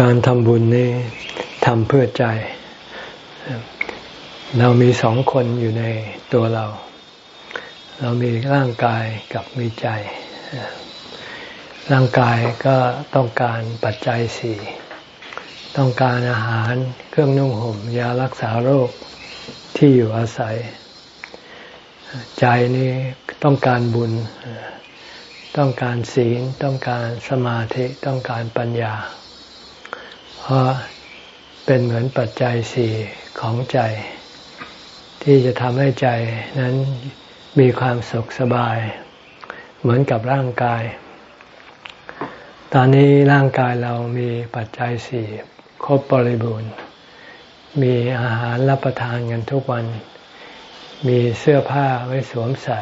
การทำบุญนี่ทำเพื่อใจ เรามีสองคนอยู่ในตัวเรา เรามีร่างกายกับมีใจ ร่างกายก็ต้องการปัจจัยสี่ต้องการอาหารเครื่องนุ่งห่มยารักษาโรคที่อยู่อาศัย ใจนี้ต้องการบุญ ต้องการศีล ต้องการสมาธิ ต้องการปัญญา เพราะเป็นเหมือนปัจจัยสี่ของใจ ที่จะทำให้ใจนั้นมีความสุขสบาย เหมือนกับร่างกาย ตอนนี้ร่างกายเรามีปัจจัยสี่ครบบริบูรณ์ มีอาหารรับประทานกันทุกวัน มีเสื้อผ้าไว้สวมใส่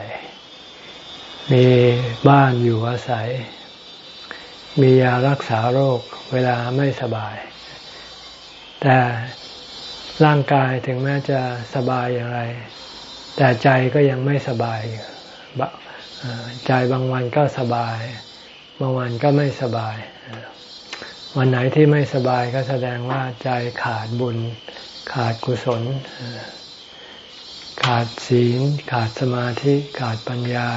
มีบ้านอยู่อาศัย มียารักษาโรคเวลาไม่สบาย แต่ร่างกายถึงแม้จะสบายอย่างไร แต่ใจก็ยังไม่สบายใจบางวันก็สบาย บางวันก็ไม่สบาย วันไหนที่ไม่สบายก็แสดงว่าใจขาดบุญ ขาดกุศล ขาดศีล ขาดสมาธิ ขาดปัญญา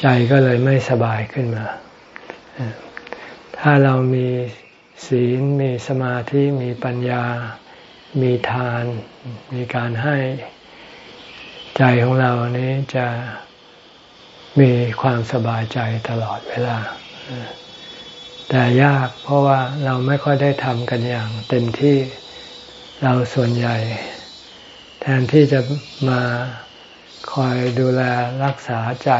ใจก็เลยไม่สบายขึ้นมา ถ้าเรามี ศีลมีสมาธิมีปัญญา มีทาน มีการให้ใจของเรานี้จะมีความสบายใจตลอดเวลา แต่ยากเพราะว่าเราไม่ค่อยได้ทำกันอย่าง เต็มที่เราส่วนใหญ่ แทนที่จะมาคอยดูแลรักษาใจ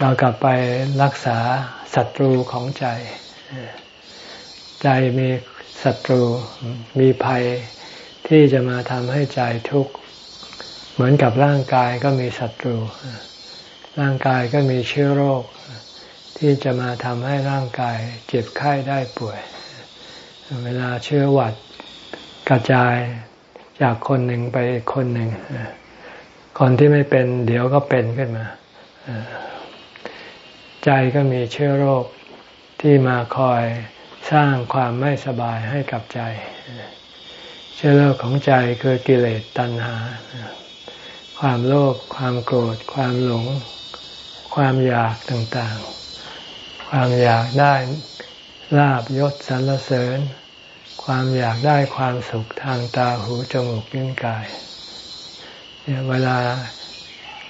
เรากลับไปรักษาศัตรูของใจ ใจมีศัตรู มีภัยที่จะมาทำให้ใจทุกข์ เหมือนกับร่างกายก็มีศัตรู ร่างกายก็มีเชื้อโรค ที่จะมาทำให้ร่างกายเจ็บไข้ได้ป่วย เวลาเชื้อหวัดกระจายจากคนหนึ่งไปคนหนึ่ง คนที่ไม่เป็นเดี๋ยวก็เป็นขึ้นมา ใจก็มีเชื้อโรคที่มาคอย สร้างความไม่สบายให้กับใจเชื้อโรคของใจคือกิเลสตัณหา ความโลภความโกรธ ความหลง ความอยากต่างๆ ความอยากได้ลาบยศสรรเสริญ ความอยากได้ความสุขทางตาหูจมูกลิ้นกายเนี่ยเวลา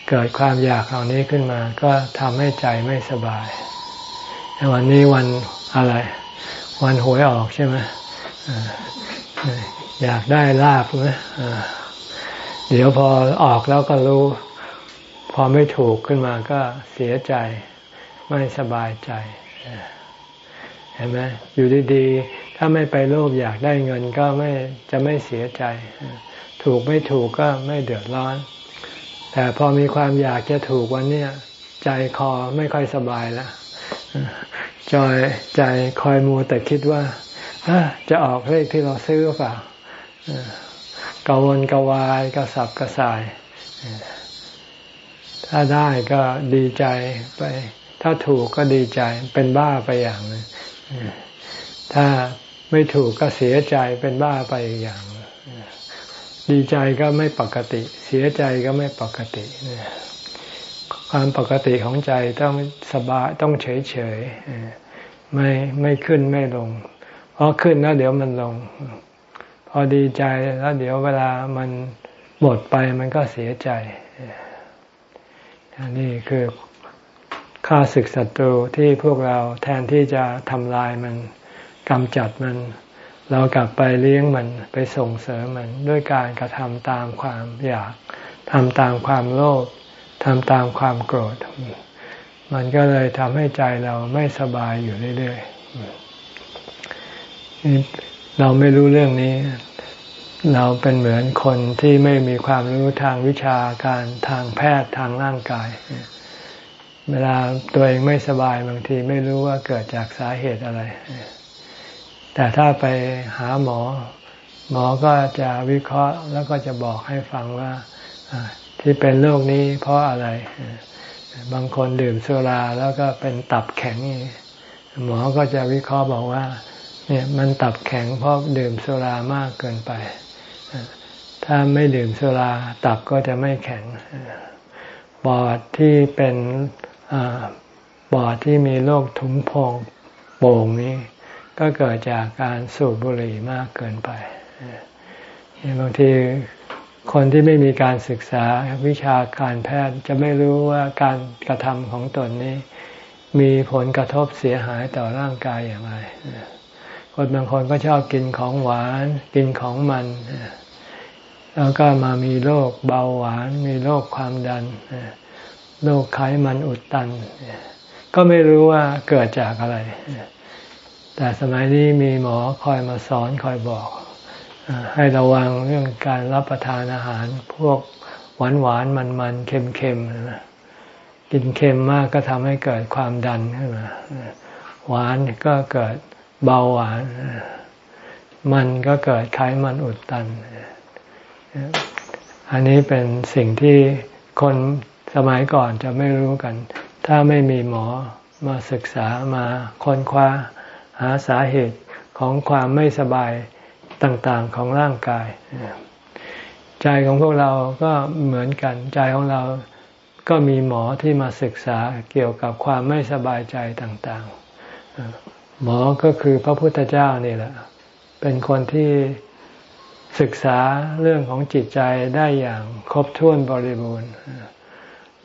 เกิดความอยากเหล่านี้ขึ้นมา ก็ทำให้ใจไม่สบาย วันนี้วันอะไร วันหวยออกใช่ไหมอยากได้ลาบไหมเดี๋ยวพอออกแล้วก็รู้ พอไม่ถูกขึ้นมาก็เสียใจ ไม่สบายใจเห็นไหมอยู่ดีๆ ถ้าไม่ไปโลภอยากได้เงินก็ไม่จะไม่เสียใจ ถูกไม่ถูกก็ไม่เดือดร้อน แต่พอมีความอยากจะถูกวันนี้ใจคอไม่ค่อยสบายแล้ว จอยใจคอยมัวแต่คิดว่าจะออกเลขที่เราซื้อเปล่ากังวนกวายกระสับกระส่าย ถ้าได้ก็ดีใจไป ถ้าถูกก็ดีใจเป็นบ้าไปอย่างนึงถ้าไม่ถูกก็เสียใจเป็นบ้าไปอีกอย่าง ดีใจก็ไม่ปกติ เสียใจก็ไม่ปกติ ความปกติของใจต้องสบายต้องเฉยเฉยไม่ไม่ขึ้นไม่ลงเพราะขึ้นแล้วเดี๋ยวมันลง พอดีใจแล้วเดี๋ยวเวลามันหมดไปมันก็เสียใจนี่คือค่าศึกศัตรูที่พวกเราแทนที่จะทำลายมันกำจัดมัน เรากลับไปเลี้ยงมันไปส่งเสริมมันด้วยการกระทำตามความอยากทำตามความโลภ ทำตามความโกรธ มันก็เลยทำให้ใจเราไม่สบายอยู่เรื่อยๆ เราไม่รู้เรื่องนี้ เราเป็นเหมือนคนที่ไม่มีความรู้ทางวิชาการทางแพทย์ทางร่างกาย เวลาตัวเองไม่สบายบางทีไม่รู้ว่าเกิดจากสาเหตุอะไร แต่ถ้าไปหาหมอ หมอก็จะวิเคราะห์แล้วก็จะบอกให้ฟังว่า ที่เป็นโรคนี้เพราะอะไร บางคนดื่มสุราแล้วก็เป็นตับแข็ง หมอก็จะวิเคราะห์บอกว่า เนี่ยมันตับแข็งเพราะดื่มสุรามากเกินไป ถ้าไม่ดื่มสุราตับก็จะไม่แข็ง ปอดที่เป็นปอดที่มีโรคถุงพองโป่งนี้ ก็เกิดจากการสูบบุหรี่มากเกินไปบางที คนที่ไม่มีการศึกษาวิชาการแพทย์จะไม่รู้ว่าการกระทำของตนนี้ มีผลกระทบเสียหายต่อร่างกายอย่างไรคนบางคนก็ชอบกินของหวาน กินของมัน แล้วก็มามีโรคเบาหวาน มีโรคความดันโรคไขมันอุดตัน ก็ไม่รู้ว่าเกิดจากอะไร แต่สมัยนี้มีหมอคอยมาสอนคอยบอก ให้ระวังเรื่องการรับประทานอาหาร พวกหวานหวานมันมันเค็มเค็มนะกินเค็มมากก็ทำให้เกิดความดันขึ้นมาหวานก็เกิดเบาหวาน มันก็เกิดไขมันอุดตัน อันนี้เป็นสิ่งที่คนสมัยก่อนจะไม่รู้กัน ถ้าไม่มีหมอมาศึกษามาค้นคว้าหาสาเหตุของความไม่สบาย ต่างๆของร่างกาย ใจของพวกเราก็เหมือนกัน ใจของเราก็มีหมอที่มาศึกษาเกี่ยวกับความไม่สบายใจต่างๆ หมอก็คือพระพุทธเจ้านี่แหละ เป็นคนที่ศึกษาเรื่องของจิตใจได้อย่างครบถ้วนบริบูรณ์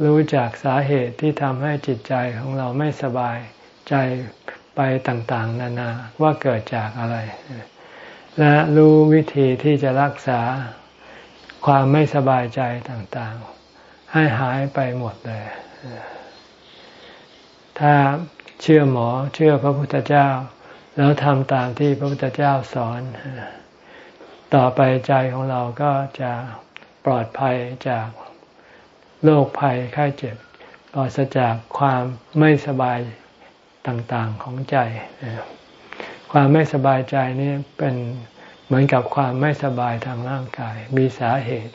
รู้จากสาเหตุที่ทำให้จิตใจของเราไม่สบายใจไปต่างๆ นานาว่าเกิดจากอะไร และรู้วิธีที่จะรักษาความไม่สบายใจต่างๆ ให้หายไปหมดเลย ถ้าเชื่อหมอเชื่อพระพุทธเจ้า แล้วทำตามที่พระพุทธเจ้าสอน ต่อไปใจของเราก็จะปลอดภัยจากโรคภัยไข้เจ็บปลอดจากความไม่สบายต่างๆของใจ ความไม่สบายใจนี่เป็นเหมือนกับความไม่สบายทางร่างกาย มีสาเหตุ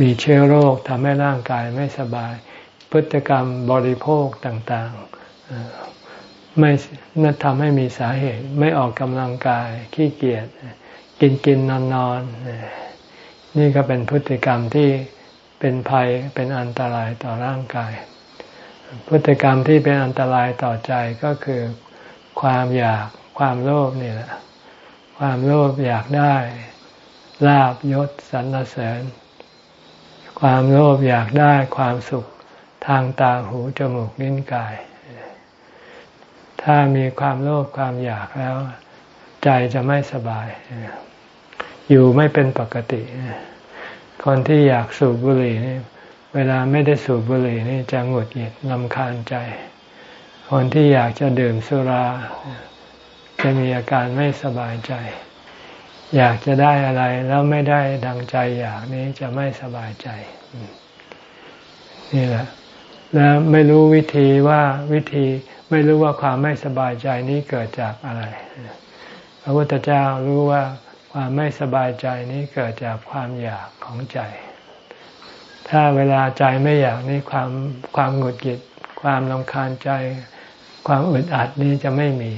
มีเชื้อโรคทำให้ร่างกายไม่สบาย พฤติกรรมบริโภคต่างๆไม่นั่นทำให้มีสาเหตุ ไม่ออกกำลังกายขี้เกียจกินกินนอนนอนนี่ก็เป็นพฤติกรรมที่เป็นภัยเป็นอันตรายต่อร่างกาย พฤติกรรมที่เป็นอันตรายต่อใจก็คือ ความอยากความโลภนี่แหละ ความโลภอยากได้ลาบยศสรรเสริญ ความโลภอยากได้ความสุขทางตาหูจมูกลิ้นกาย ถ้ามีความโลภความอยากแล้ว ใจจะไม่สบาย อยู่ไม่เป็นปกติ คนที่อยากสูบบุหรี่นี่เวลาไม่ได้สูบบุหรี่นี่จะหงุดหงิดลำคาญใจ คนที่อยากจะดื่มสุรา จะมีอาการไม่สบายใจ อยากจะได้อะไรแล้วไม่ได้ดังใจอยากนี้จะไม่สบายใจ นี่แหละ แล้วไม่รู้วิธีว่าวิธีไม่รู้ว่าความไม่สบายใจนี้เกิดจากอะไรพระพุทธเจ้ารู้ว่าความไม่สบายใจนี้เกิดจากความอยากของใจ ถ้าเวลาใจไม่อยากนี่ความความหงุดหงิด ความลำคาญใจ ความอึดอัดนี้จะไม่มี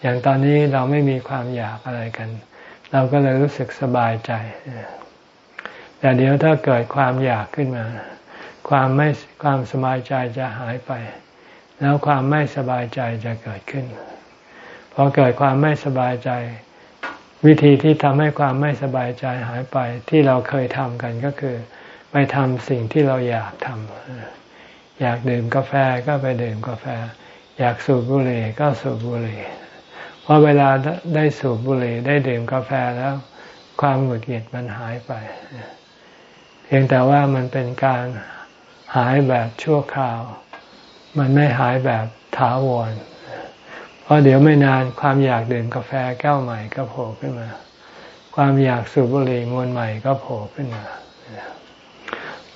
อย่างตอนนี้เราไม่มีความอยากอะไรกัน เราก็เลยรู้สึกสบายใจ แต่เดี๋ยวถ้าเกิดความอยากขึ้นมา ความไม่ความสบายใจจะหายไป แล้วความไม่สบายใจจะเกิดขึ้น พอเกิดความไม่สบายใจ วิธีที่ทำให้ความไม่สบายใจหายไปที่เราเคยทำกันก็คือ ไปทำสิ่งที่เราอยากทำอยากดื่มกาแฟก็ไปดื่มกาแฟ อยากสูบบุหรี่ก็สูบบุหรี่เพราะเวลาได้สูบบุหรี่ได้ดื่มกาแฟแล้ว ความหงุดหงิดมันหายไป เพียงแต่ว่ามันเป็นการหายแบบชั่วคราว มันไม่หายแบบถาวร เพราะเดี๋ยวไม่นานความอยากดื่มกาแฟแก้วใหม่ก็โผล่ขึ้นมา ความอยากสูบบุหรี่มวนใหม่ก็โผล่ขึ้นมา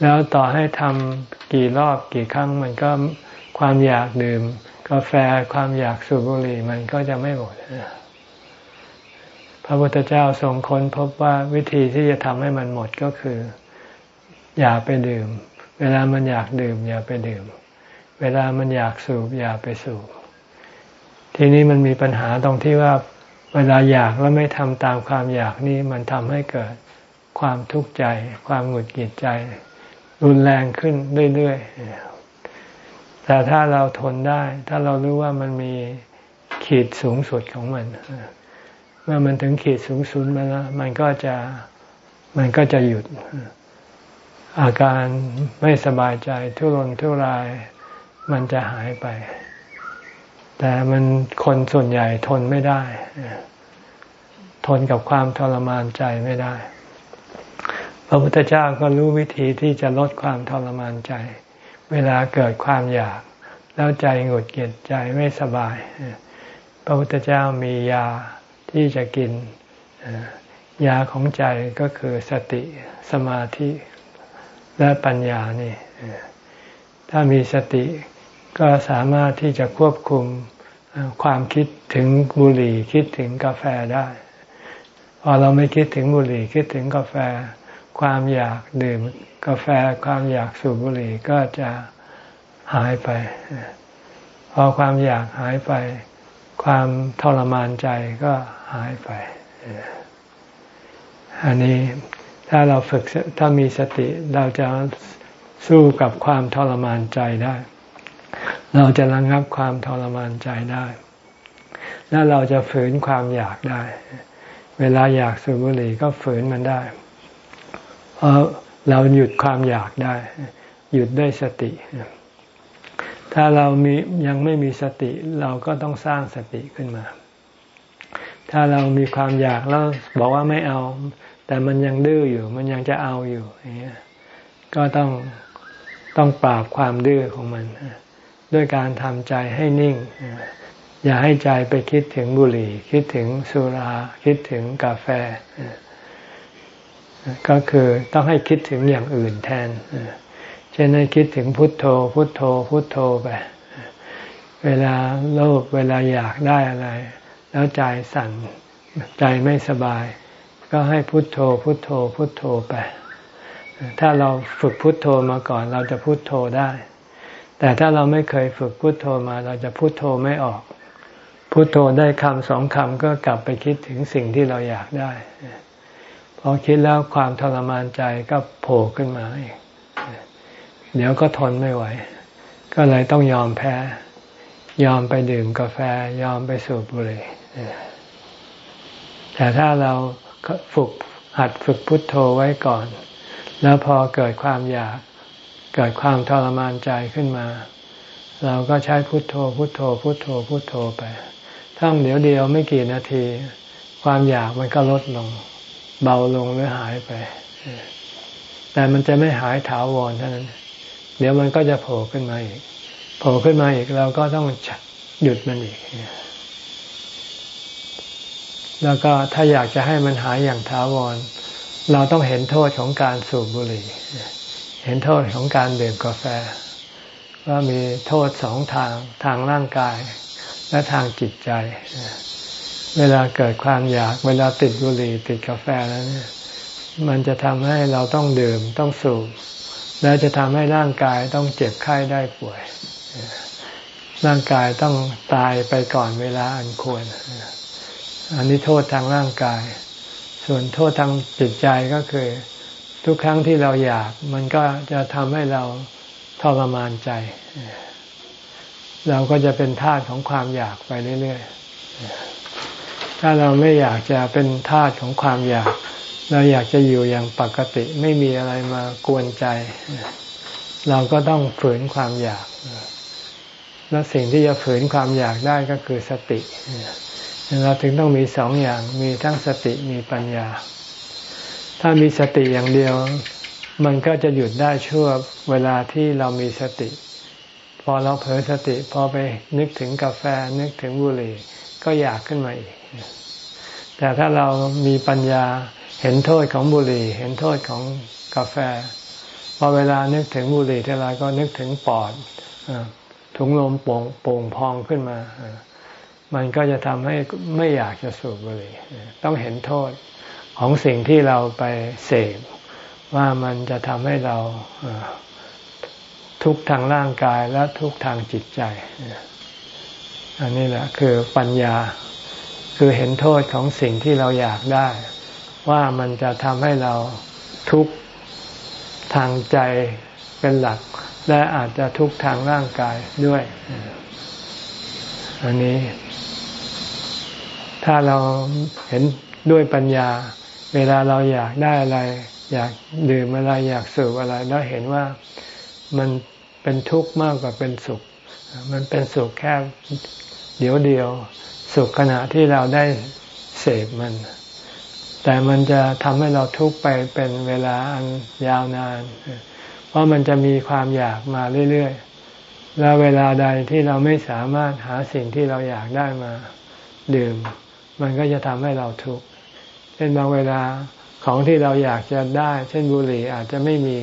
แล้วต่อให้ทำกี่รอบกี่ครั้งมันก็ความอยากดื่ม กาแฟความอยากสูบบุหรี่มันก็จะไม่หมด พระพุทธเจ้าทรงค้นพบว่าวิธีที่จะทำให้มันหมดก็คือ อย่าไปดื่ม เวลามันอยากดื่ม อย่าไปดื่ม เวลามันอยากสูบ อย่าไปสูบ ทีนี้มันมีปัญหาตรงที่ว่าเวลาอยากแล้วไม่ทำตามความอยากนี้มันทำให้เกิดความทุกข์ใจ ความหงุดหงิดใจ รุนแรงขึ้นเรื่อยๆ แต่ถ้าเราทนได้ ถ้าเรารู้ว่ามันมีขีดสูงสุดของมัน เมื่อมันถึงขีดสูงสุดมาแล้วมันก็จะมันก็จะหยุด อาการไม่สบายใจทุรนทุราย มันจะหายไป แต่มันคนส่วนใหญ่ทนไม่ได้ ทนกับความทรมานใจไม่ได้ พระพุทธเจ้าก็รู้วิธีที่จะลดความทรมานใจ เวลาเกิดความอยาก แล้วใจหงุดหงิดใจไม่สบาย พระพุทธเจ้ามียาที่จะกิน ยาของใจก็คือสติสมาธิและปัญญานี่ถ้ามีสติก็สามารถที่จะควบคุมความคิดถึงบุหรี่คิดถึงกาแฟได้ พอเราไม่คิดถึงบุหรี่คิดถึงกาแฟ ความอยากดื่ม กาแฟความอยากสูบบุหรี่ก็จะหายไป พอความอยากหายไป ความทรมานใจก็หายไป อันนี้ถ้าเราฝึกถ้ามีสติเราจะสู้กับความทรมานใจได้ เราจะระงับความทรมานใจได้ แล้วเราจะฝืนความอยากได้ เวลาอยากสูบบุหรี่ก็ฝืนมันได้ เพราะ เราหยุดความอยากได้ หยุดได้สติ ถ้าเรามียังไม่มีสติ เราก็ต้องสร้างสติขึ้นมา ถ้าเรามีความอยากแล้วบอกว่าไม่เอา แต่มันยังดื้ออยู่ มันยังจะเอาอยู่อย่างเงี้ยก็ต้องต้องปราบความดื้อของมันด้วยการทำใจให้นิ่ง อย่าให้ใจไปคิดถึงบุหรี่ คิดถึงสุรา คิดถึงกาแฟ ก็คือต้องให้คิดถึงอย่างอื่นแทน เช่นให้คิดถึงพุทโธ พุทโธ พุทโธไป เวลาโลภเวลาอยากได้อะไร แล้วใจสั่นใจไม่สบาย ก็ให้พุทโธ พุทโธ พุทโธไป ถ้าเราฝึกพุทโธมาก่อนเราจะพุทโธได้ แต่ถ้าเราไม่เคยฝึกพุทโธมาเราจะพุทโธไม่ออก พุทโธได้คำสองคำก็กลับไปคิดถึงสิ่งที่เราอยากได้ พอคิดแล้วความทรมานใจก็โผล่ขึ้นมาอีกเดี๋ยวก็ทนไม่ไหว ก็เลยต้องยอมแพ้ ยอมไปดื่มกาแฟ ยอมไปสูบบุหรี่แต่ถ้าเราฝึกหัดฝึกพุทโธไว้ก่อน แล้วพอเกิดความอยาก เกิดความทรมานใจขึ้นมา เราก็ใช้พุทโธ พุทโธ พุทโธ พุทโธไปท่องเดี๋ยวเดียวไม่กี่นาที ความอยากมันก็ลดลง เบาลงหรือหายไป แต่มันจะไม่หายถาวรเท่านั้น เดี๋ยวมันก็จะโผล่ขึ้นมาอีก โผล่ขึ้นมาอีกเราก็ต้องหยุดมันอีก แล้วก็ถ้าอยากจะให้มันหายอย่างถาวร เราต้องเห็นโทษของการสูบบุหรี่ เห็นโทษของการดื่มกาแฟ ว่ามีโทษสองทางทางร่างกายและทางจิตใจ เวลาเกิดความอยากเวลาติดบุหรี่ติดกาแฟแล้วเนี่ยมันจะทำให้เราต้องดื่มต้องสูบแล้วจะทำให้ร่างกายต้องเจ็บไข้ได้ป่วย ร่างกายต้องตายไปก่อนเวลาอันควร อันนี้โทษทางร่างกาย ส่วนโทษทางจิตใจก็คือ ทุกครั้งที่เราอยาก มันก็จะทำให้เราทรมานใจ เราก็จะเป็นทาสของความอยากไปเรื่อยๆ ถ้าเราไม่อยากจะเป็นทาสของความอยาก เราอยากจะอยู่อย่างปกติไม่มีอะไรมากวนใจ เราก็ต้องฝืนความอยาก และสิ่งที่จะฝืนความอยากได้ก็คือสติ เราถึงต้องมีสองอย่างมีทั้งสติมีปัญญา ถ้ามีสติอย่างเดียวมันก็จะหยุดได้ชั่วเวลาที่เรามีสติ พอเราเผลอสติพอไปนึกถึงกาแฟนึกถึงบุหรี่ ก็อยากขึ้นมาอีก แต่ถ้าเรามีปัญญาเห็นโทษของบุหรี่ เห็นโทษของกาแฟพอเวลานึกถึงบุหรี่เท่าไรก็นึกถึงปอดถุงลมโป่งโป่งพองขึ้นมา มันก็จะทำให้ไม่อยากจะสูบบุหรี่ต้องเห็นโทษของสิ่งที่เราไปเสพว่ามันจะทำให้เราทุกทางร่างกายและทุกทางจิตใจ อันนี้แหละคือปัญญา คือเห็นโทษของสิ่งที่เราอยากได้ ว่ามันจะทำให้เราทุกข์ทางใจเป็นหลัก และอาจจะทุกข์ทางร่างกายด้วย อันนี้ ถ้าเราเห็นด้วยปัญญา เวลาเราอยากได้อะไร อยากดื่มอะไรอยากสูบอะไร แล้วเห็นว่ามันเป็นทุกข์มากกว่าเป็นสุข มันเป็นสุขแค่เดี๋ยวเดียว สุขขณะที่เราได้เสพมัน แต่มันจะทำให้เราทุกข์ไปเป็นเวลาอันยาวนาน เพราะมันจะมีความอยากมาเรื่อยๆ แล้วเวลาใดที่เราไม่สามารถหาสิ่งที่เราอยากได้มาดื่ม มันก็จะทำให้เราทุกข์ เช่นบางเวลาของที่เราอยากจะได้ เช่นบุหรี่อาจจะไม่มี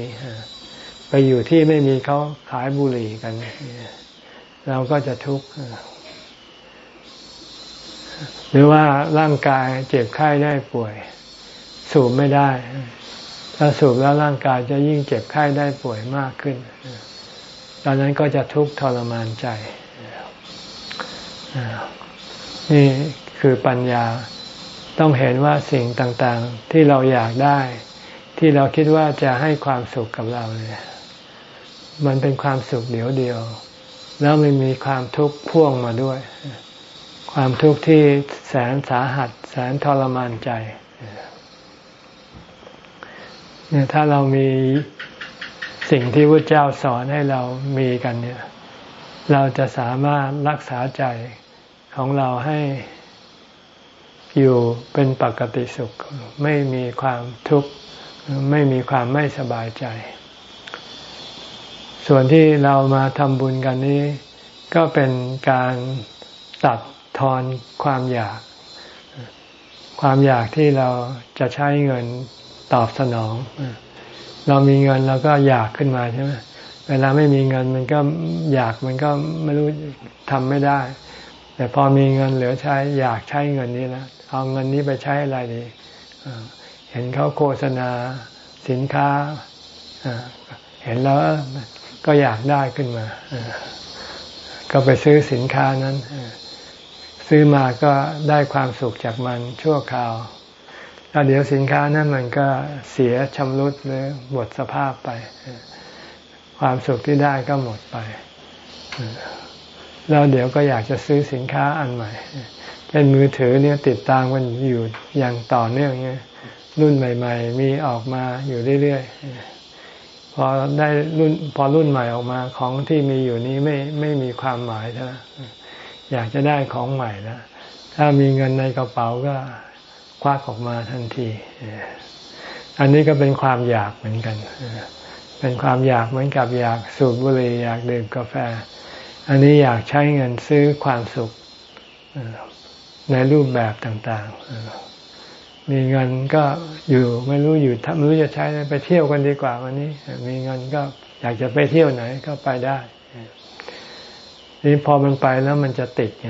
ไปอยู่ที่ไม่มีเขาขายบุหรี่กัน เราก็จะทุกข์ หรือว่าร่างกายเจ็บไข้ได้ป่วย สูบไม่ได้ ถ้าสูบแล้วร่างกายจะยิ่งเจ็บไข้ได้ป่วยมากขึ้น ตอนนั้นก็จะทุกข์ทรมานใจ นี่คือปัญญาต้องเห็นว่าสิ่งต่างๆ ที่เราอยากได้ ที่เราคิดว่าจะให้ความสุขกับเราเนี่ยมันเป็นความสุขเดียวเดียว แล้วมันมีความทุกข์พ่วงมาด้วย ความทุกข์ที่แสนสาหัส แสนทรมานใจเนี่ยถ้าเรามีสิ่งที่พระเจ้าสอนให้เรามีกันเนี่ย เราจะสามารถรักษาใจของเราให้อยู่เป็นปกติสุข ไม่มีความทุกข์ไม่มีความไม่สบายใจ ส่วนที่เรามาทำบุญกันนี้ ก็เป็นการตัด ทอนความอยาก ความอยากที่เราจะใช้เงินตอบสนอง เรามีเงินเราก็อยากขึ้นมาใช่ไหมเวลาไม่มีเงินมันก็อยากมันก็ไม่รู้ทำไม่ได้ แต่พอมีเงินเหลือใช้อยากใช้เงินนี้แล้วเอาเงินนี้ไปใช้อะไรดีเห็นเขาโฆษณาสินค้าเห็นแล้วก็อยากได้ขึ้นมา ก็ไปซื้อสินค้านั้น ซื้อมาก็ได้ความสุขจากมันชั่วคราว แล้วเดี๋ยวสินค้านั้นมันก็เสียชำรุดหรือหมดสภาพไป ความสุขที่ได้ก็หมดไป แล้วเดี๋ยวก็อยากจะซื้อสินค้าอันใหม่เช่นมือถือเนี่ยติดตามกันอยู่อย่างต่อเนื่องเนี่ยรุ่นใหม่ ๆ มีออกมาอยู่เรื่อยๆพอได้รุ่นพอรุ่นใหม่ออกมาของที่มีอยู่นี้ไม่ไม่มีความหมายแล้ว อยากจะได้ของใหม่แล้วถ้ามีเงินในกระเป๋าก็ควักออกมาทันที อันนี้ก็เป็นความอยากเหมือนกัน เป็นความอยากเหมือนกับอยากสูบบุหรี่อยากดื่มกาแฟ อันนี้อยากใช้เงินซื้อความสุขในรูปแบบต่างๆ มีเงินก็อยู่ไม่รู้อยู่ทำไม่รู้จะใช้ไปเที่ยวกันดีกว่าวันนี้ มีเงินก็อยากจะไปเที่ยวไหนก็ไปได้ นี่พอมันไปแล้วมันจะติดไง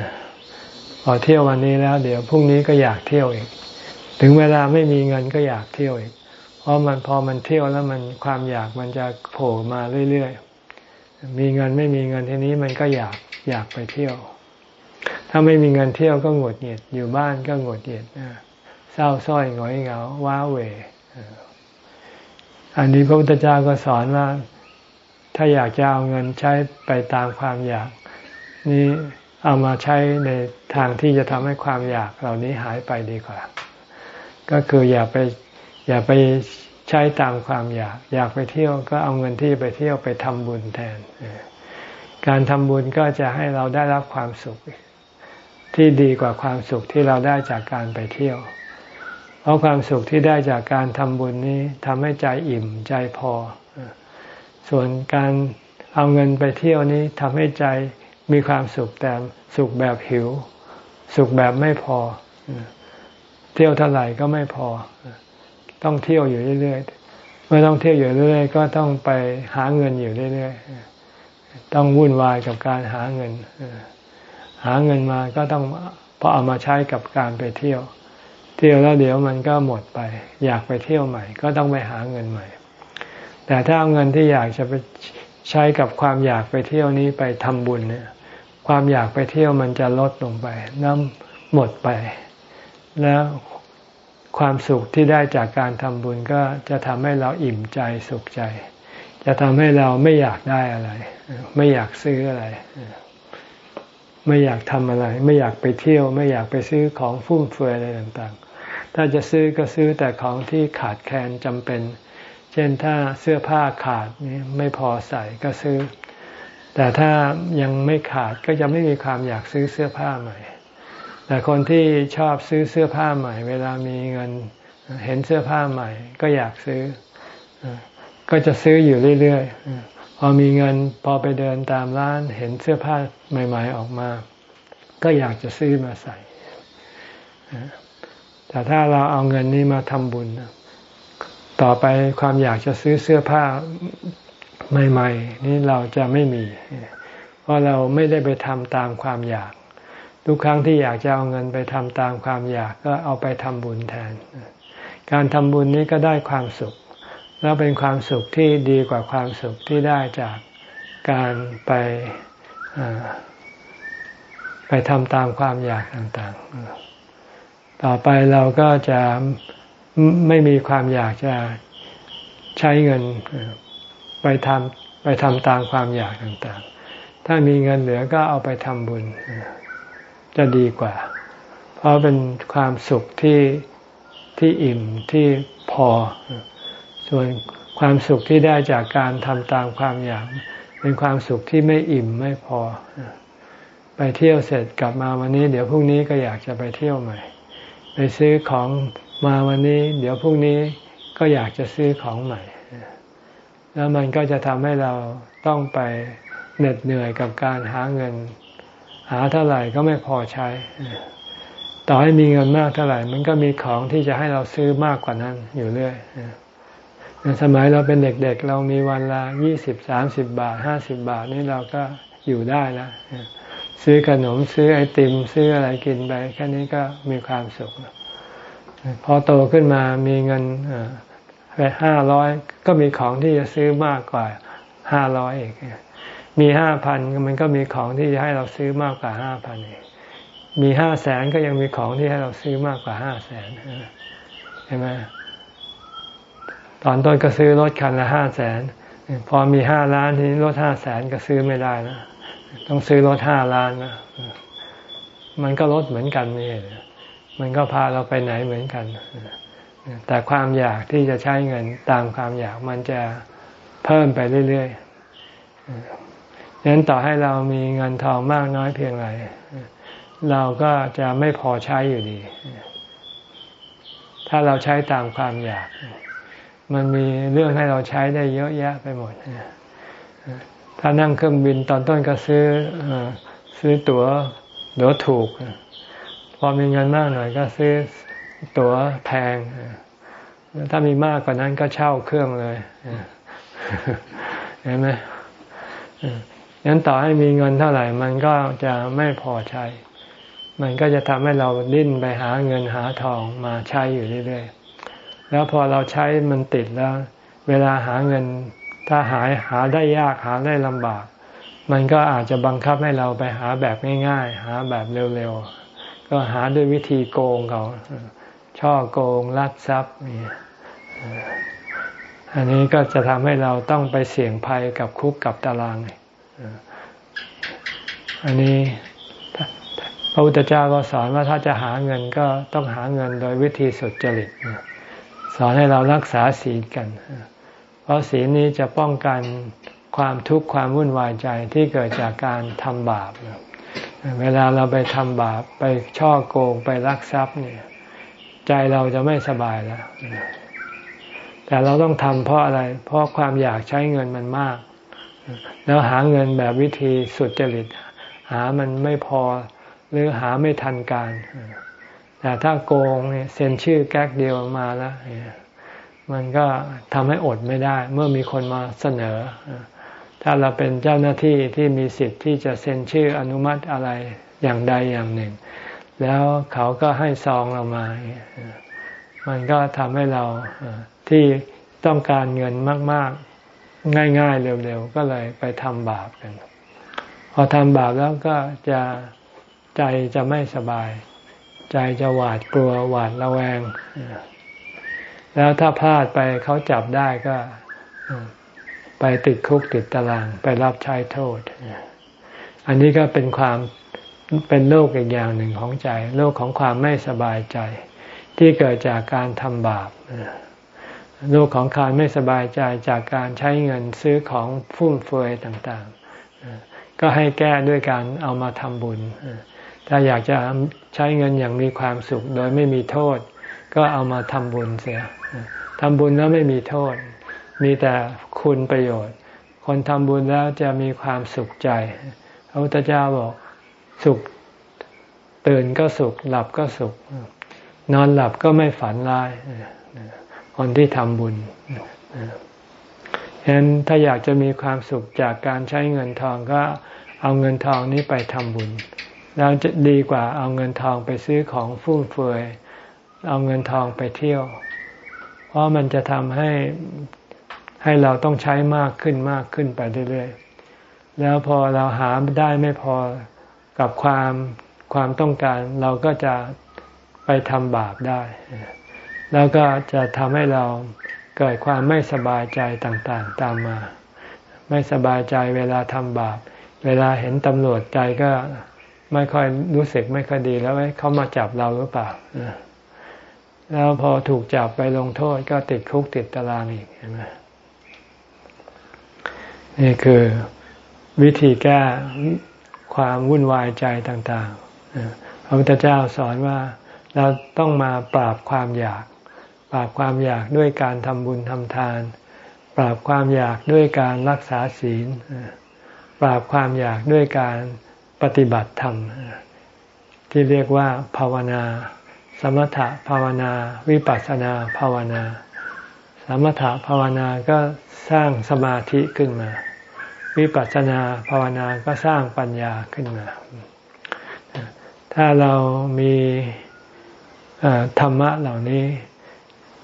พอเที่ยววันนี้แล้ว เดี๋ยวพรุ่งนี้ก็อยากเที่ยวอีก ถึงเวลาไม่มีเงินก็อยากเที่ยวอีก เพราะมันพอมันเที่ยวแล้วมันความอยากมันจะโผล่มาเรื่อยๆ มีเงินไม่มีเงินทีนี้มันก็อยากอยากไปเที่ยว ถ้าไม่มีเงินเที่ยวก็หงดหงิดอยู่บ้านก็หงดหงิดนะเศร้าส้อยหงอยเหงาว้าเหวอันนี้พระพุทธเจ้าก็สอนว่า ถ้าอยากจะเอาเงินใช้ไปตามความอยาก นี่เอามาใช้ในทางที่จะทำให้ความอยากเหล่านี้หายไปดีกว่า ก็คืออย่าไปอย่าไปใช้ตามความอยาก อยากไปเที่ยวก็เอาเงินที่ไปเที่ยวไปทำบุญแทน การทำบุญก็จะให้เราได้รับความสุข ที่ดีกว่าความสุขที่เราได้จากการไปเที่ยว เพราะความสุขที่ได้จากการทำบุญนี้ทำให้ใจอิ่มใจพอ ส่วนการเอาเงินไปเที่ยวนี้ทำให้ใจ มีความสุขแต่สุขแบบหิว สุขแบบไม่พอ เที่ยวเท่าไหร่ก็ไม่พอ ต้องเที่ยวอยู่เรื่อยๆเมื่อต้องเที่ยวอยู่เรื่อยๆก็ต้องไปหาเงินอยู่เรื่อยๆต้องวุ่นวายกับการหาเงิน หาเงินมาก็ต้องพอเอามาใช้กับการไปเที่ยว เที่ยวแล้วเดี๋ยวมันก็หมดไป อยากไปเที่ยวใหม่ ก็ต้องไปหาเงินใหม่ แต่ถ้าเอาเงินที่อยากจะไปใช้กับความอยากไปเที่ยวนี้ไปทำบุญเนี่ย ความอยากไปเที่ยวมันจะลดลงไปน้ำหมดไป แล้วความสุขที่ได้จากการทำบุญก็จะทำให้เราอิ่มใจสุขใจ จะทำให้เราไม่อยากได้อะไร ไม่อยากซื้ออะไร ไม่อยากทำอะไร ไม่อยากไปเที่ยว ไม่อยากไปซื้อของฟุ่มเฟือยอะไรต่างๆ ถ้าจะซื้อก็ซื้อแต่ของที่ขาดแคลนจำเป็น เช่นถ้าเสื้อผ้าขาดนี่ไม่พอใส่ก็ซื้อ แต่ถ้ายังไม่ขาดก็จะไม่มีความอยากซื้อเสื้อผ้าใหม่ แต่คนที่ชอบซื้อเสื้อผ้าใหม่ เวลามีเงินเห็นเสื้อผ้าใหม่ ก็อยากซื้อ ก็จะซื้ออยู่เรื่อยๆ พอมีเงินพอไปเดินตามร้านเห็นเสื้อผ้าใหม่ ๆออกมา ก็อยากจะซื้อมาใส่ แต่ถ้าเราเอาเงินนี้มาทำบุญ ต่อไปความอยากจะซื้อเสื้อผ้า ใหม่ ๆ นี่เราจะไม่มี เพราะเราไม่ได้ไปทำตามความอยาก ทุกครั้งที่อยากจะเอาเงินไปทำตามความอยากก็เอาไปทำบุญแทน การทำบุญนี้ก็ได้ความสุข แล้วเป็นความสุขที่ดีกว่าความสุขที่ได้จากการไปไปทำตามความอยากต่างๆ ต่อไปเราก็จะไม่มีความอยากจะใช้เงิน ไปทำไปทำตามความอยากต่างๆ ถ้ามีเงินเหลือก็เอาไปทำบุญ จะดีกว่า เพราะเป็นความสุขที่ที่อิ่มที่พอ ส่วนความสุขที่ได้จากการทำตามความอยาก เป็นความสุขที่ไม่อิ่มไม่พอ ไปเที่ยวเสร็จกลับมาวันนี้ เดี๋ยวพรุ่งนี้ก็อยากจะไปเที่ยวใหม่ ไปซื้อของมาวันนี้ เดี๋ยวพรุ่งนี้ก็อยากจะซื้อของใหม่ แล้วมันก็จะทำให้เราต้องไปเหน็ดเหนื่อยกับการหาเงิน หาเท่าไหร่ก็ไม่พอใช้ ต่อให้มีเงินมากเท่าไหร่ มันก็มีของที่จะให้เราซื้อมากกว่านั้นอยู่เรื่อยในสมัยเราเป็นเด็กๆเรามีวันละยี่สิบสามสิบบาทห้าสิบบาทนี่เราก็อยู่ได้แล้วซื้อขนมซื้อไอติม ซื้ออะไรกินไปแค่นี้ก็มีความสุขพอโตขึ้นมามีเงิน ไปห้าร้อยก็มีของที่จะซื้อมากกว่าห้าร้อยอีกมีห้าพันมันก็มีของที่จะให้เราซื้อมากกว่าห้าพันเองมีห้าแสนก็ยังมีของที่ให้เราซื้อมากกว่าห้าแสนใช่ไหมตอนต้นก็ซื้อรถคันละห้าแสนพอมีห้าล้านทีนี้รถห้าแสนก็ซื้อไม่ได้นะต้องซื้อรถห้าล้านนะมันก็รถเหมือนกันนี่มันก็พาเราไปไหนเหมือนกัน แต่ความอยากที่จะใช้เงินตามความอยากมันจะเพิ่มไปเรื่อยๆฉะนั้นต่อให้เรามีเงินทองมากน้อยเพียงไรเราก็จะไม่พอใช้อยู่ดี ถ้าเราใช้ตามความอยาก มันมีเรื่องให้เราใช้ได้เยอะแยะไปหมด ถ้านั่งเครื่องบินตอนต้นก็ซื้อซื้อตัว๋วเดี๋ยวถูก พอมีเงินมากหน่อยก็ซื้อ ตั๋วแพง ถ้ามีมากกว่านั้นก็เช่าเครื่องเลยเห็นไหมงั้นต่อให้มีเงินเท่าไหร่ มันก็จะไม่พอใช้ มันก็จะทำให้เราดิ้นไปหาเงินหาทองมาใช้อยู่เรื่อยๆ แล้วพอเราใช้มันติดแล้ว เวลาหาเงินถ้าหายหาได้ยากหาได้ลำบาก มันก็อาจจะบังคับให้เราไปหาแบบง่ายๆ หาแบบเร็วๆ ก็หาด้วยวิธีโกงเขา ช่อโกงลักทรัพย์นี่อันนี้ก็จะทำให้เราต้องไปเสี่ยงภัยกับคุกกับตาราง อันนี้พระพุทธเจ้าก็สอนว่าถ้าจะหาเงินก็ต้องหาเงินโดยวิธีสุดจริตสอนให้เรารักษาศีลกัน เพราะศีลนี้จะป้องกันความทุกข์ความวุ่นวายใจที่เกิดจากการทำบาป เวลาเราไปทำบาปไปช่อโกงไปลักทรัพย์เนี่ย ใจเราจะไม่สบายแล้ว แต่เราต้องทำเพราะอะไร เพราะความอยากใช้เงินมันมาก แล้วหาเงินแบบวิธีสุดจริต หามันไม่พอหรือหาไม่ทันการ แต่ถ้าโกงเนี่ยเซ็นชื่อแก๊กเดียวมาแล้วมันก็ทำให้อดไม่ได้ เมื่อมีคนมาเสนอ ถ้าเราเป็นเจ้าหน้าที่ที่มีสิทธิ์ที่จะเซ็นชื่ออนุมัติอะไรอย่างใดอย่างหนึ่ง แล้วเขาก็ให้ซองเรามามันก็ทำให้เราที่ต้องการเงินมาก ๆ ง่าย ๆ เร็ว ๆ ก็เลยไปทำบาปกัน พอทำบาปแล้วก็จะใจจะไม่สบาย ใจจะหวาดกลัวหวาดระแวง แล้วถ้าพลาดไปเขาจับได้ก็ไปติดคุกติดตาราง ไปรับใช้โทษ อันนี้ก็เป็นความ เป็นโรคอีกอย่างหนึ่งของใจโรคของความไม่สบายใจ ที่เกิดจากการทำบาปโรคของการไม่สบายใจจากการใช้เงินซื้อของฟุ่มเฟือยต่างๆ ก็ให้แก้ด้วยการเอามาทำบุญ ถ้าอยากจะใช้เงินอย่างมีความสุข โดยไม่มีโทษ ก็เอามาทำบุญเสียทำบุญแล้วไม่มีโทษ มีแต่คุณประโยชน์ คนทำบุญแล้วจะมีความสุขใจพระพุทธเจ้าบอก สุข ตื่นก็สุข หลับก็สุข นอนหลับก็ไม่ฝันร้ายคนที่ทำบุญฉะนั้นถ้าอยากจะมีความสุขจากการใช้เงินทองก็เอาเงินทองนี้ไปทำบุญ แล้วจะดีกว่าเอาเงินทองไปซื้อของฟุ่มเฟือย เอาเงินทองไปเที่ยว เพราะมันจะทำให้ให้เราต้องใช้มากขึ้นมากขึ้นไปเรื่อยๆ แล้วพอเราหาได้ไม่พอ กับความความต้องการเราก็จะไปทำบาปได้ แล้วก็จะทำให้เราเกิดความไม่สบายใจต่างๆตามมา ไม่สบายใจเวลาทำบาป เวลาเห็นตำรวจใจก็ไม่ค่อยรู้สึกไม่ค่อยดีแล้วเขามาจับเราหรือเปล่า แล้วพอถูกจับไปลงโทษก็ติดคุกติดตารางอีกเห็นไหมนี่คือวิธีแก้ ความวุ่นวายใจต่างๆ พระพุทธเจ้าสอนว่าเราต้องมาปราบความอยาก ปราบความอยากด้วยการทำบุญทำทาน ปราบความอยากด้วยการรักษาศีล ปราบความอยากด้วยการปฏิบัติธรรม ที่เรียกว่าภาวนา สมถะภาวนา วิปัสสนาภาวนา สมถะภาวนาก็สร้างสมาธิขึ้นมา วิปัสสนาภาวนาก็สร้างปัญญาขึ้นมา ถ้าเรามีธรรมะเหล่านี้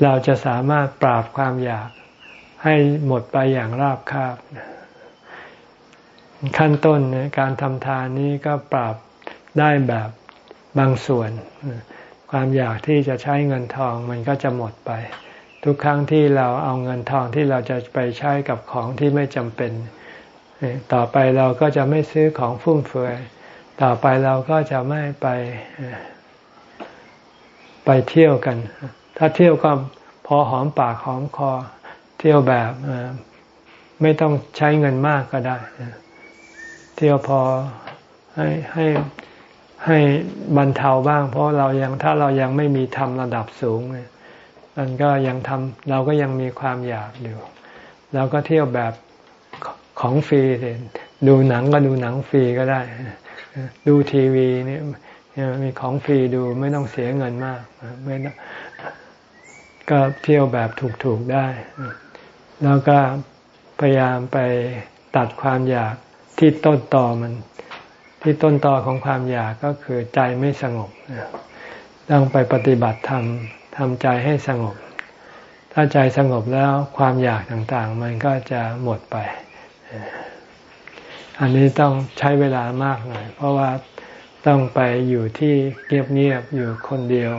เราจะสามารถปราบความอยากให้หมดไปอย่างราบคาบ ขั้นต้นการทำทานนี้ก็ปราบได้แบบบางส่วน ความอยากที่จะใช้เงินทองมันก็จะหมดไป ทุกครั้งที่เราเอาเงินทองที่เราจะไปใช้กับของที่ไม่จำเป็น ต่อไปเราก็จะไม่ซื้อของฟุ่มเฟือย ต่อไปเราก็จะไม่ไปไปเที่ยวกัน ถ้าเที่ยวก็พอหอมปากหอมคอ เที่ยวแบบไม่ต้องใช้เงินมากก็ได้ เที่ยวพอให้ให้ให้บรรเทาบ้าง เพราะเรายังถ้าเรายังไม่มีทำระดับสูงมันก็ยังทำเราก็ยังมีความอยากอยู่ เราก็เที่ยวแบบ ของฟรีเลยดูหนังก็ดูหนังฟรีก็ได้ ดูทีวีนี่มีของฟรีดูไม่ต้องเสียเงินมากไม่ก็เที่ยวแบบถูกๆได้ แล้วก็พยายามไปตัดความอยากที่ต้นตอมัน ที่ต้นตอของความอยากก็คือใจไม่สงบต้องไปปฏิบัติธรรมทำใจให้สงบ ถ้าใจสงบแล้วความอยากต่างๆ มันก็จะหมดไป อันนี้ต้องใช้เวลามากหน่อย เพราะว่าต้องไปอยู่ที่เงียบๆอยู่คนเดียว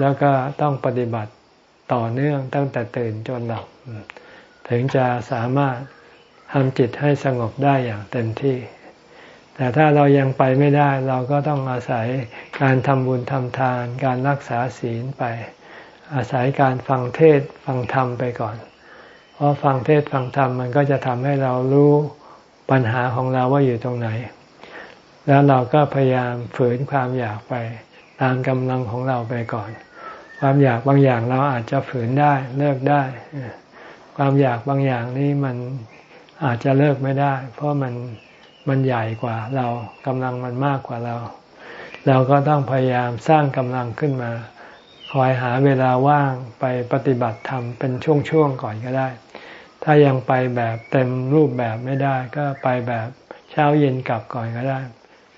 แล้วก็ต้องปฏิบัติต่อเนื่องตั้งแต่ตื่นจนหลับถึงจะสามารถทำจิตให้สงบได้อย่างเต็มที่ แต่ถ้าเรายังไปไม่ได้เราก็ต้องอาศัยการทำบุญทำทาน การรักษาศีลไป อาศัยการฟังเทศฟังธรรมไปก่อน ราะฟังเทศฟังธรรมมันก็จะทำให้เรารู้ปัญหาของเราว่าอยู่ตรงไหน แล้วเราก็พยายามฝืนความอยากไปตามกำลังของเราไปก่อน ความอยากบางอย่างเราอาจจะฝืนได้เลิกได้ ความอยากบางอย่างนี้มันอาจจะเลิกไม่ได้ เพราะมันมันใหญ่กว่าเรากำลังมันมากกว่าเรา เราก็ต้องพยายามสร้างกำลังขึ้นมา คอยหาเวลาว่างไปปฏิบัติธรรมเป็นช่วงๆก่อนก็ได้ ถ้ายังไปแบบเต็มรูปแบบไม่ได้ ก็ไปแบบเช้าเย็นกลับก่อนก็ได้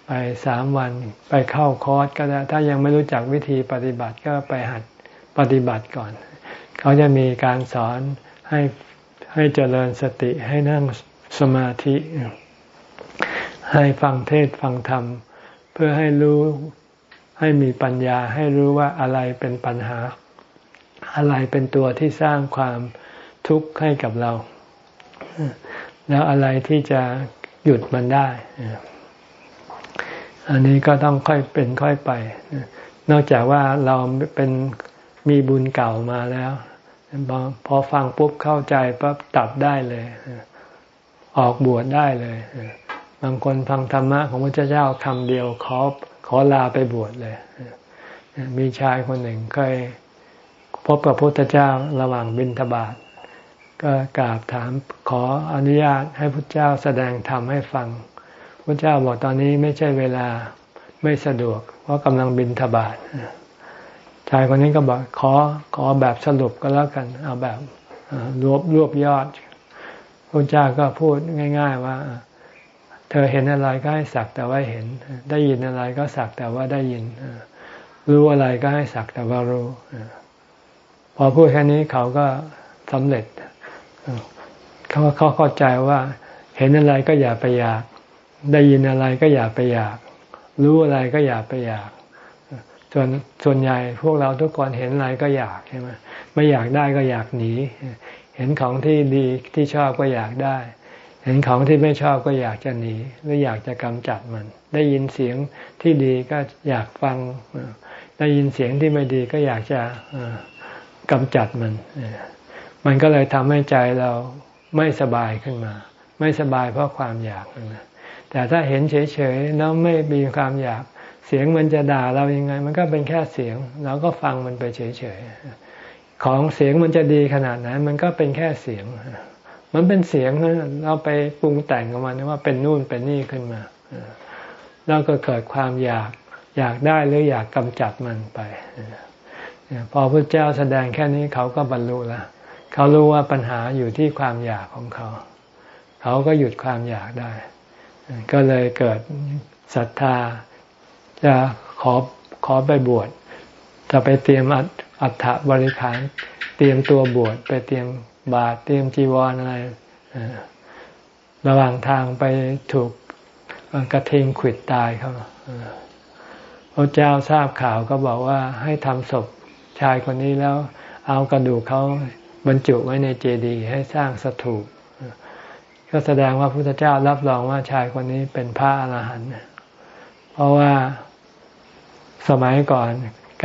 ไปสามวันไปเข้าคอร์สก็ได้ ถ้ายังไม่รู้จักวิธีปฏิบัติก็ไปหัดปฏิบัติก่อน เขาจะมีการสอนให้ให้เจริญสติให้นั่งสมาธิ ให้ฟังเทศฟังธรรม เพื่อให้รู้ให้มีปัญญาให้รู้ว่าอะไรเป็นปัญหา อะไรเป็นตัวที่สร้างความ ทุกข์ให้กับเรา แล้วอะไรที่จะหยุดมันได้ อันนี้ก็ต้องค่อยเป็นค่อยไป นอกจากว่าเราเป็นมีบุญเก่ามาแล้วพอฟังปุ๊บเข้าใจปั๊บตัดได้เลย ออกบวชได้เลย บางคนฟังธรรมะของพระเจ้าคำเดียวขอขอลาไปบวชเลย มีชายคนหนึ่งเคยพบกับพระพุทธเจ้าระหว่างบิณฑบาต ก็กราบถามขออนุญาตให้พระเจ้าแสดงธรรมให้ฟังพระเจ้าบอกตอนนี้ไม่ใช่เวลาไม่สะดวก เพราะกำลังบินทบาทชายคนนี้ก็บอกขอขอแบบสรุปก็แล้วกัน เอาแบบรวบรวบยอดพระเจ้าก็พูดง่าย ๆ ว่า เธอเห็นอะไรก็ให้สักแต่ว่าเห็น ได้ยินอะไรก็สักแต่ว่าได้ยินรู้อะไรก็ให้สักแต่ว่ารู้พอพูดแค่นี้เขาก็สำเร็จ เขาเขาเข้าใจว่า เห็นอะไรก็อย่าไปอยาก ได้ยินอะไรก็อย่าไปอยาก รู้อะไรก็อย่าไปอยาก ส่วนส่วนใหญ่พวกเราทุกคนเห็นอะไรก็อยากใช่ไหมไม่อยากได้ก็อยากหนี เห็นของที่ดีที่ชอบก็อยากได้ เห็นของที่ไม่ชอบก็อยากจะหนีหรืออยากจะกำจัดมัน ได้ยินเสียงที่ดีก็อยากฟัง ได้ยินเสียงที่ไม่ดีก็อยากจะกำจัดมัน มันก็เลยทำให้ใจเราไม่สบายขึ้นมา ไม่สบายเพราะความอยากนะแต่ถ้าเห็นเฉยๆแล้วไม่มีความอยาก เสียงมันจะด่าเรายังไง มันก็เป็นแค่เสียง เราก็ฟังมันไปเฉยๆของเสียงมันจะดีขนาดไหนมันก็เป็นแค่เสียง มันเป็นเสียงเราไปปรุงแต่งกับมันว่าเป็นนู่นเป็นนี่ขึ้นมาเราก็เกิดความอยากอยากได้หรืออยากกำจัดมันไปพอพระเจ้าแสดงแค่นี้เขาก็บรรลุแล้ว เขารู้ว่าปัญหาอยู่ที่ความอยากของเขา เขาก็หยุดความอยากได้ ก็เลยเกิดศรัทธา จะขอขอไปบวชจะไปเตรียมอัฐบริขารเตรียมตัวบวชไปเตรียมบาตรเตรียมจีวรออะไรระหว่างทางไปถูกกระเทงขิดตายเขาพระเจ้าทราบข่าวก็บอกว่าให้ทำศพชายคนนี้แล้ว เอากระดูกเขา บรรจุไว้ในเจดีย์ให้สร้างสถูปก็แสดงว่าพระพุทธเจ้ารับรองว่าชายคนนี้เป็นพระอรหันต์เพราะว่าสมัยก่อน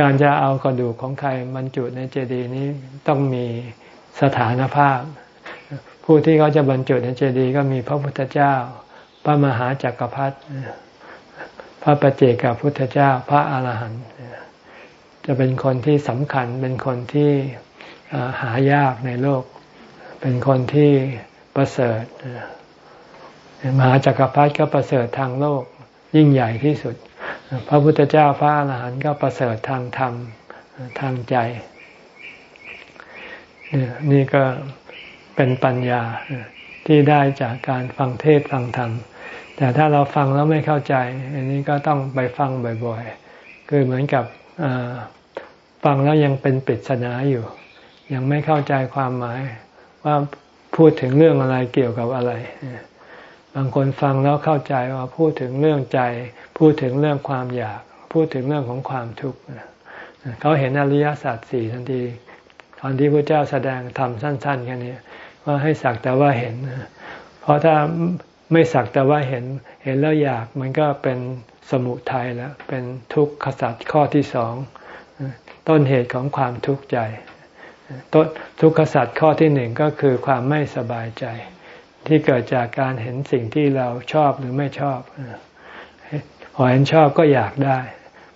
การจะเอากระดูกของใครบรรจุในเจดีย์นี้ต้องมีสถานภาพ ผู้ที่เขาจะบรรจุในเจดีย์ก็มีพระพุทธเจ้า พระมหาจักรพรรดิพระปเจกับพุทธเจ้าพระอรหันต์จะเป็นคนที่สำคัญเป็นคนที่ หายากในโลก เป็นคนที่ประเสริฐมหาจักรพรรดิก็ประเสริฐทางโลกยิ่งใหญ่ที่สุด พระพุทธเจ้าพระอรหันต์ก็ประเสริฐทางธรรมทางใจ นี่ก็เป็นปัญญาที่ได้จากการฟังเทศฟังธรรม แต่ถ้าเราฟังแล้วไม่เข้าใจ อันนี้ก็ต้องไปฟังบ่อยๆ คือเหมือนกับฟังแล้วยังเป็นปริศนาอยู่ ยังไม่เข้าใจความหมายว่าพูดถึงเรื่องอะไรเกี่ยวกับอะไร บางคนฟังแล้วเข้าใจว่าพูดถึงเรื่องใจ พูดถึงเรื่องความอยาก พูดถึงเรื่องของความทุกข์เขาเห็นอริยสัจสี่ทันทีตอนที่พระเจ้าแสดงธรรมสั้นๆแค่นี้ว่าให้สักแต่ว่าเห็น เพราะถ้าไม่สักแต่ว่าเห็น เห็นแล้วอยากมันก็เป็นสมุทัยแล้ว เป็นทุกข์ขสัจข้อที่สอง ต้นเหตุของความทุกข์ใจ ทุกขสัตว์ข้อที่หนึ่งก็คือความไม่สบายใจ ที่เกิดจากการเห็นสิ่งที่เราชอบหรือไม่ชอบพอเห็นชอบก็อยากได้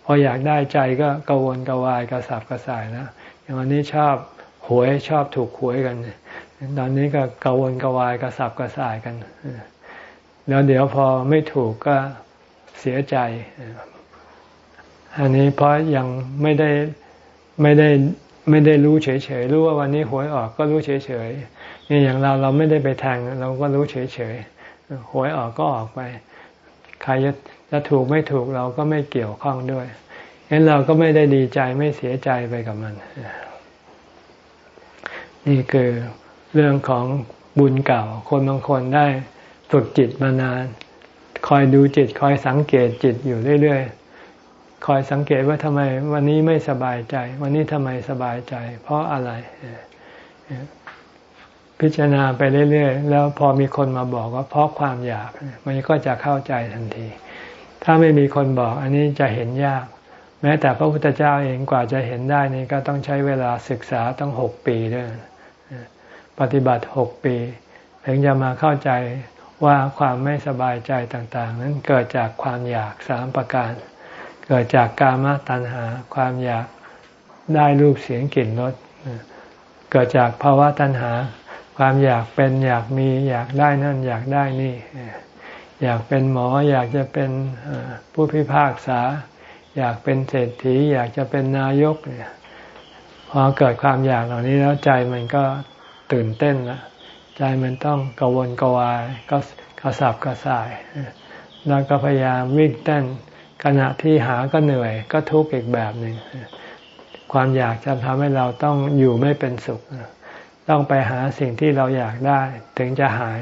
พออยากได้ใจก็กวนกวายกระสับกระส่ายนะอย่างวันนี้ชอบหวยชอบถูกหวยกันตอนนี้ก็กวนกวายกระสับกระส่ายกันแล้วเดี๋ยวพอไม่ถูกก็เสียใจ อันนี้เพราะยังไม่ได้ไม่ได้ ไม่ได้รู้เฉยๆรู้ว่าวันนี้หวยออกก็รู้เฉยๆนี่อย่างเราเราไม่ได้ไปแทงเราก็รู้เฉยๆหวยออกก็ออกไป ใครจะจะถูกไม่ถูกเราก็ไม่เกี่ยวข้องด้วยงั้นเราก็ไม่ได้ดีใจไม่เสียใจไปกับมัน นี่คือเรื่องของบุญเก่า คนบางคนได้ฝึกจิตมานาน คอยดูจิตคอยสังเกตจิตอยู่เรื่อยๆ คอยสังเกตว่าทำไมวันนี้ไม่สบายใจ วันนี้ทำไมสบายใจ เพราะอะไร พิจารณาไปเรื่อยๆ แล้วพอมีคนมาบอกว่าเพราะความอยาก มันก็จะเข้าใจทันที ถ้าไม่มีคนบอก อันนี้จะเห็นยาก แม้แต่พระพุทธเจ้าเองกว่าจะเห็นได้นี่ก็ต้องใช้เวลาศึกษาต้องหกปีด้วยปฏิบัติหกปี ถึงจะมาเข้าใจว่าความไม่สบายใจต่าง ๆ นั้นเกิดจากความอยากสามประการ เกิดจากกามตัณหา ความอยากได้รูปเสียงกลิ่นรสเกิดจากภาวะตัณหา ความอยากเป็นอยากมีอยากได้นั่นอยากได้นี่ อยากเป็นหมออยากจะเป็นผู้พิพากษา อยากเป็นเศรษฐี อยากจะเป็นนายกเนี่ยพอเกิดความอยากเหล่านี้แล้วใจมันก็ตื่นเต้นล้วใจมันต้องกวนกวายก็กระสับกระส่าย แล้วก็พยายามวิ่งเต้น ขณะที่หาก็เหนื่อยก็ทุกข์อีกแบบหนึ่งความอยากจะทำให้เราต้องอยู่ไม่เป็นสุข ต้องไปหาสิ่งที่เราอยากได้ ถึงจะหาย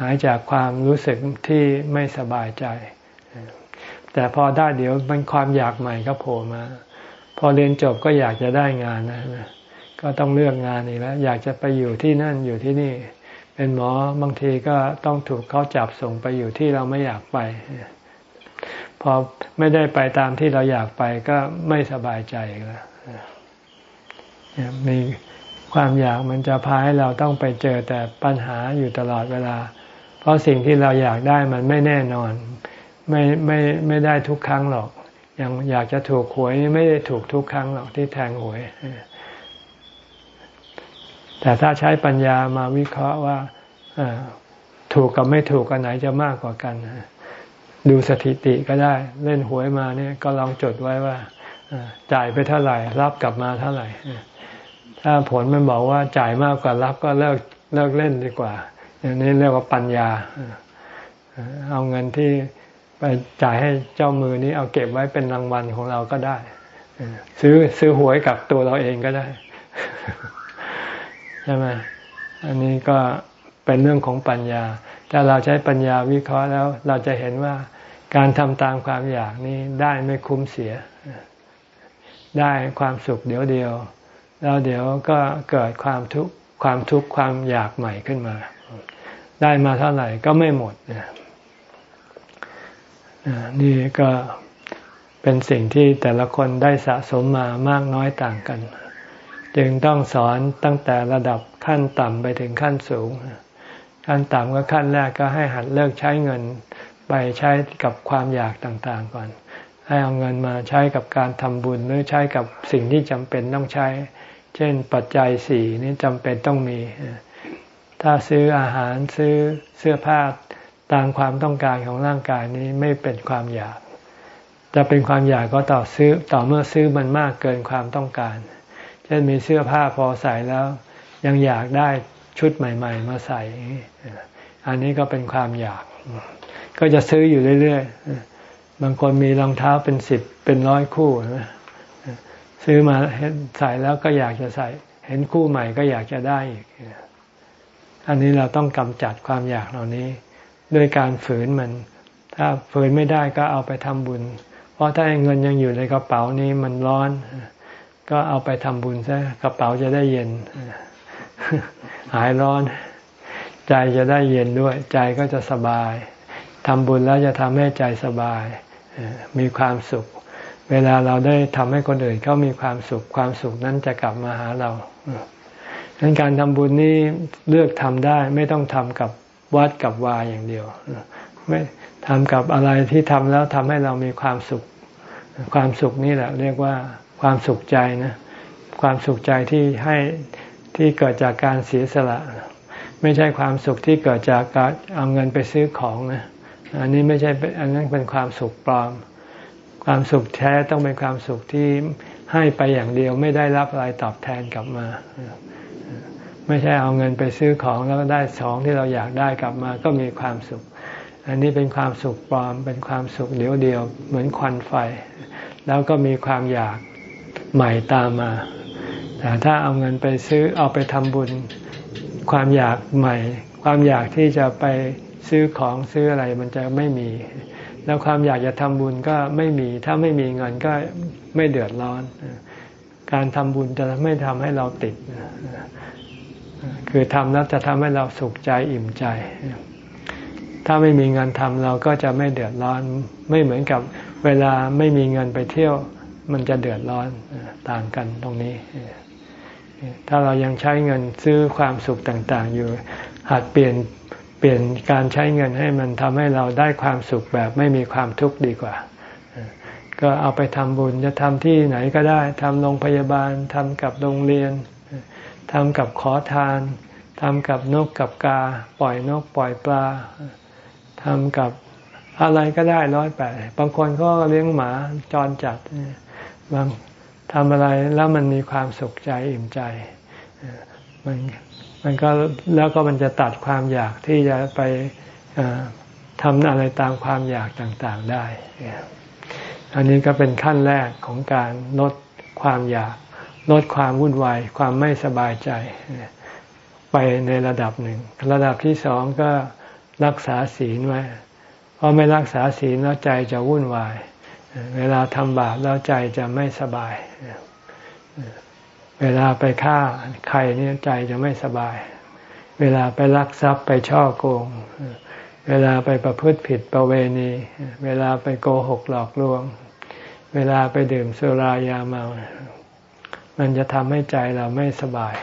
หายจากความรู้สึกที่ไม่สบายใจ แต่พอได้เดี๋ยวมันความอยากใหม่ก็โผล่มา พอเรียนจบก็อยากจะได้งานนะก็ต้องเลือกงานอีกแล้ว อยากจะไปอยู่ที่นั่นอยู่ที่นี่ เป็นหมอบางทีก็ต้องถูกเขาจับส่งไปอยู่ที่เราไม่อยากไป พอไม่ได้ไปตามที่เราอยากไปก็ไม่สบายใจแล้วมีความอยากมันจะพาให้เราต้องไปเจอแต่ปัญหาอยู่ตลอดเวลา เพราะสิ่งที่เราอยากได้มันไม่แน่นอน ไม่ไม่ไม่ได้ทุกครั้งหรอก อย่างอยากจะถูกหวยไม่ได้ถูกทุกครั้งหรอกที่แทงหวย แต่ถ้าใช้ปัญญามาวิเคราะห์ว่าถูกกับไม่ถูกกันไหนจะมากกว่ากัน ดูสถิติก็ได้ เล่นหวยมาเนี่ยก็ลองจดไว้ว่าจ่ายไปเท่าไหร่ รับกลับมาเท่าไหร่ ถ้าผลมันบอกว่าจ่ายมากกว่ารับก็เลิกเลิกเล่นดีกว่าอย่างนี้เรียกว่าปัญญา เอาเงินที่ไปจ่ายให้เจ้ามือนี้เอาเก็บไว้เป็นรางวัลของเราก็ได้ซื้อซื้อหวยกับตัวเราเองก็ได้ใช่ไหมอันนี้ก็เป็นเรื่องของปัญญา ถ้าเราใช้ปัญญาวิเคราะห์แล้ว เราจะเห็นว่า การทำตามความอยากนี้ได้ไม่คุ้มเสีย ได้ความสุขเดี๋ยวเดียว แล้วเดี๋ยวก็เกิดความทุกข์ความทุกข์ความอยากใหม่ขึ้นมา ได้มาเท่าไหร่ก็ไม่หมดนี่ก็เป็นสิ่งที่แต่ละคนได้สะสมมามากน้อยต่างกัน จึงต้องสอนตั้งแต่ระดับขั้นต่ำไปถึงขั้นสูง ขั้นต่ำก็ขั้นแรกก็ให้หัดเลิกใช้เงิน ไปใช้กับความอยากต่างๆก่อน ให้เอาเงินมาใช้กับการทำบุญหรือใช้กับสิ่งที่จำเป็นต้องใช้ เช่นปัจจัยสี่นี้จำเป็นต้องมี ถ้าซื้ออาหารซื้อเสื้อผ้าตามความต้องการของร่างกายนี้ไม่เป็นความอยาก จะเป็นความอยากก็ต่อซื้อต่อเมื่อซื้อมันมากเกินความต้องการ เช่นมีเสื้อผ้าพอใส่แล้ว ยังอยากได้ชุดใหม่ ๆ มาใส่ อันนี้ก็เป็นความอยาก ก็จะซื้ออยู่เรื่อยๆ บางคนมีรองเท้าเป็นสิบเป็นร้อยคู่นะซื้อมาใส่แล้วก็อยากจะใส่ เห็นคู่ใหม่ก็อยากจะได้อีก อันนี้เราต้องกำจัดความอยากเหล่านี้ ด้วยการฝืนมัน ถ้าฝืนไม่ได้ก็เอาไปทำบุญ เพราะถ้าเงินยังอยู่ในกระเป๋านี้มันร้อน ก็เอาไปทำบุญซะกระเป๋าจะได้เย็น หายร้อน ใจจะได้เย็นด้วย ใจก็จะสบาย ทำบุญแล้วจะทำให้ใจสบาย มีความสุข เวลาเราได้ทำให้คนอื่นเขามีความสุข ความสุขนั้นจะกลับมาหาเราดังนั้นการทำบุญนี้เลือกทำได้ ไม่ต้องทำกับวัดกับวาอย่างเดียว ไม่ทำกับอะไรที่ทำแล้วทำให้เรามีความสุข ความสุขนี่แหละ เรียกว่าความสุขใจนะ ความสุขใจที่ให้ที่เกิดจากการเสียสละ ไม่ใช่ความสุขที่เกิดจากการเอาเงินไปซื้อของนะ อันนี้ไม่ใช่อันนั้นเป็นความสุขปลอม ความสุขแท้ต้องเป็นความสุขที่ให้ไปอย่างเดียวไม่ได้รับอะไรตอบแทนกลับมา ไม่ใช่เอาเงินไปซื้อของแล้วก็ได้สองที่เราอยากได้กลับมา ก็มีความสุข อันนี้เป็นความสุขปลอม เป็นความสุขเดียวเดียวเหมือนควันไฟ แล้วก็มีความอยากใหม่ตามมาแต่ถ้าเอาเงินไปซื้อเอาไปทำบุญ ความอยากใหม่ ความอยากที่จะไป ซื้อของซื้ออะไรมันจะไม่มี แล้วความอยากจะทำบุญก็ไม่มี ถ้าไม่มีเงินก็ไม่เดือดร้อน การทำบุญจะไม่ทำให้เราติด คือทำแล้วจะทำให้เราสุขใจอิ่มใจ ถ้าไม่มีเงินทำเราก็จะไม่เดือดร้อน ไม่เหมือนกับเวลาไม่มีเงินไปเที่ยวมันจะเดือดร้อนต่างกันตรงนี้ ถ้าเรายังใช้เงินซื้อความสุขต่าง ๆ อยู่หัดเปลี่ยน ปลี่ยนการใช้เงินให้มันทำให้เราได้ความสุขแบบไม่มีความทุกข์ดีกว่า ก็เอาไปทำบุญจะทำที่ไหนก็ได้ทำโรงพยาบาลทำกับโรงเรียนทำกับขอทานทำกับนกกับกา ปล่อยนกปล่อยปลาทำกับอะไรก็ได้ร้อยแปดบางคนก็เลี้ยงหมาจรจัดบางทำอะไรแล้วมันมีความสุขใจอิ่มใจ มัน มันก็แล้วก็มันจะตัดความอยากที่จะไปทำอะไรตามความอยากต่างๆได้ อันนี้ก็เป็นขั้นแรกของการลดความอยาก ลดความวุ่นวาย ความไม่สบายใจ ไปในระดับหนึ่ง ระดับที่สองก็รักษาศีลไว้ เพราะไม่รักษาศีลแล้วใจจะวุ่นวาย เวลาทำบาปแล้วใจจะไม่สบาย เวลาไปฆ่าใครเนี่ยใจจะไม่สบาย เวลาไปลักทรัพย์ไปช่อโกง เวลาไปประพฤติผิดประเวณี เวลาไปโกหกหลอกลวง เวลาไปดื่มสุรายาเมา มันจะทำให้ใจเราไม่สบาย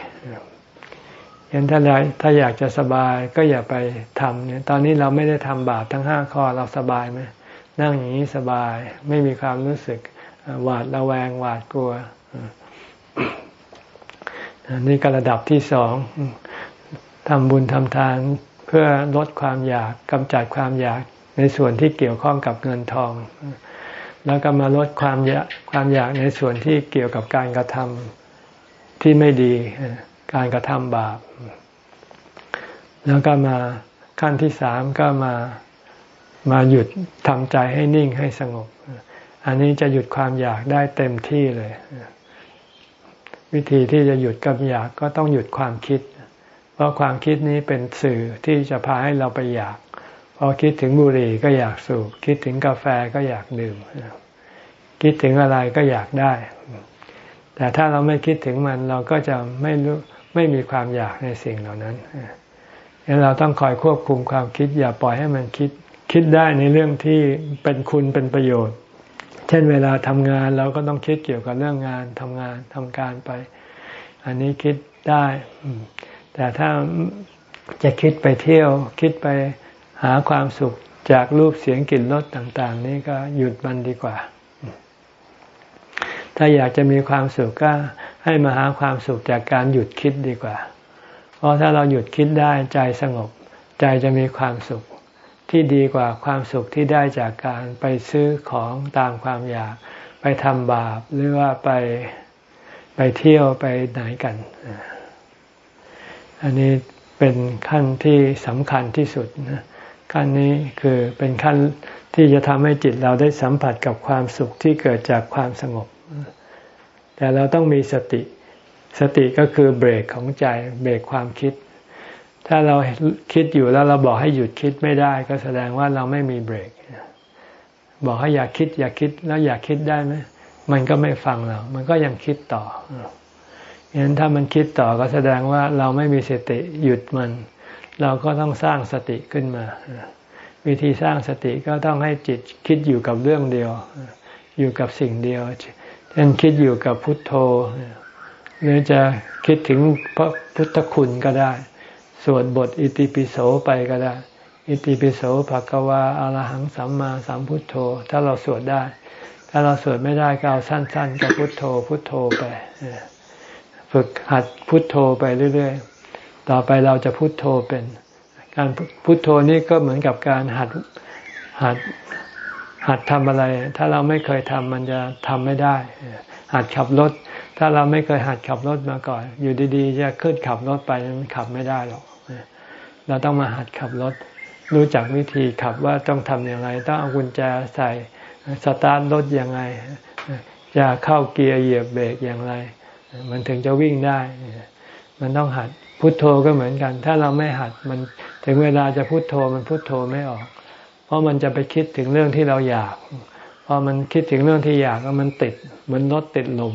เห็นถ้าถ้าอยากจะสบายก็อย่าไปทำเนี่ย ตอนนี้เราไม่ได้ทำบาปทั้งห้าข้อเราสบายไหมนั่งอย่างนี้สบาย ไม่มีความรู้สึกหวาดระแวงหวาดกลัว นี่ก็ระดับที่สองทำบุญทำทานเพื่อลดความอยากกำจัดความอยากในส่วนที่เกี่ยวข้องกับเงินทอง แล้วก็มาลดความอยากความอยากในส่วนที่เกี่ยวกับการกระทำที่ไม่ดีการกระทำบาป แล้วก็มาขั้นที่สามก็มามาหยุดทำใจให้นิ่งให้สงบ อันนี้จะหยุดความอยากได้เต็มที่เลย วิธีที่จะหยุดความอยากก็ต้องหยุดความคิด เพราะความคิดนี้เป็นสื่อที่จะพาให้เราไปอยาก พอคิดถึงบุหรี่ก็อยากสูบคิดถึงกาแฟก็อยากดื่ม คิดถึงอะไรก็อยากได้ แต่ถ้าเราไม่คิดถึงมันเราก็จะไม่รู้ไม่มีความอยากในสิ่งเหล่านั้นดังนั้นเราต้องคอยควบคุมความคิด อย่าปล่อยให้มันคิด คิดได้ในเรื่องที่เป็นคุณเป็นประโยชน์เช่นเวลาทำงานเราก็ต้องคิดเกี่ยวกับเรื่องงานทำงานทำการไป อันนี้คิดได้ แต่ถ้าจะคิดไปเที่ยว คิดไปหาความสุขจากรูปเสียงกลิ่นรสต่าง ๆ นี่ก็หยุดมันดีกว่า ถ้าอยากจะมีความสุขก็ให้มาหาความสุขจากการหยุดคิดดีกว่า เพราะถ้าเราหยุดคิดได้ใจสงบ ใจจะมีความสุข ที่ดีกว่าความสุขที่ได้จากการไปซื้อของตามความอยาก ไปทำบาปหรือว่าไปไปเที่ยวไปไหนกัน อันนี้เป็นขั้นที่สำคัญที่สุดนะขั้นนี้คือเป็นขั้นที่จะทำให้จิตเราได้สัมผัสกับความสุขที่เกิดจากความสงบ แต่เราต้องมีสติ สติก็คือเบรกของใจ เบรกความคิด ถ้าเราคิดอยู่แล้วเราบอกให้หยุดคิดไม่ได้ ก็แสดงว่าเราไม่มีเบรก บอกให้อย่าคิด อย่าคิดแล้วอยากคิดได้ไหมมันก็ไม่ฟังเรา มันก็ยังคิดต่อฉะนั้นถ้ามันคิดต่อก็แสดงว่าเราไม่มีสติหยุดมัน เราก็ต้องสร้างสติขึ้นมา วิธีสร้างสติก็ต้องให้จิตคิดอยู่กับเรื่องเดียว อยู่กับสิ่งเดียว เช่นคิดอยู่กับพุทโธ หรือจะคิดถึงพระพุทธคุณก็ได้ สวดบทอิติปิโสไปก็ได้ อิติปิโสภะกวาอรหังสัมมาสัมพุทโธ ถ้าเราสวดได้ ถ้าเราสวดไม่ได้ก็เอาสั้นๆก็พุทโธ พุทโธไปฝึกหัดพุทโธไปเรื่อยๆ ต่อไปเราจะพุทโธเป็น การพุทโธนี่ก็เหมือนกับการหัดหัดหัดทำอะไร ถ้าเราไม่เคยทำมันจะทำไม่ได้ หัดขับรถ ถ้าเราไม่เคยหัดขับรถมาก่อน อยู่ดีๆ จะขึ้นขับรถไปมันขับไม่ได้หรอก เราต้องมาหัดขับรถ รู้จักวิธีขับว่าต้องทำอย่างไร ต้องเอากุญแจใส่สตาร์ทรถยังไงจะเข้าเกียร์เหยียบเบรกอย่างไร มันถึงจะวิ่งได้ มันต้องหัดพุทโธก็เหมือนกัน ถ้าเราไม่หัดมันถึงเวลาจะพุทโธมันพุทโธไม่ออก เพราะมันจะไปคิดถึงเรื่องที่เราอยากพอมันคิดถึงเรื่องที่อยากมันติดเหมือนรถติดลม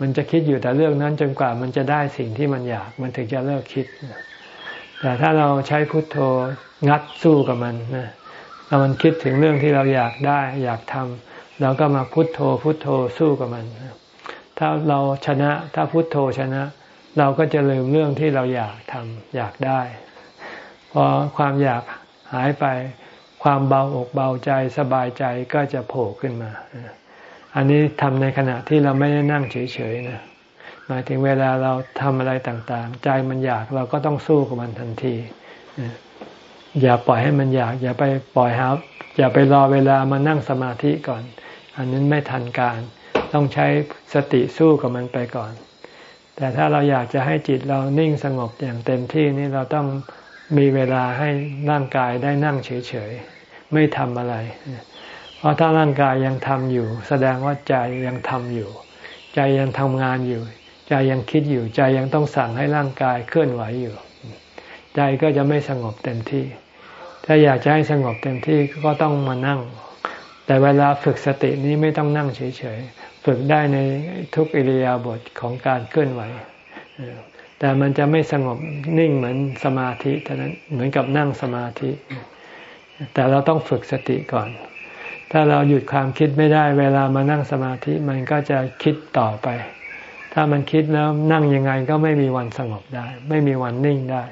มันจะคิดอยู่แต่เรื่องนั้นจนกว่ามันจะได้สิ่งที่มันอยาก มันถึงจะเลิกคิด แต่ถ้าเราใช้พุทโธงัดสู้กับมันนะถ้ามันคิดถึงเรื่องที่เราอยากได้ อยากทำเราก็มาพุทโธพุทโธสู้กับมัน ถ้าเราชนะถ้าพุทโธชนะ เราก็จะลืมเรื่องที่เราอยากทำอยากได้ พอความอยากหายไปความเบาอกเบาใจสบายใจก็จะโผล่ขึ้นมา อันนี้ทำในขณะที่เราไม่ได้นั่งเฉยๆนะ หมายถึงเวลาเราทำอะไรต่างๆ ใจมันอยากเราก็ต้องสู้กับมันทันที อย่าปล่อยให้มันอยาก อย่าไปปล่อยครับ อย่าไปรอเวลามานั่งสมาธิก่อน อันนั้นไม่ทันการ ต้องใช้สติสู้กับมันไปก่อน แต่ถ้าเราอยากจะให้จิตเรานิ่งสงบอย่างเต็มที่นี่เราต้องมีเวลาให้ร่างกายได้นั่งเฉยๆ ไม่ทำอะไร เพราะถ้าร่างกายยังทำอยู่ แสดงว่าใจยังทำอยู่ ใจยังทำงานอยู่ ใจยังคิดอยู่ ใจยังต้องสั่งให้ร่างกายเคลื่อนไหวอยู่ ใจก็จะไม่สงบเต็มที่ ถ้าอยากจะให้สงบเต็มที่ก็ต้องมานั่ง แต่เวลาฝึกสตินี้ไม่ต้องนั่งเฉยๆ ฝึกได้ในทุกอิริยาบถของการเคลื่อนไหว แต่มันจะไม่สงบนิ่งเหมือนสมาธิเท่านั้นเหมือนกับนั่งสมาธิ แต่เราต้องฝึกสติก่อนถ้าเราหยุดความคิดไม่ได้ เวลามานั่งสมาธิมันก็จะคิดต่อไป ถ้ามันคิดแล้วนั่งยังไงก็ไม่มีวันสงบได้ ไม่มีวันนิ่งได้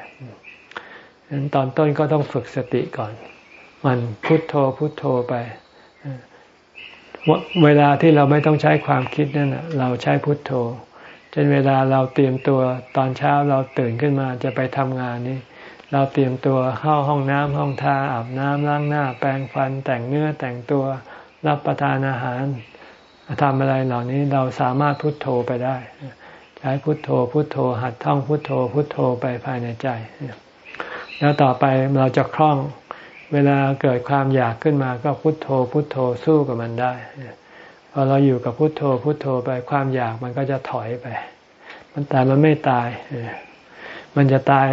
ฉะนั้นตอนต้นก็ต้องฝึกสติก่อน มันพุโทโธพุโทโธไป เวลาที่เราไม่ต้องใช้ความคิดนั่นเราใช้พุโทโธเช่นเวลาเราเตรียมตัวตอนเช้าเราตื่นขึ้นมาจะไปทำงานนี้เราเตรียมตัวเข้าห้องน้ำห้องท่าอาบน้ำล้างหน้า แปรงฟันแต่งเนื้อแต่งตัวรับประทานอาหาร ทำอะไรเหล่านี้เราสามารถพุโทโธไปได้ ใช้พุโทโธพุโทโธ หัดท่องพุโทโธ พุโทโธไปภายในใจ แล้วต่อไปเราจะคล่องเวลาเกิดความอยากขึ้นมาก็พุโทโธ พุโทโธสู้กับมันได้พอเราอยู่กับพุโทโธพุโทโธไปความอยากมันก็จะถอยไป มันแต่มันไม่ตาย มันจะตาย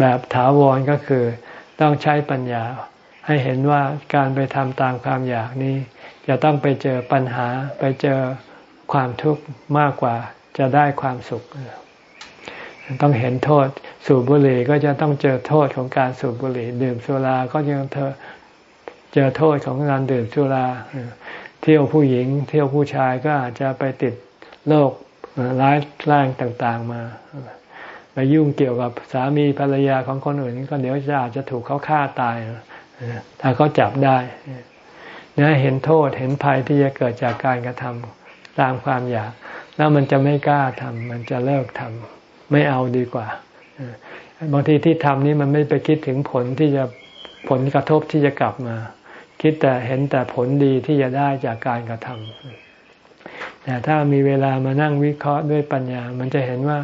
แบบถาวรก็คือ ต้องใช้ปัญญาให้เห็นว่าการไปทำตามความอยากนี้ จะต้องไปเจอปัญหาไปเจอความทุกข์มากกว่าจะได้ความสุข ต้องเห็นโทษสูบบุหรี่ก็จะต้องเจอโทษของการสูบบุหรี่ ดื่มสุราก็ยังเธอเจอโทษของการดื่มสุราเที่ยวผู้หญิง เที่ยวผู้ชายก็อาจจะไปติดโรคร้ายแรงต่างๆมาไปยุ่งเกี่ยวกับสามีภรรยาของคนอื่นก็เดี๋ยวจะอาจจะถูกเขาฆ่าตายถ้าเขาจับได้ เนี่ยเห็นโทษเห็นภัยที่จะเกิดจากการกระทำตามความอยาก แล้วมันจะไม่กล้าทำมันจะเลิกทำไม่เอาดีกว่าบางทีที่ทำนี้มันไม่ไปคิดถึงผลที่จะผลกระทบที่จะกลับมา คิดแต่เห็นแต่ผลดีที่จะได้จากการกระทำแต่ถ้ามีเวลามานั่งวิเคราะห์ด้วยปัญญา มันจะเห็นว่า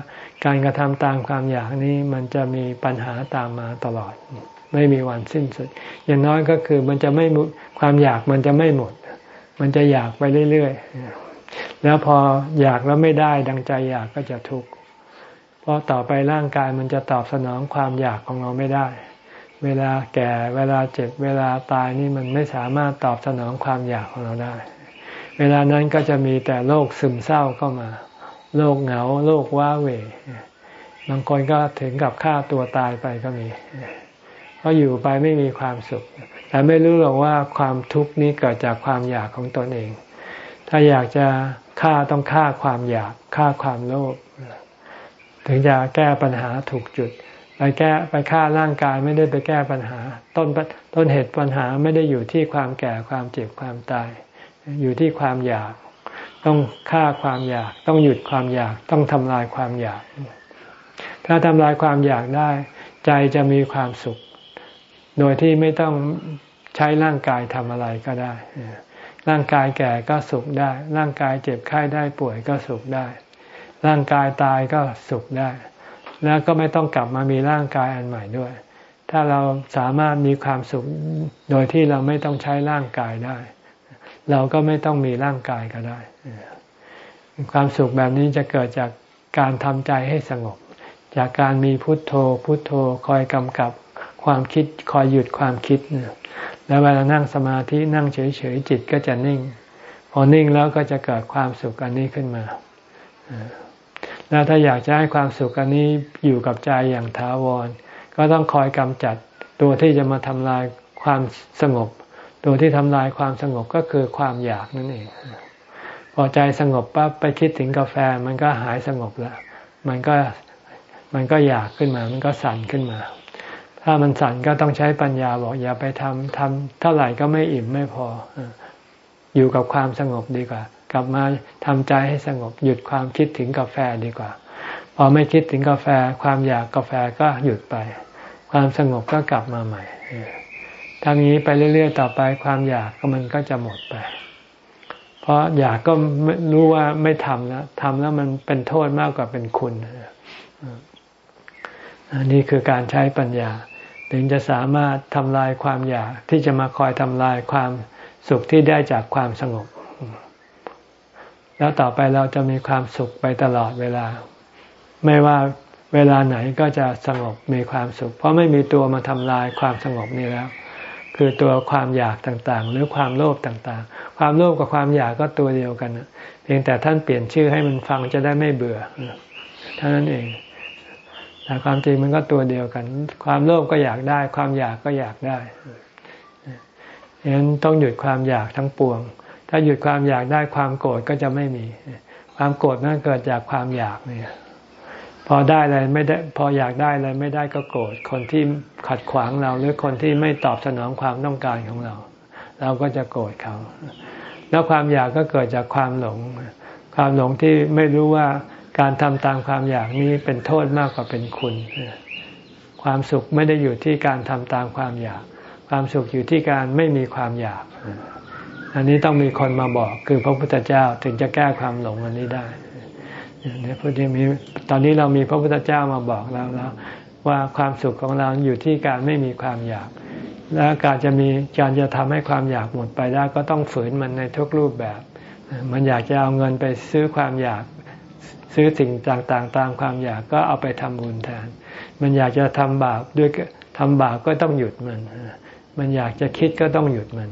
การกระทำตามความอยากนี้มันจะมีปัญหาตามมาตลอด ไม่มีวันสิ้นสุด อย่างน้อยก็คือมันจะไม่ความอยากมันจะไม่หมด มันจะอยากไปเรื่อยๆ แล้วพออยากแล้วไม่ได้ดังใจอยากก็จะทุกข์ เพราะต่อไปร่างกายมันจะตอบสนองความอยากของเราไม่ได้ เวลาแก่เวลาเจ็บ เวลาตายนี่มันไม่สามารถตอบสนองความอยากของเราได้ เวลานั้นก็จะมีแต่โรคซึมเศร้าเข้ามา โรคเหงา โรคว้าเหวบางคนก็ถึงกับฆ่าตัวตายไปก็มี เพราอยู่ไปไม่มีความสุข แต่ไม่รู้หรอกว่าความทุกข์นี้เกิดจากความอยากของตนเอง ถ้าอยากจะฆ่าต้องฆ่าความอยากฆ่าความโลภถึงจะแก้ปัญหาถูกจุดไปแก้ไปฆ่าร่างกายไม่ได้ไปแก้ปัญหา ต้นต้นเหตุปัญหาไม่ได้อยู่ที่ความแก่ความเจ็บความตาย อยู่ที่ความอยาก ต้องฆ่าความอยาก ต้องหยุดความอยาก ต้องทำลายความอยาก ถ้าทำลายความอยากได้ ใจจะมีความสุข โดยที่ไม่ต้องใช้ร่างกายทำอะไรก็ได้ ร่างกายแก่ก็สุขได้ ร่างกายเจ็บไข้ได้ป่วยก็สุขได้ ร่างกายตายก็สุขได้ แล้วก็ไม่ต้องกลับมามีร่างกายอันใหม่ด้วย ถ้าเราสามารถมีความสุขโดยที่เราไม่ต้องใช้ร่างกายได้ เราก็ไม่ต้องมีร่างกายก็ได้ ความสุขแบบนี้จะเกิดจากการทำใจให้สงบ จากการมีพุทโธ พุทโธคอยกำกับ ความคิดคอยหยุดความคิด แล้วเวลานั่งสมาธินั่งเฉยๆจิตก็จะนิ่ง พอนิ่งแล้วก็จะเกิดความสุขอันนี้ขึ้นมา แล้วถ้าอยากจะให้ความสุขอันนี้อยู่กับใจอย่างถาวร ก็ต้องคอยกำจัดตัวที่จะมาทำลายความสงบ ตัวที่ทำลายความสงบก็คือความอยากนั่นเอง พอใจสงบปั๊บไปคิดถึงกาแฟมันก็หายสงบแล้ว มันก็มันก็อยากขึ้นมา มันก็สั่นขึ้นมา ถ้ามันสั่นก็ต้องใช้ปัญญาบอกอย่าไปทำทำเท่าไหร่ก็ไม่อิ่มไม่พอ อยู่กับความสงบดีกว่า กลับมาทำใจให้สงบ หยุดความคิดถึงกาแฟดีกว่า พอไม่คิดถึงกาแฟ ความอยากกาแฟก็หยุดไป ความสงบก็กลับมาใหม่ทำนี้ไปเรื่อย ๆ ต่อไป ความอยากก็มันก็จะหมดไป เพราะอยากก็รู้ว่าไม่ทำแล้วทำแล้วมันเป็นโทษมากกว่าเป็นคุณนี่คือการใช้ปัญญา ถึงจะสามารถทำลายความอยากที่จะมาคอยทำลายความสุขที่ได้จากความสงบ แล้วต่อไปเราจะมีความสุขไปตลอดเวลา ไม่ว่าเวลาไหนก็จะสงบมีความสุข เพราะไม่มีตัวมาทำลายความสงบนี้แล้ว คือตัวความอยากต่างๆ หรือความโลภต่างๆ ความโลภกับความอยากก็ตัวเดียวกันเพียงแต่ท่านเปลี่ยนชื่อให้มันฟังจะได้ไม่เบื่อเท่านั้นเอง แต่ความจริงมันก็ตัวเดียวกัน ความโลภก็อยากได้ ความอยากก็อยากได้ฉะนั้นต้องหยุดความอยากทั้งปวง ถ้าหยุดความอยากได้ความโกรธก็จะไม่มี ความโกรธนั่นเกิดจากความอยากเนี่ย พอได้อะไรไม่ได้ พออยากได้อะไรไม่ได้ก็โกรธ คนที่ขัดขวางเรา หรือคนที่ไม่ตอบสนองความต้องการของเรา เราก็จะโกรธเขา แล้วความอยากก็เกิดจากความหลง ความหลงที่ไม่รู้ว่า การทำตามความอยากนี้เป็นโทษมากกว่าเป็นคุณ ความสุขไม่ได้อยู่ที่การทำตามความอยาก ความสุขอยู่ที่การไม่มีความอยาก อันนี้ต้องมีคนมาบอกคือพระพุทธเจ้าถึงจะแก้ความหลงอันนี้ได้เนี่ยพุทธมีตอนนี้เรามีพระพุทธเจ้ามาบอกเราแล้วว่าความสุขของเราอยู่ที่การไม่มีความอยาก และการจะมีการจะทำให้ความอยากหมดไปได้ก็ต้องฝืนมันในทุกรูปแบบ มันอยากจะเอาเงินไปซื้อความอยาก ซื้อสิ่งต่างๆ ตามความอยากก็เอาไปทำบุญแทน มันอยากจะทำบาปด้วยทำบาปก็ต้องหยุดมัน มันอยากจะคิดก็ต้องหยุดมัน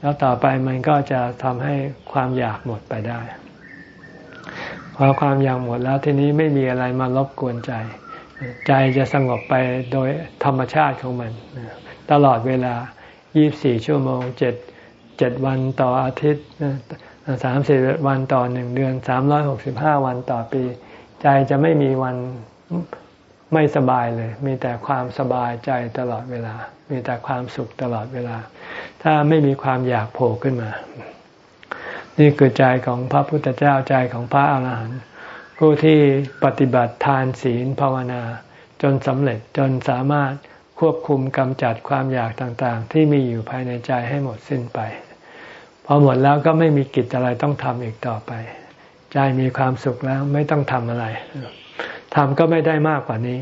แล้วต่อไปมันก็จะทำให้ความอยากหมดไปได้พอความอยากหมดแล้วทีนี้ไม่มีอะไรมารบกวนใจ ใจจะสงบไปโดยธรรมชาติของมัน ตลอดเวลา 24 ชั่วโมง 7 7 วันต่ออาทิตย์ สามสิบวันต่อหนึ่งเดือนสามร้อยหกสิบห้าวันต่อปี ใจจะไม่มีวันไม่สบายเลย มีแต่ความสบายใจตลอดเวลา มีแต่ความสุขตลอดเวลา ถ้าไม่มีความอยากโผล่ขึ้นมา นี่คือใจของพระพุทธเจ้าใจของพระอาหารหันต์ผู้ที่ปฏิบัติทานศีลภาวนา จนสำเร็จจนสามารถควบคุมกำจัดความอยากต่างๆ ที่มีอยู่ภายในใจให้หมดสิ้นไป พอหมดแล้วก็ไม่มีกิจอะไรต้องทำอีกต่อไป ใจมีความสุขแล้วไม่ต้องทำอะไรทำก็ไม่ได้มากกว่านี้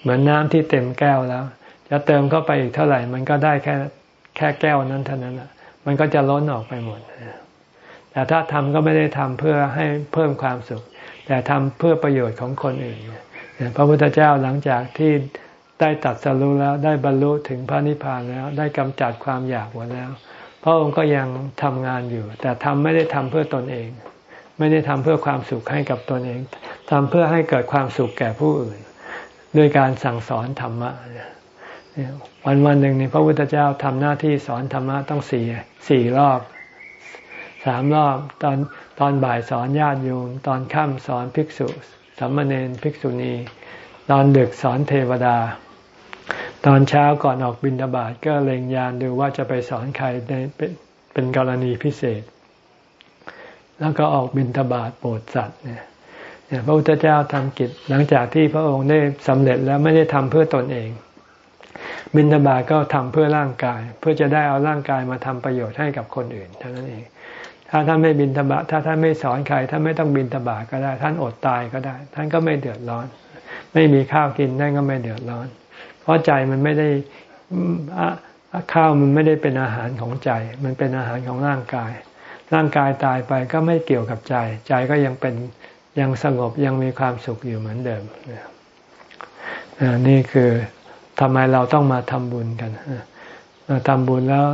เหมือนน้ำที่เต็มแก้วแล้ว จะเติมเข้าไปอีกเท่าไหร่ มันก็ได้แค่แค่แก้วนั้นเท่านั้นมันก็จะล้นออกไปหมด แต่ถ้าทำก็ไม่ได้ทำเพื่อให้เพิ่มความสุข แต่ทำเพื่อประโยชน์ของคนอื่นพระพุทธเจ้าหลังจากที่ได้ตัดสรุแล้วได้บรรลุถึงพระนิพพานแล้ว ได้กำจัดความอยากหมดแล้ว พระองค์ก็ยังทำงานอยู่ แต่ทำไม่ได้ทำเพื่อตนเอง ไม่ได้ทำเพื่อความสุขให้กับตนเองทำเพื่อให้เกิดความสุขแก่ผู้อื่น ด้วยการสั่งสอนธรรมะวันวันหนึ่งในพระพุทธเจ้าทำหน้าที่สอนธรรมะต้องสี่สี่รอบสามรอบตอนตอนบ่ายสอนญาติโยมตอนค่ำสอนภิกษุสัมมาเนนภิกษุณี ตอนดึกสอนเทวดา ตอนเช้าก่อนออกบินทบาทก็เล็งยานดูว่าจะไปสอนใครในเป็นกรณีพิเศษ แล้วก็ออกบินทบาทโปรดสัตว์เนี่ยพระพุทธเจ้าทำกิจหลังจากที่พระองค์ได้สำเร็จแล้วไม่ได้ทำเพื่อตนเอง บินทบาทก็ทำเพื่อร่างกาย เพื่อจะได้เอาร่างกายมาทำประโยชน์ให้กับคนอื่นเท่านั้นเอง ถ้าท่านไม่บินทบาทถ้าท่านไม่สอนใครท่านไม่ต้องบินทบาทก็ได้ ท่านอดตายก็ได้ ท่านก็ไม่เดือดร้อน ไม่มีข้าวกินท่านก็ไม่เดือดร้อน เพราะใจมันไม่ได้ข้าวมันไม่ได้เป็นอาหารของใจ มันเป็นอาหารของร่างกาย ร่างกายตายไปก็ไม่เกี่ยวกับใจ ใจก็ยังเป็นยังสงบยังมีความสุขอยู่เหมือนเดิมนี่คือทำไมเราต้องมาทำบุญกันเราทำบุญแล้ว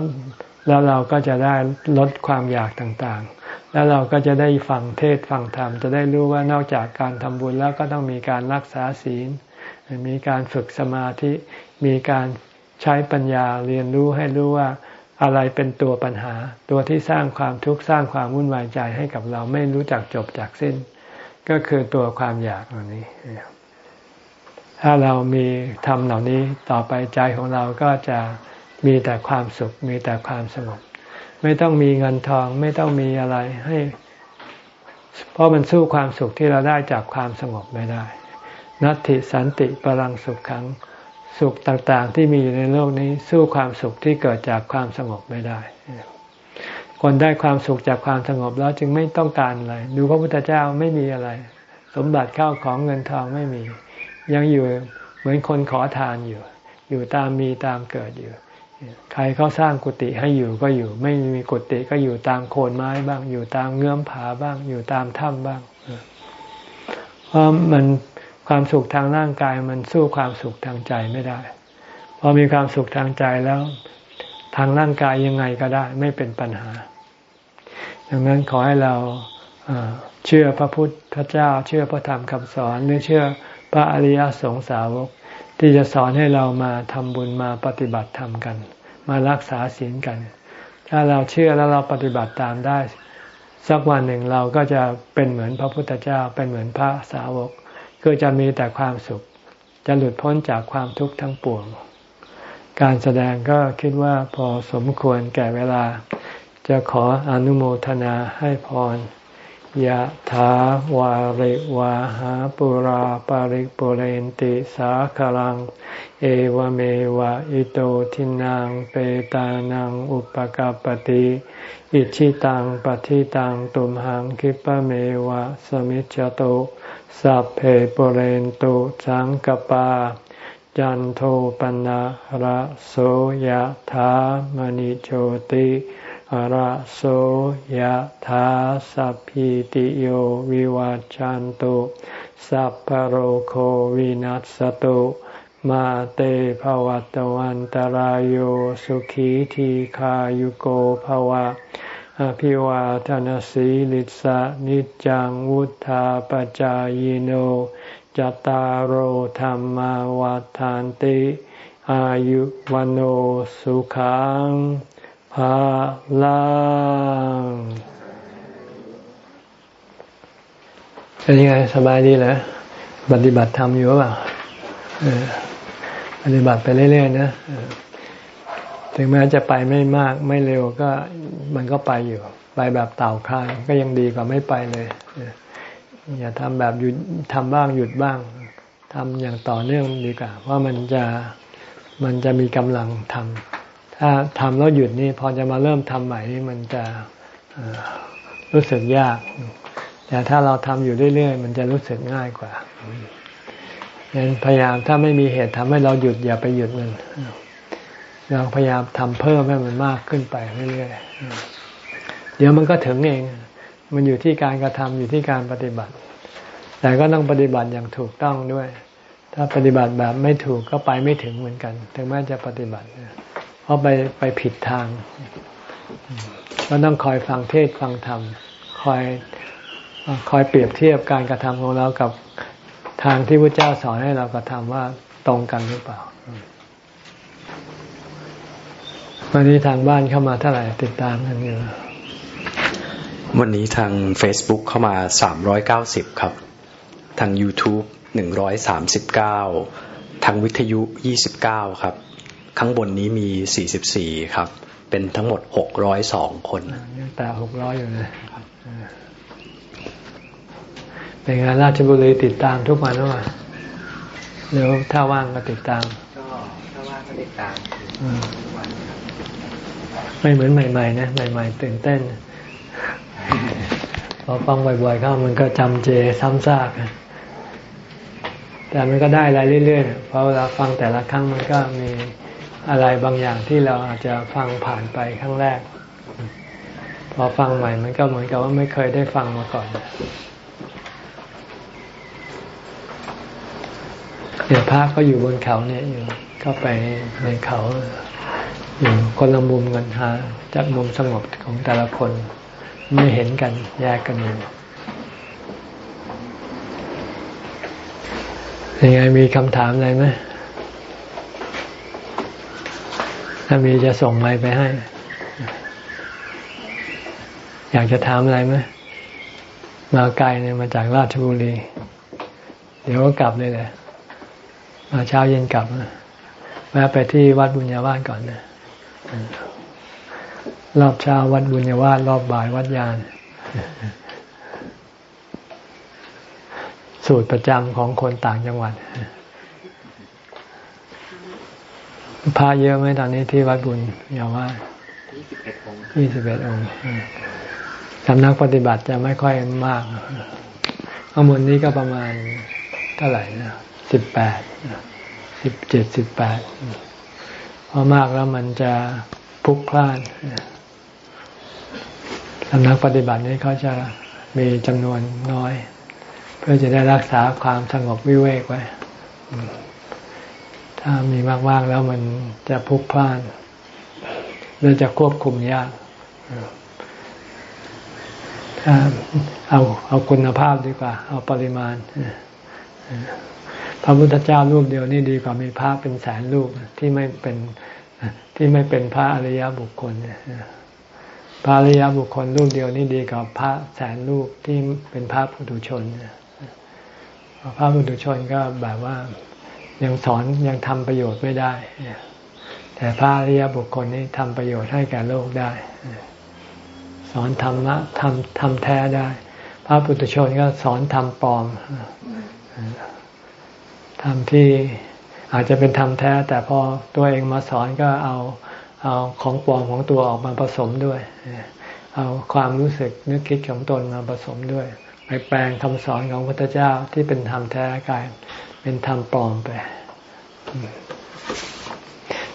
แล้วเราก็จะได้ลดความอยากต่างๆ แล้วเราก็จะได้ฟังเทศฟังธรรม จะได้รู้ว่านอกจากการทำบุญแล้วก็ต้องมีการรักษาศีล มีการฝึกสมาธิ มีการใช้ปัญญาเรียนรู้ให้รู้ว่าอะไรเป็นตัวปัญหา ตัวที่สร้างความทุกข์สร้างความวุ่นวายใจให้กับเราไม่รู้จักจบจากสิ้น ก็คือตัวความอยากเหล่านี้ ถ้าเรามีทำเหล่านี้ต่อไปใจของเราก็จะมีแต่ความสุข มีแต่ความสงบ ไม่ต้องมีเงินทองไม่ต้องมีอะไรให้ เพราะมันสู้ความสุขที่เราได้จากความสงบไม่ได้ นัตติสันติปรังสุขขัง สุขต่างๆ ที่มีอยู่ในโลกนี้สู้ความสุขที่เกิดจากความสงบไม่ได้ คนได้ความสุขจากความสงบแล้วจึงไม่ต้องการอะไร ดูพระพุทธเจ้าไม่มีอะไร สมบัติเข้าของเงินทองไม่มี ยังอยู่เหมือนคนขอทานอยู่ อยู่ตามมีตามเกิดอยู่ ใครเขาสร้างกุฏิให้อยู่ก็อยู่ ไม่มีกุฏิก็อยู่ตามโคนไม้บ้าง อยู่ตามเงื่อมผาบ้าง อยู่ตามถ้ำบ้าง เพราะมัน ความสุขทางร่างกายมันสู้ความสุขทางใจไม่ได้ พอมีความสุขทางใจแล้วทางร่างกายยังไงก็ได้ ไม่เป็นปัญหา ดังนั้นขอให้เราเชื่อพระพุทธเจ้า เชื่อพระธรรมคำสอนหรือเชื่อพระอริยสงสาวก ที่จะสอนให้เรามาทำบุญมาปฏิบัติธรรมกัน มารักษาศีลกัน ถ้าเราเชื่อแล้วเราปฏิบัติตามได้ สักวันหนึ่งเราก็จะเป็นเหมือนพระพุทธเจ้า เป็นเหมือนพระสาวก คือจะมีแต่ความสุข จะหลุดพ้นจากความทุกข์ทั้งปวง การแสดงก็คิดว่าพอสมควรแก่เวลา จะขออนุโมทนาให้พรยะถาวาริวาหาปุราปาริกปุเรนติสาคลัง เอวเมวะอิโตทินังเปตานังอุปกาปติอิชิตังปฏิตังตุมหังคิปะเมวะสมิจจโต สัพเพปเรนตุสังกปา จันโทปนะระโสยธามณิโชติระโสยธาสัพพิติโยวิวัจจันตุสัพพโรโควินัสตุมาเตภวัตวันตารโยสุขีทีขายุโกภวะ อภิวาทนสีลิสะนิจังวุธาปจายโนจตารโหธรรมวาทานติ อายุวันโอสุขังภาลังเป็นยังไงสบายดีเหรอปฏิบัติธรรมอยู่หรือเปล่าปฏิบัติไปเรื่อยๆนะ ถึงแม้จะไปไม่มากไม่เร็วก็มันก็ไปอยู่ ไปแบบเต่าคลายก็ยังดีกว่าไม่ไปเลย อย่าทำแบบหยุดทำบ้างหยุดบ้างทำอย่างต่อเนื่องดีกว่าเพรามันจะมันจะมีกำลังทำถ้าทำแล้วหยุดนี่พอจะมาเริ่มทำใหม่นี่มันจะรู้สึกยาก แต่ถ้าเราทำอยู่เรื่อยๆ มันจะรู้สึกง่ายกว่าดังนั้นพยายามถ้าไม่มีเหตุทำให้เราหยุดอย่าไปหยุดมัน เราพยายามทำเพิ่มให้มันมากขึ้นไปเรื่อยๆเดี๋ยวมันก็ถึงเอง มันอยู่ที่การกระทำอยู่ที่การปฏิบัติ แต่ก็ต้องปฏิบัติอย่างถูกต้องด้วย ถ้าปฏิบัติแบบไม่ถูกก็ไปไม่ถึงเหมือนกัน ถึงแม้จะปฏิบัติ เพราะไปไปผิดทาง ก็ต้องคอยฟังเทศฟังธรรม คอยคอยเปรียบเทียบการกระทำของเรากับทางที่พระเจ้าสอนให้เรากระทำว่าตรงกันหรือเปล่า วันนี้ทางบ้านเข้ามาเท่าไหร่ติดตามกันอยู่วันนี้ทาง Facebook เข้ามา 390 ครับ ทาง YouTube 139 ทางวิทยุ 29 ครับ ข้างบนนี้มี 44 ครับ เป็นทั้งหมด 602 คนยังแต่ 600 อยู่เลยเป็นงานราชบุรีติดตามทุกวันหรือเปล่าหรือถ้าว่างก็ติดตาม ก็ถ้าว่างก็ติดตามทุกวัน ไม่เหมือนใหม่ ๆ นะ ใหม่ ๆ ตื่นเต้น พอฟังบ่อยๆเข้ามันก็จำเจซ้ำซากแต่มันก็ได้อะไรเรื่อยๆ เพราะเวลาฟังแต่ละครั้งมันก็มีอะไรบางอย่างที่เราอาจจะฟังผ่านไปครั้งแรก พอฟังใหม่มันก็เหมือนกับว่าไม่เคยได้ฟังมาก่อนเดี๋ยวพระก็อยู่บนเขาเนี่ยอยู่ก็ไปในเขา อยู่คนละมุมกันหาจากมุมสงบของแต่ละคน ไม่เห็นกันแยกกันอยู่ยังไงมีคำถามอะไรไหมถ้ามีจะส่งไมไปให้ อยากจะถามอะไรไหมมาไกลเนี่ยมาจากราชบุรี เดี๋ยวก็กลับเลยแหละมาเช้าเย็นกลับแวะไปที่วัดบุญญาวาสก่อนนะ รอบเช้าวัดบุญญาวาสรอบบ่ายวัดยาน สูตรประจำของคนต่างจังหวัดพระเยอะไหมตอนนี้ที่วัดบุญญาวาสยี่สิบเอ็ดองค์ยี่สิบเอ็ดองค์สำนักปฏิบัติจะไม่ค่อยมากข้างบนนี้ก็ประมาณเท่าไหร่นะสิบแปดสิบเจ็ดสิบแปด พอมากแล้วมันจะพุกพล่านสำนักปฏิบัตินี้เขาจะมีจำนวนน้อย เพื่อจะได้รักษาความสงบวิเวกไว้ ถ้ามีมากๆแล้วมันจะพุกพล่านเราจะควบคุมยากถ้าเอาเอาคุณภาพดีกว่า เอาปริมาณ พระพุทธเจ้ารูปเดียวนี่ดีกว่ามีพระเป็นแสนรูปที่ไม่เป็นที่ไม่เป็นพระอริยบุคคลพระอริยบุคคลรูปเดียวนี่ดีกว่าพระแสนรูปที่เป็นพระปุถุชนพระปุถุชนก็แบบว่ายังสอนยังทำประโยชน์ไม่ได้แต่พระอริยบุคคลนี้ทำประโยชน์ให้แก่โลกได้ สอนธรรมะทำทำแท้ได้ พระปุถุชนก็สอนทำปลอม ทำที่อาจจะเป็นธรรมแท้ แต่พอตัวเองมาสอนก็เอาเอาของปลอมของตัวออกมาผสมด้วย เอาความรู้สึกนึกคิดของตนมาผสมด้วย ไปแปลงคำสอนของพระพุทธเจ้าที่เป็นธรรมแท้กลายเป็นธรรมปลอมไป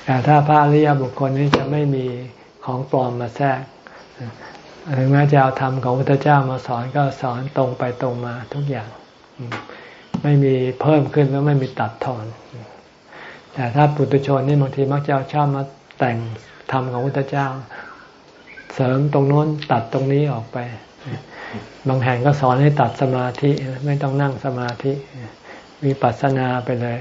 แต่ถ้าพระอริยบุคคลนี้จะไม่มีของปลอมมาแทรกถึงแม้จะเอาธรรมของพระพุทธเจ้ามาสอนก็สอนตรงไปตรงมาทุกอย่าง ไม่มีเพิ่มขึ้นแล้วไม่มีตัดทอน แต่ถ้าปุถุชนนี่บางทีมักจะชอบมาแต่งธรรมของพุทธเจ้า เสริมตรงโน้นตัดตรงนี้ออกไป บางแห่งก็สอนให้ตัดสมาธิไม่ต้องนั่งสมาธิมีปัสนาไปเลย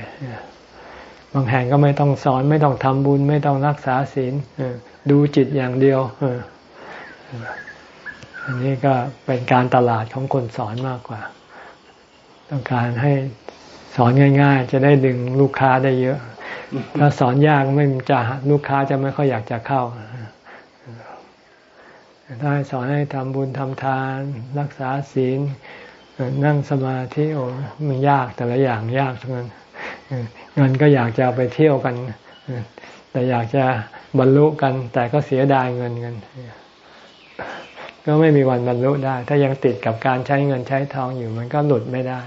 บางแห่งก็ไม่ต้องสอนไม่ต้องทำบุญ ไม่ต้องรักษาศีลดูจิตอย่างเดียวอันนี้ก็เป็นการตลาดของคนสอนมากกว่า ต้องการให้สอนง่าย ๆ จะได้ดึงลูกค้าได้เยอะ ถ้าสอนยากไม่จะลูกค้าจะไม่ค่อยอยากจะเข้าถ้าสอนให้ทำบุญทำทาน รักษาศีลนั่งสมาธิโอ้มันยากแต่ละอย่างยากทั้งนั้นเงินก็อยากจะไปเที่ยวกัน แต่อยากจะบรรลุกัน แต่ก็เสียดายเงินเงินก็ไม่มีวันบรรลุได้ ถ้ายังติดกับการใช้เงินใช้ทองอยู่มันก็หลุดไม่ได้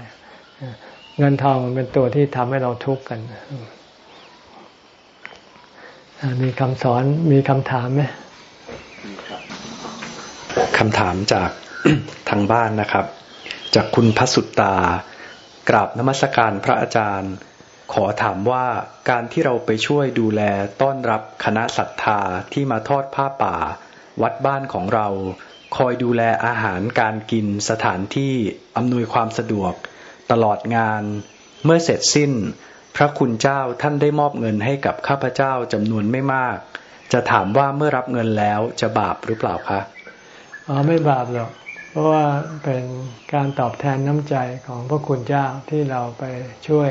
เงินทองมันเป็นตัวที่ทำให้เราทุกข์กันมีคำสอนมีคำถามไหมคำถามจากทางบ้านนะครับ จากคุณพัสุตตากราบนมัสการพระอาจารย์ ขอถามว่าการที่เราไปช่วยดูแลต้อนรับคณะศรัทธาที่มาทอดผ้าป่า วัดบ้านของเรา คอยดูแลอาหารการกินสถานที่อำนวยความสะดวก ตลอดงาน เมื่อเสร็จสิ้น พระคุณเจ้าท่านได้มอบเงินให้กับข้าพเจ้าจำนวนไม่มาก จะถามว่าเมื่อรับเงินแล้วจะบาปหรือเปล่าคะอ๋อไม่บาปหรอกเพราะว่าเป็นการตอบแทนน้ำใจของพระคุณเจ้าที่เราไปช่วย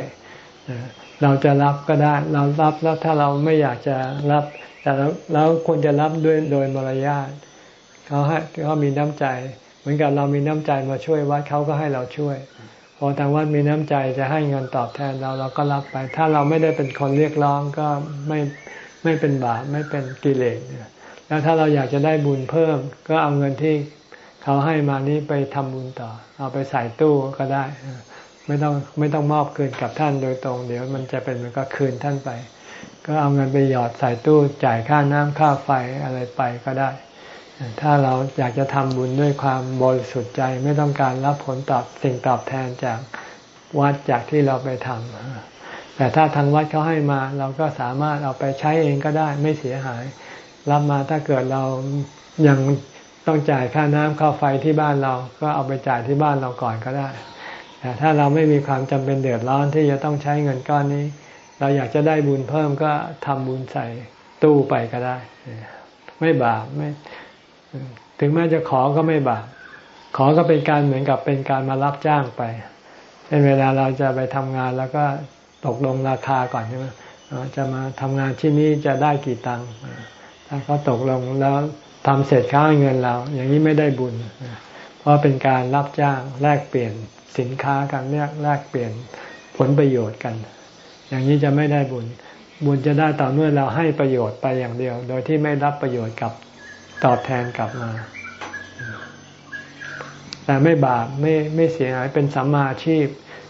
เราจะรับก็ได้ เรารับแล้วถ้าเราไม่อยากจะรับ แต่แล้วควรจะรับด้วยโดยมารยาทเขาให้เขามีน้ำใจ เหมือนกับเรามีน้ำใจมาช่วยวัดเขาก็ให้เราช่วย พอทางวัดมีน้ำใจจะให้เงินตอบแทนเราเราก็รับไป ถ้าเราไม่ได้เป็นคนเรียกร้องก็ไม่ไม่เป็นบาปไม่เป็นกิเลสแล้วถ้าเราอยากจะได้บุญเพิ่ม ก็เอาเงินที่เขาให้มานี้ไปทำบุญต่อ เอาไปใส่ตู้ก็ได้ ไม่ต้องไม่ต้องมอบคืนกับท่านโดยตรง เดี๋ยวมันจะเป็นมันก็คืนท่านไป ก็เอาเงินไปหยอดใส่ตู้จ่ายค่าน้ำค่าไฟอะไรไปก็ได้ ถ้าเราอยากจะทำบุญด้วยความบริสุทธิ์ใจไม่ต้องการรับผลตอบสิ่งตอบแทนจากวัดจากที่เราไปทำแต่ถ้าทางวัดเขาให้มา เราก็สามารถเอาไปใช้เองก็ได้ไม่เสียหาย รับมาถ้าเกิดเรายังต้องจ่ายค่าน้ำค่าไฟที่บ้านเราก็เอาไปจ่ายที่บ้านเราก่อนก็ได้ แต่ถ้าเราไม่มีความจำเป็นเดือดร้อนที่จะต้องใช้เงินก้อนนี้ เราอยากจะได้บุญเพิ่มก็ทำบุญใส่ตู้ไปก็ได้ ไม่บาปไม่ ถึงแม้จะขอก็ไม่บาปขอก็เป็นการเหมือนกับเป็นการมารับจ้างไปเช่นเวลาเราจะไปทำงานแล้วก็ตกลงราคาก่อนใช่ไหมจะมาทำงานที่นี่จะได้กี่ตังค์ถ้าเขาตกลงแล้วทำเสร็จเขาเงินเรา อย่างนี้ไม่ได้บุญ เพราะเป็นการรับจ้างแลกเปลี่ยนสินค้ากันแลกแลกเปลี่ยนผลประโยชน์กัน อย่างนี้จะไม่ได้บุญ บุญจะได้ต่อเมื่อเราให้ประโยชน์ไปอย่างเดียว โดยที่ไม่รับประโยชน์กับ ตอบแทนกลับมา แต่ไม่บาปไม่ไม่เสียหายเป็นสัมมาอาชีพ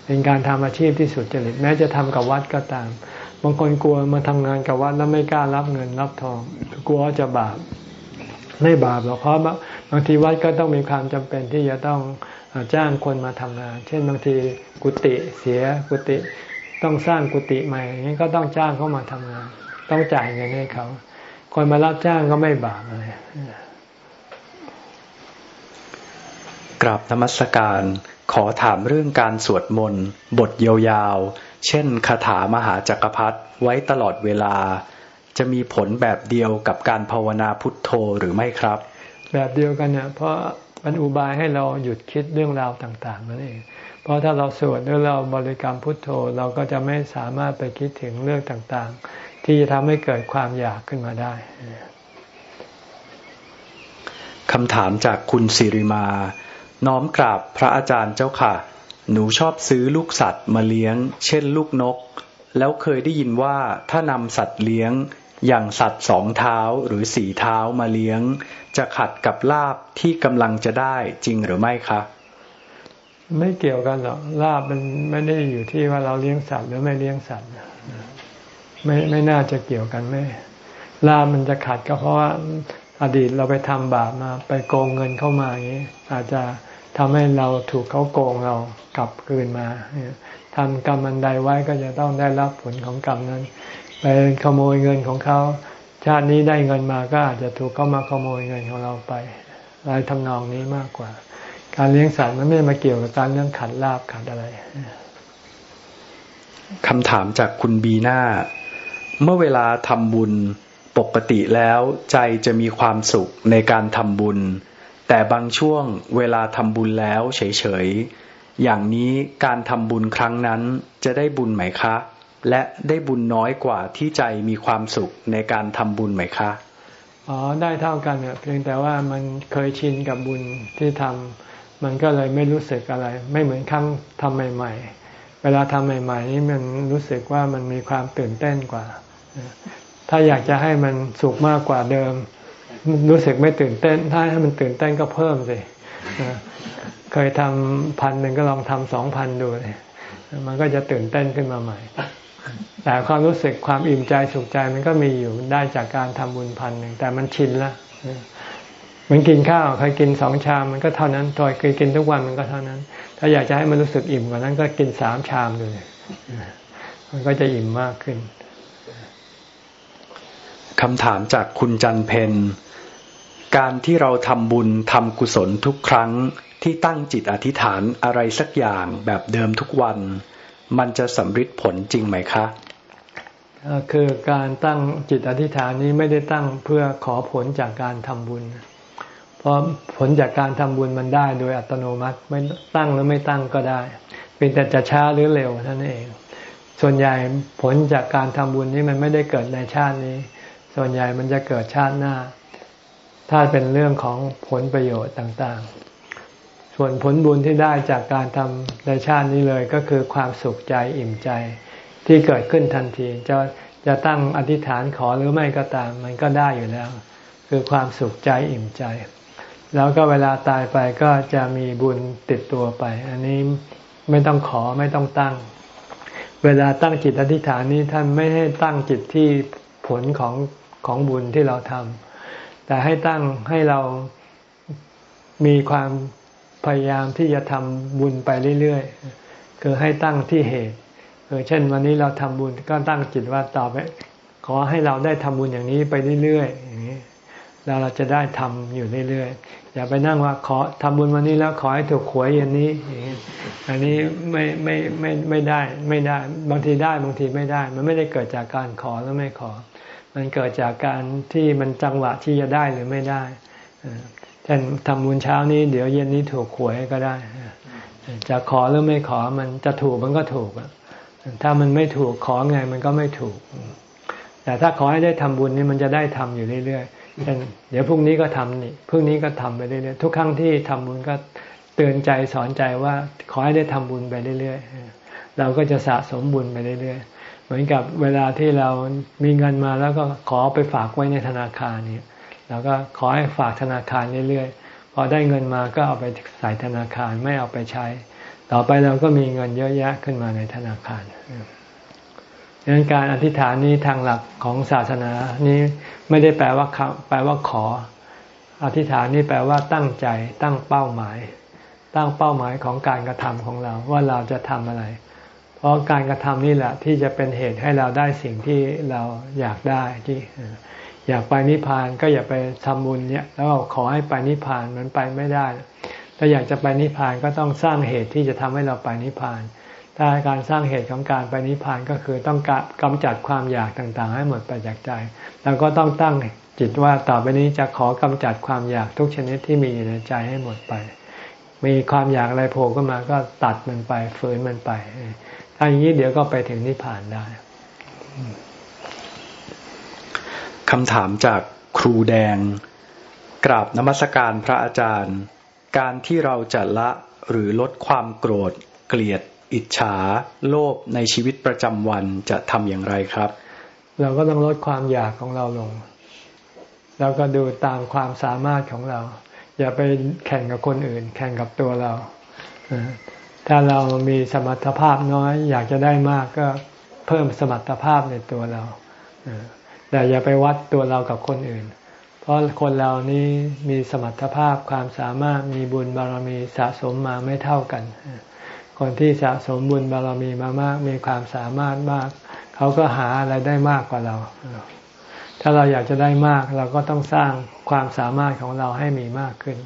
เป็นการทำอาชีพที่สุดจริตแม้จะทำกับวัดก็ตาม บางคนกลัวมาทำงานกับวัดแล้วไม่กล้ารับเงินรับทอง กลัวจะบาปไม่บาปหรอกเพราะบางทีวัดก็ต้องมีความจำเป็นที่จะต้องจ้างคนมาทำงาน เช่นบางทีกุฏิเสียกุฏิต้องสร้างกุฏิใหม่อย่างนี้ก็ต้องจ้างเขามาทำงาน ต้องจ่ายเงินให้เขา คนมารับจ้างก็ไม่บาปอะไรกราบธรรมสการขอถามเรื่องการสวดมนต์บทยาวๆ เช่นคาถามหาจักรพรรดิไว้ตลอดเวลา จะมีผลแบบเดียวกับการภาวนาพุทโธหรือไม่ครับ แบบเดียวกันเนี่ยเพราะมันอุบายให้เราหยุดคิดเรื่องราวต่าง ๆ นั่นเอง เพราะถ้าเราสวดหรือเราบริกรรมพุทโธเราก็จะไม่สามารถไปคิดถึงเรื่องต่างๆ ที่จะทำให้เกิดความอยากขึ้นมาได้คำถามจากคุณสิริมา น้อมกราบพระอาจารย์เจ้าค่ะ หนูชอบซื้อลูกสัตว์มาเลี้ยง เช่นลูกนก แล้วเคยได้ยินว่าถ้านำสัตว์เลี้ยงอย่างสัตว์สองเท้าหรือสี่เท้ามาเลี้ยง จะขัดกับลาบที่กำลังจะได้จริงหรือไม่คะ ไม่เกี่ยวกันหรอกลาบมันไม่ได้อยู่ที่ว่าเราเลี้ยงสัตว์หรือไม่เลี้ยงสัตว์ ไม่ไม่น่าจะเกี่ยวกันไม่ลาบมันจะขัดก็เพราะว่าอดีตเราไปทำบาปมา ไปโกงเงินเข้ามาอย่างนี้ อาจจะทำให้เราถูกเขาโกงเรากลับคืนมาทำกรรมอันใดไว้ก็จะต้องได้รับผลของกรรมนั้น ไปขโมยเงินของเขาชาตินี้ได้เงินมาก็อาจจะถูกเขามาขโมยเงินของเราไปอะไรทำนองนี้มากกว่า การเลี้ยงสัตว์มันไม่มาเกี่ยวกับการเรื่องขัดลาบขัดอะไรคำถามจากคุณบีน่า เมื่อเวลาทำบุญปกติแล้วใจจะมีความสุขในการทำบุญ แต่บางช่วงเวลาทำบุญแล้วเฉยๆ อย่างนี้การทำบุญครั้งนั้นจะได้บุญไหมคะ และได้บุญน้อยกว่าที่ใจมีความสุขในการทำบุญไหมคะอ๋อได้เท่ากันเพียงแต่ว่ามันเคยชินกับบุญที่ทำมันก็เลยไม่รู้สึกอะไร ไม่เหมือนครั้งทำใหม่ ๆ เวลาทำใหม่ ๆ นี้มันรู้สึกว่ามันมีความตื่นเต้นกว่า ถ้าอยากจะให้มันสุขมากกว่าเดิม รู้สึกไม่ตื่นเต้น ถ้าให้มันตื่นเต้นก็เพิ่มสิเคยทำพันหนึ่งก็ลองทำสองพันดูมันก็จะตื่นเต้นขึ้นมาใหม่ แต่ความรู้สึกความอิ่มใจสุขใจมันก็มีอยู่ได้จากการทำบุญพันหนึ่งแต่มันชินละเหมือนกินข้าวเคยกินสองชามมันก็เท่านั้นตัวเคยกินทุกวันมันก็เท่านั้น ถ้าอยากจะให้มันรู้สึกอิ่มกว่านั้นก็กินสามชามดูมันก็จะอิ่มมากขึ้น คำถามจากคุณจันเพนการที่เราทำบุญทำกุศลทุกครั้งที่ตั้งจิตอธิษฐานอะไรสักอย่างแบบเดิมทุกวัน มันจะสำเร็จผลจริงไหมคะคือการตั้งจิตอธิษฐานนี้ไม่ได้ตั้งเพื่อขอผลจากการทำบุญ เพราะผลจากการทำบุญมันได้โดยอัตโนมัติไม่ตั้งหรือไม่ตั้งก็ได้ เป็นแต่จะช้าหรือเร็วเท่านั้นเอง ส่วนใหญ่ผลจากการทำบุญนี้มันไม่ได้เกิดในชาตินี้ ส่วนใหญ่มันจะเกิดชาติหน้า ถ้าเป็นเรื่องของผลประโยชน์ต่างๆ ส่วนผลบุญที่ได้จากการทำในชาตินี้เลยก็คือความสุขใจอิ่มใจ ที่เกิดขึ้นทันทีจะจะตั้งอธิษฐานขอหรือไม่ก็ตาม มันก็ได้อยู่แล้ว คือความสุขใจอิ่มใจ แล้วก็เวลาตายไปก็จะมีบุญติดตัวไป อันนี้ไม่ต้องขอไม่ต้องตั้ง เวลาตั้งจิตอธิษฐานนี้ท่านไม่ให้ตั้งจิตที่ผลของ ของบุญที่เราทำแต่ให้ตั้งให้เรามีความพยายามที่จะทำบุญไปเรื่อยๆคือให้ตั้งที่เหตุคือเช่นวันนี้เราทำบุญก็ตั้งจิตว่าต่อไปขอให้เราได้ทำบุญอย่างนี้ไปเรื่อยๆอย่างนี้แล้วเราจะได้ทำอยู่เรื่อยๆอย่าไปนั่งว่าขอทำบุญวันนี้แล้วขอให้ถูกหวยอย่างนี้อย่างนี้อันนี้ไม่ไม่ไม่ไม่ได้ไม่ได้ บางทีได้บางทีไม่ได้ มันไม่ได้เกิดจากการขอแล้วไม่ขอ มันเกิดจากการที่มันจังหวะที่จะได้หรือไม่ได้เช่นทำบุญเช้านี้ เดี๋ยวเย็นนี้ถูกหวยก็ได้ จะขอหรือไม่ขอมันจะถูกมันก็ถูกถ้ามันไม่ถูกขอไงมันก็ไม่ถูก แต่ถ้าขอให้ได้ทำบุญนี่มันจะได้ทำอยู่เรื่อยๆเช่นเดี๋ยวพรุ่งนี้ก็ทำนี่พรุ่งนี้ก็ทำไปเรื่อยๆทุกครั้งที่ทำบุญก็เตือนใจสอนใจว่าขอให้ได้ทำบุญไปเรื่อยๆเราก็จะสะสมบุญไปเรื่อยๆ มือนกับเวลาที่เรามีเงินมาแล้วก็ขอไปฝากไว้ในธนาคารเนี่ยเราก็ขอให้ฝากธนาคารเรื่อยๆ พอได้เงินมาก็เอาไปใส่ธนาคารไม่เอาไปใช้ ต่อไปเราก็มีเงินเยอะแยะขึ้นมาในธนาคารดังนั้นการอธิษฐานนี้ทางหลักของศาสนานี้ไม่ได้แปลว่าแปลว่าขอ อธิษฐานนี้แปลว่าตั้งใจตั้งเป้าหมาย ตั้งเป้าหมายของการกระทำของเราว่าเราจะทำอะไร เพราะการกระทำนี่แหละที่จะเป็นเหตุให้เราได้สิ่งที่เราอยากได้ที่อยากไปนิพพานก็อย่าไปทำบุญเนี่ยแล้วขอให้ไปนิพพานมันไปไม่ได้ ถ้าอยากจะไปนิพพานก็ต้องสร้างเหตุที่จะทำให้เราไปนิพพาน ถ้าการสร้างเหตุของการไปนิพพานก็คือต้องกำจัดความอยากต่างๆ ให้หมดไปจากใจ แล้วก็ต้องตั้งจิตว่าต่อไปนี้จะขอกำจัดความอยากทุกชนิดที่มีอยู่ในใจให้หมดไป มีความอยากอะไรโผล่ขึ้นมาก็ตัดมันไปฝืนมันไป ถ้าอย่างนี้เดี๋ยวก็ไปถึงนิพพานได้คำถามจากครูแดง กราบนมัสการพระอาจารย์ การที่เราจะละหรือลดความโกรธ เกลียด อิจฉา โลภในชีวิตประจำวันจะทำอย่างไรครับ เราก็ต้องลดความอยากของเราลง แล้วก็ดูตามความสามารถของเรา อย่าไปแข่งกับคนอื่น แข่งกับตัวเรา ถ้าเรามีสมรรถภาพน้อย อยากจะได้มากก็เพิ่มสมรรถภาพในตัวเราแต่อย่าไปวัดตัวเรากับคนอื่น เพราะคนเรานี้มีสมรรถภาพความสามารถมีบุญบารมีสะสมมาไม่เท่ากัน คนที่สะสมบุญบารมีมามาก มีความสามารถมาก เขาก็หาอะไรได้มากกว่าเรา ถ้าเราอยากจะได้มากเราก็ต้องสร้างความสามารถของเราให้มีมากขึ้น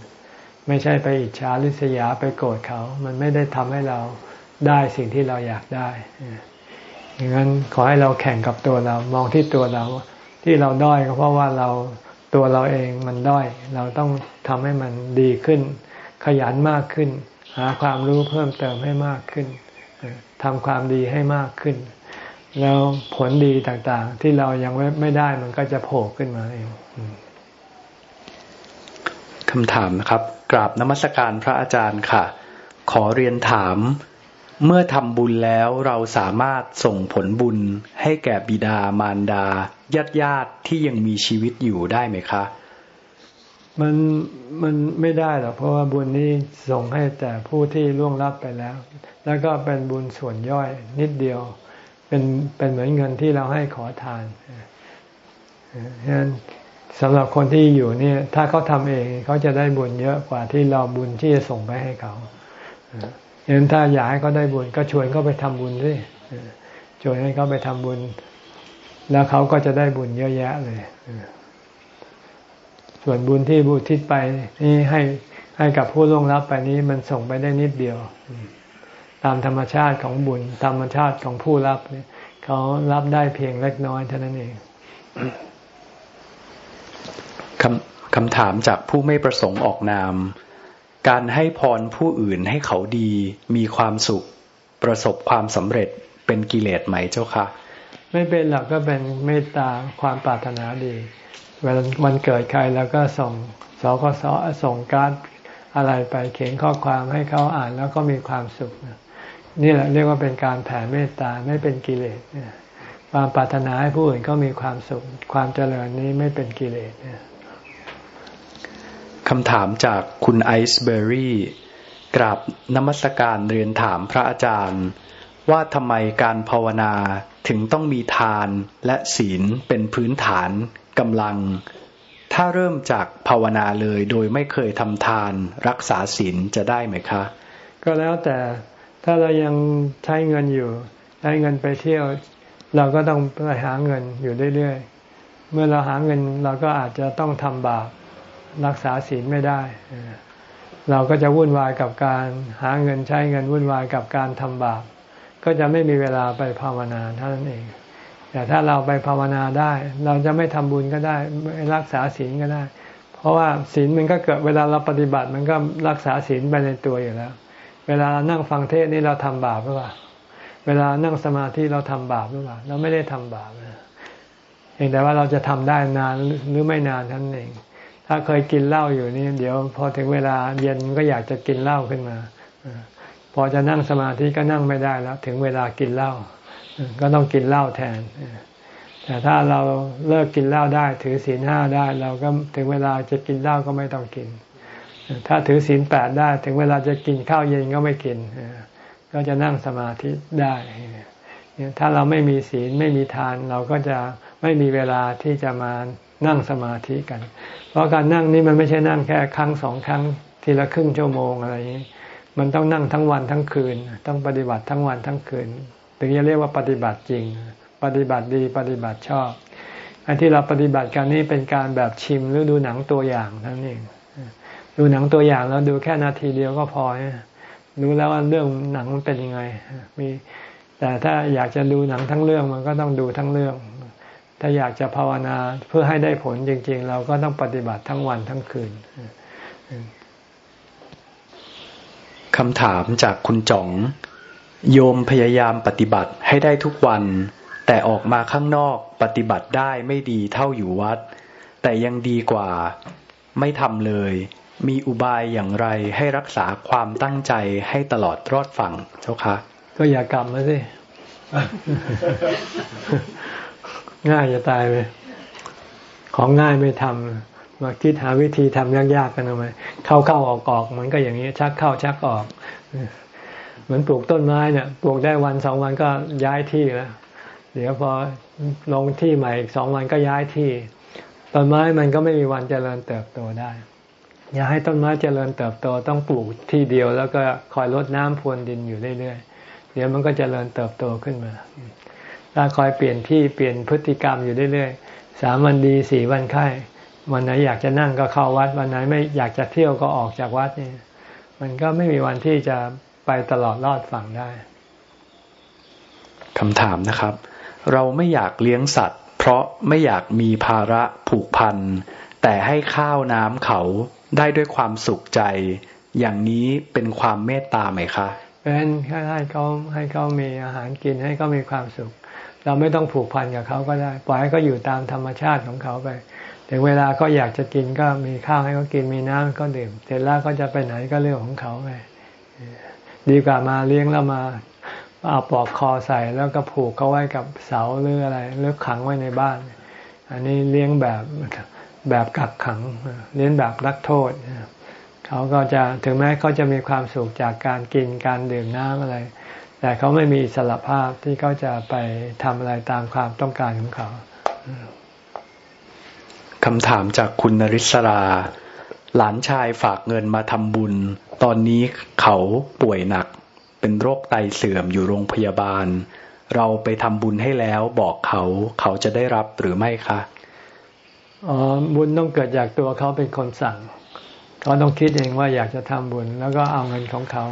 ไม่ใช่ไปอิจฉาริษยาไปโกรธเขา มันไม่ได้ทำให้เราได้สิ่งที่เราอยากได้อย่างนั้นขอให้เราแข่งกับตัวเรา มองที่ตัวเรา ที่เราด้อยก็เพราะว่าเราตัวเราเองมันด้อย เราต้องทำให้มันดีขึ้น ขยันมากขึ้น หาความรู้เพิ่มเติมให้มากขึ้นทำความดีให้มากขึ้น แล้วผลดีต่างๆ ที่เรายังไม่ได้มันก็จะโผล่ขึ้นมาเอง คำถามนะครับ กราบนมัสการพระอาจารย์ค่ะ ขอเรียนถาม เมื่อทำบุญแล้วเราสามารถส่งผลบุญให้แก่บิดามารดาญาติญาติที่ยังมีชีวิตอยู่ได้ไหมคะ มันมันไม่ได้หรอกเพราะว่าบุญนี้ส่งให้แต่ผู้ที่ล่วงลับไปแล้ว แล้วก็เป็นบุญส่วนย่อยนิดเดียว เป็นเป็นเหมือนเงินที่เราให้ขอทานฉะนั้น สำหรับคนที่อยู่เนี่ยถ้าเขาทำเองเขาจะได้บุญเยอะกว่าที่เราบุญที่จะส่งไปให้เขาเห็นถ้าอยากให้เขาได้บุญก็ชวนเขาไปทำบุญด้วยชวนให้เขาไปทำบุญ แล้วเขาก็จะได้บุญเยอะแยะเลย ส่วนบุญที่บุทิศไปนี่ให้ให้กับผู้ล่วงลับไปนี้มันส่งไปได้นิดเดียว ตามธรรมชาติของบุญ ธรรมชาติของผู้รับเขารับได้เพียงเล็กน้อยเท่านั้นเอง คำคำถามจากผู้ไม่ประสงค์ออกนาม การให้พรผู้อื่นให้เขาดี มีความสุข ประสบความสำเร็จเป็นกิเลสไหมเจ้าคะไม่เป็นหรอกก็เป็นเมตตาความปรารถนาดี เวลาวันเกิดใครแล้วก็ส่งสกสส่งการอะไรไปเขียนข้อความให้เขาอ่านแล้วก็มีความสุขนี่แหละเรียกว่าเป็นการแผ่เมตตาไม่เป็นกิเลสความปรารถนาให้ผู้อื่นก็มีความสุข ความเจริญนี้ไม่เป็นกิเลส คำถามจากคุณไอซ์เบอรี่กราบนมัสการเรียนถามพระอาจารย์ ว่าทำไมการภาวนาถึงต้องมีทานและศีลเป็นพื้นฐานกำลัง ถ้าเริ่มจากภาวนาเลยโดยไม่เคยทำทานรักษาศีลจะได้ไหมคะ ก็แล้วแต่ถ้าเรายังใช้เงินอยู่ได้เงินไปเที่ยว เราก็ต้องไปหาเงินอยู่เรื่อยๆเมื่อเราหาเงินเราก็อาจจะต้องทำบาป รักษาศีลไม่ได้ เราก็จะวุ่นวายกับการหาเงินใช้เงินวุ่นวายกับการทำบาป ก็จะไม่มีเวลาไปภาวนาเท่านั้นเอง แต่ถ้าเราไปภาวนาได้ เราจะไม่ทำบุญก็ได้ ไม่รักษาศีลก็ได้ เพราะว่าศีลมันก็เกิดเวลาเราปฏิบัติมันก็รักษาศีลไปในตัวอยู่แล้ว เวลาเรานั่งฟังเทศนี่เราทำบาปหรือเปล่า เวลานั่งสมาธิเราทำบาปหรือเปล่า เราไม่ได้ทำบาปเองแต่ว่าเราจะทำได้นานหรือไม่นานท่านเอง ถ้าเคยกินเหล้าอยู่นี่เดี๋ยวพอถึงเวลาเย็นก็อยากจะกินเหล้าขึ้นมาพอจะนั่งสมาธิก็นั่งไม่ได้แล้ว ถึงเวลากินเหล้าก็ต้องกินเหล้าแทนแต่ถ้าเราเลิกกินเหล้าได้ ถือศีลห้าได้ เราก็ถึงเวลาจะกินเหล้าก็ไม่ต้องกิน ถ้าถือศีลแปดได้ ถึงเวลาจะกินข้าวเย็นก็ไม่กินก็จะนั่งสมาธิได้ถ้าเราไม่มีศีลไม่มีทาน เราก็จะไม่มีเวลาที่จะมา นั่งสมาธิกัน เพราะการนั่งนี้มันไม่ใช่นั่งแค่ครั้งสองครั้งทีละครึ่งชั่วโมงอะไรอย่างนี้ มันต้องนั่งทั้งวันทั้งคืน ต้องปฏิบัติทั้งวันทั้งคืน ถึงจะเรียกว่าปฏิบัติจริง ปฏิบัติดีปฏิบัติชอบอันที่เราปฏิบัติกันนี่เป็นการแบบชิมหรือดูหนังตัวอย่างนั่นเองดูหนังตัวอย่างแล้วดูแค่นาทีเดียวก็พอรู้แล้วว่าเรื่องหนังมันเป็นยังไงมีแต่ถ้าอยากจะดูหนังทั้งเรื่องมันก็ต้องดูทั้งเรื่อง ถ้าอยากจะภาวนาเพื่อให้ได้ผลจริง ๆ เราก็ต้องปฏิบัติทั้งวันทั้งคืนคำถามจากคุณจ๋อง โยมพยายามปฏิบัติให้ได้ทุกวัน แต่ออกมาข้างนอกปฏิบัติได้ไม่ดีเท่าอยู่วัด แต่ยังดีกว่า ไม่ทำเลย มีอุบายอย่างไรให้รักษาความตั้งใจให้ตลอดรอดฝั่งเจ้าคะ ก็อย่ากลับมาสิ ง่ายจะตายไปของง่ายไม่ทำมาคิดหาวิธีทำยากๆกันทำไมเข้าเข้าออกออกมันก็อย่างนี้ ชักเข้าชักออก เหมือนปลูกต้นไม้เนี่ยปลูกได้วันสองวันก็ย้ายที่แล้วเดี๋ยวพอลงที่ใหม่อีกสองวันก็ย้ายที่ ต้นไม้มันก็ไม่มีวันเจริญเติบโตได้ อยากให้ต้นไม้เจริญเติบโตต้องปลูกที่เดียว แล้วก็คอยรดน้ำพรวนดินอยู่เรื่อยๆเดี๋ยวมันก็เจริญเติบโตขึ้นมา ถ้าคอยเปลี่ยนที่เปลี่ยนพฤติกรรมอยู่เรื่อยๆสามวันดีสี่วันไข้วันไหนอยากจะนั่งก็เข้าวัด วันไหนไม่อยากจะเที่ยวก็ออกจากวัดนี่มันก็ไม่มีวันที่จะไปตลอดรอดฝั่งได้คำถามนะครับ เราไม่อยากเลี้ยงสัตว์ เพราะไม่อยากมีภาระผูกพัน แต่ให้ข้าวน้ำเขาได้ด้วยความสุขใจ อย่างนี้เป็นความเมตตาไหมคะเป็นให้เขาให้เขามีอาหารกินให้เขามีความสุข เราไม่ต้องผูกพันกับเขาก็ได้ ปล่อยให้เขาอยู่ตามธรรมชาติของเขาไป ถึงเวลาเขาอยากจะกินก็มีข้าวให้เขากินมีน้ำก็ดื่มเสร็จแล้วก็จะไปไหนก็เรื่องของเขาไปดีกว่ามาเลี้ยงแล้วมาเอาปลอกคอใส่แล้วก็ผูกเขาไว้กับเสาหรืออะไรหรือขังไว้ในบ้าน อันนี้เลี้ยงแบบแบบกักขังเลี้ยงแบบรักโทษเขาก็จะถึงแม้เขาจะมีความสุขจากการกินการดื่มน้ำอะไร แต่เขาไม่มีสารภาพที่เขาจะไปทำอะไรตามความต้องการของเขาคำถามจากคุณนริศรา หลานชายฝากเงินมาทำบุญ ตอนนี้เขาป่วยหนัก เป็นโรคไตเสื่อมอยู่โรงพยาบาล เราไปทำบุญให้แล้วบอกเขาเขาจะได้รับหรือไม่คะอ๋อบุญต้องเกิดจากตัวเขาเป็นคนสั่งเขาต้องคิดเองว่าอยากจะทำบุญ แล้วก็เอาเงินของเขา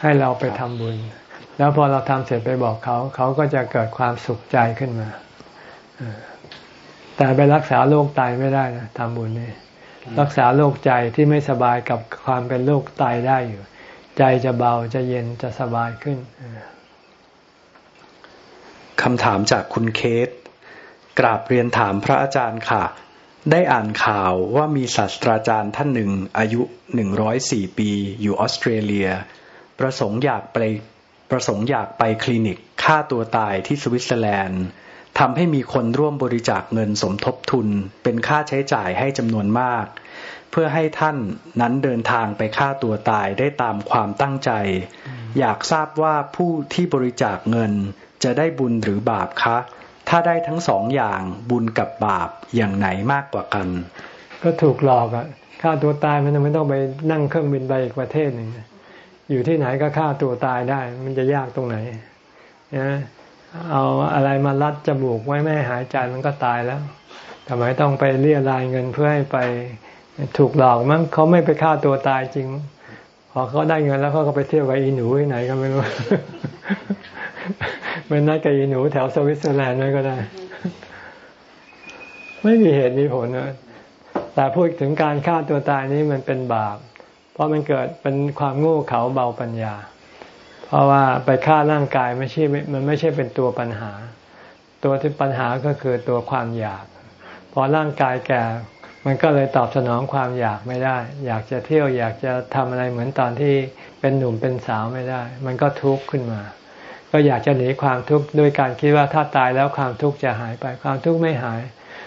ให้เราไปทำบุญ แล้วพอเราทำเสร็จไปบอกเขา เขาก็จะเกิดความสุขใจขึ้นมาแต่ไปรักษาโรคไตไม่ได้นะทำบุญนี่รักษาโรคใจที่ไม่สบายกับความเป็นโรคไตได้อยู่ ใจจะเบาจะเย็นจะสบายขึ้นคำถามจากคุณเคส กราบเรียนถามพระอาจารย์ค่ะ ได้อ่านข่าวว่ามีศาสตราจารย์ท่านหนึ่งอายุหนึ่งร้อยสี่ปี อยู่ออสเตรเลีย ประสงค์อยากไป ประสงค์อยากไปคลินิกฆ่าตัวตายที่สวิตเซอร์แลนด์ทำให้มีคนร่วมบริจาคเงินสมทบทุน เป็นค่าใช้จ่ายให้จำนวนมาก เพื่อให้ท่านนั้นเดินทางไปฆ่าตัวตายได้ตามความตั้งใจ อยากทราบว่าผู้ที่บริจาคเงินจะได้บุญหรือบาปคะ ถ้าได้ทั้งสองอย่างบุญกับบาปอย่างไหนมากกว่ากัน ก็ถูกหลอกอะฆ่าตัวตายมันไม่ต้องไปนั่งเครื่องบินไปอีกประเทศหนึ่ง อยู่ที่ไหนก็ฆ่าตัวตายได้ มันจะยากตรงไหนนะเอาอะไรมารัดจมูกไว้ไม่หายใจมันก็ตายแล้วทำไมต้องไปเรียรายเงินเพื่อให้ไปถูกหลอกมั้งเขาไม่ไปฆ่าตัวตายจริง พอเขาได้เงินแล้วเขาก็ไปเที่ยวกับอีหนูที่ไหนก็ไม่รู้เป็นนัดกับอีหนูแถวสวิตเซอร์แลนด์นั่นก็ได้ ไม่มีเหตุมีผลนะแต่พูดถึงการฆ่าตัวตายนี้มันเป็นบาป เพราะมันเกิดเป็นความโง่เขลาเบาปัญญา เพราะว่าไปฆ่าร่างกายไม่ใช่มันไม่ใช่เป็นตัวปัญหา ตัวที่ปัญหาก็คือตัวความอยาก พอร่างกายแก่มันก็เลยตอบสนองความอยากไม่ได้ อยากจะเที่ยวอยากจะทำอะไรเหมือนตอนที่เป็นหนุ่มเป็นสาวไม่ได้ มันก็ทุกข์ขึ้นมา ก็อยากจะหนีความทุกข์ด้วยการคิดว่าถ้าตายแล้วความทุกข์จะหายไปความทุกข์ไม่หาย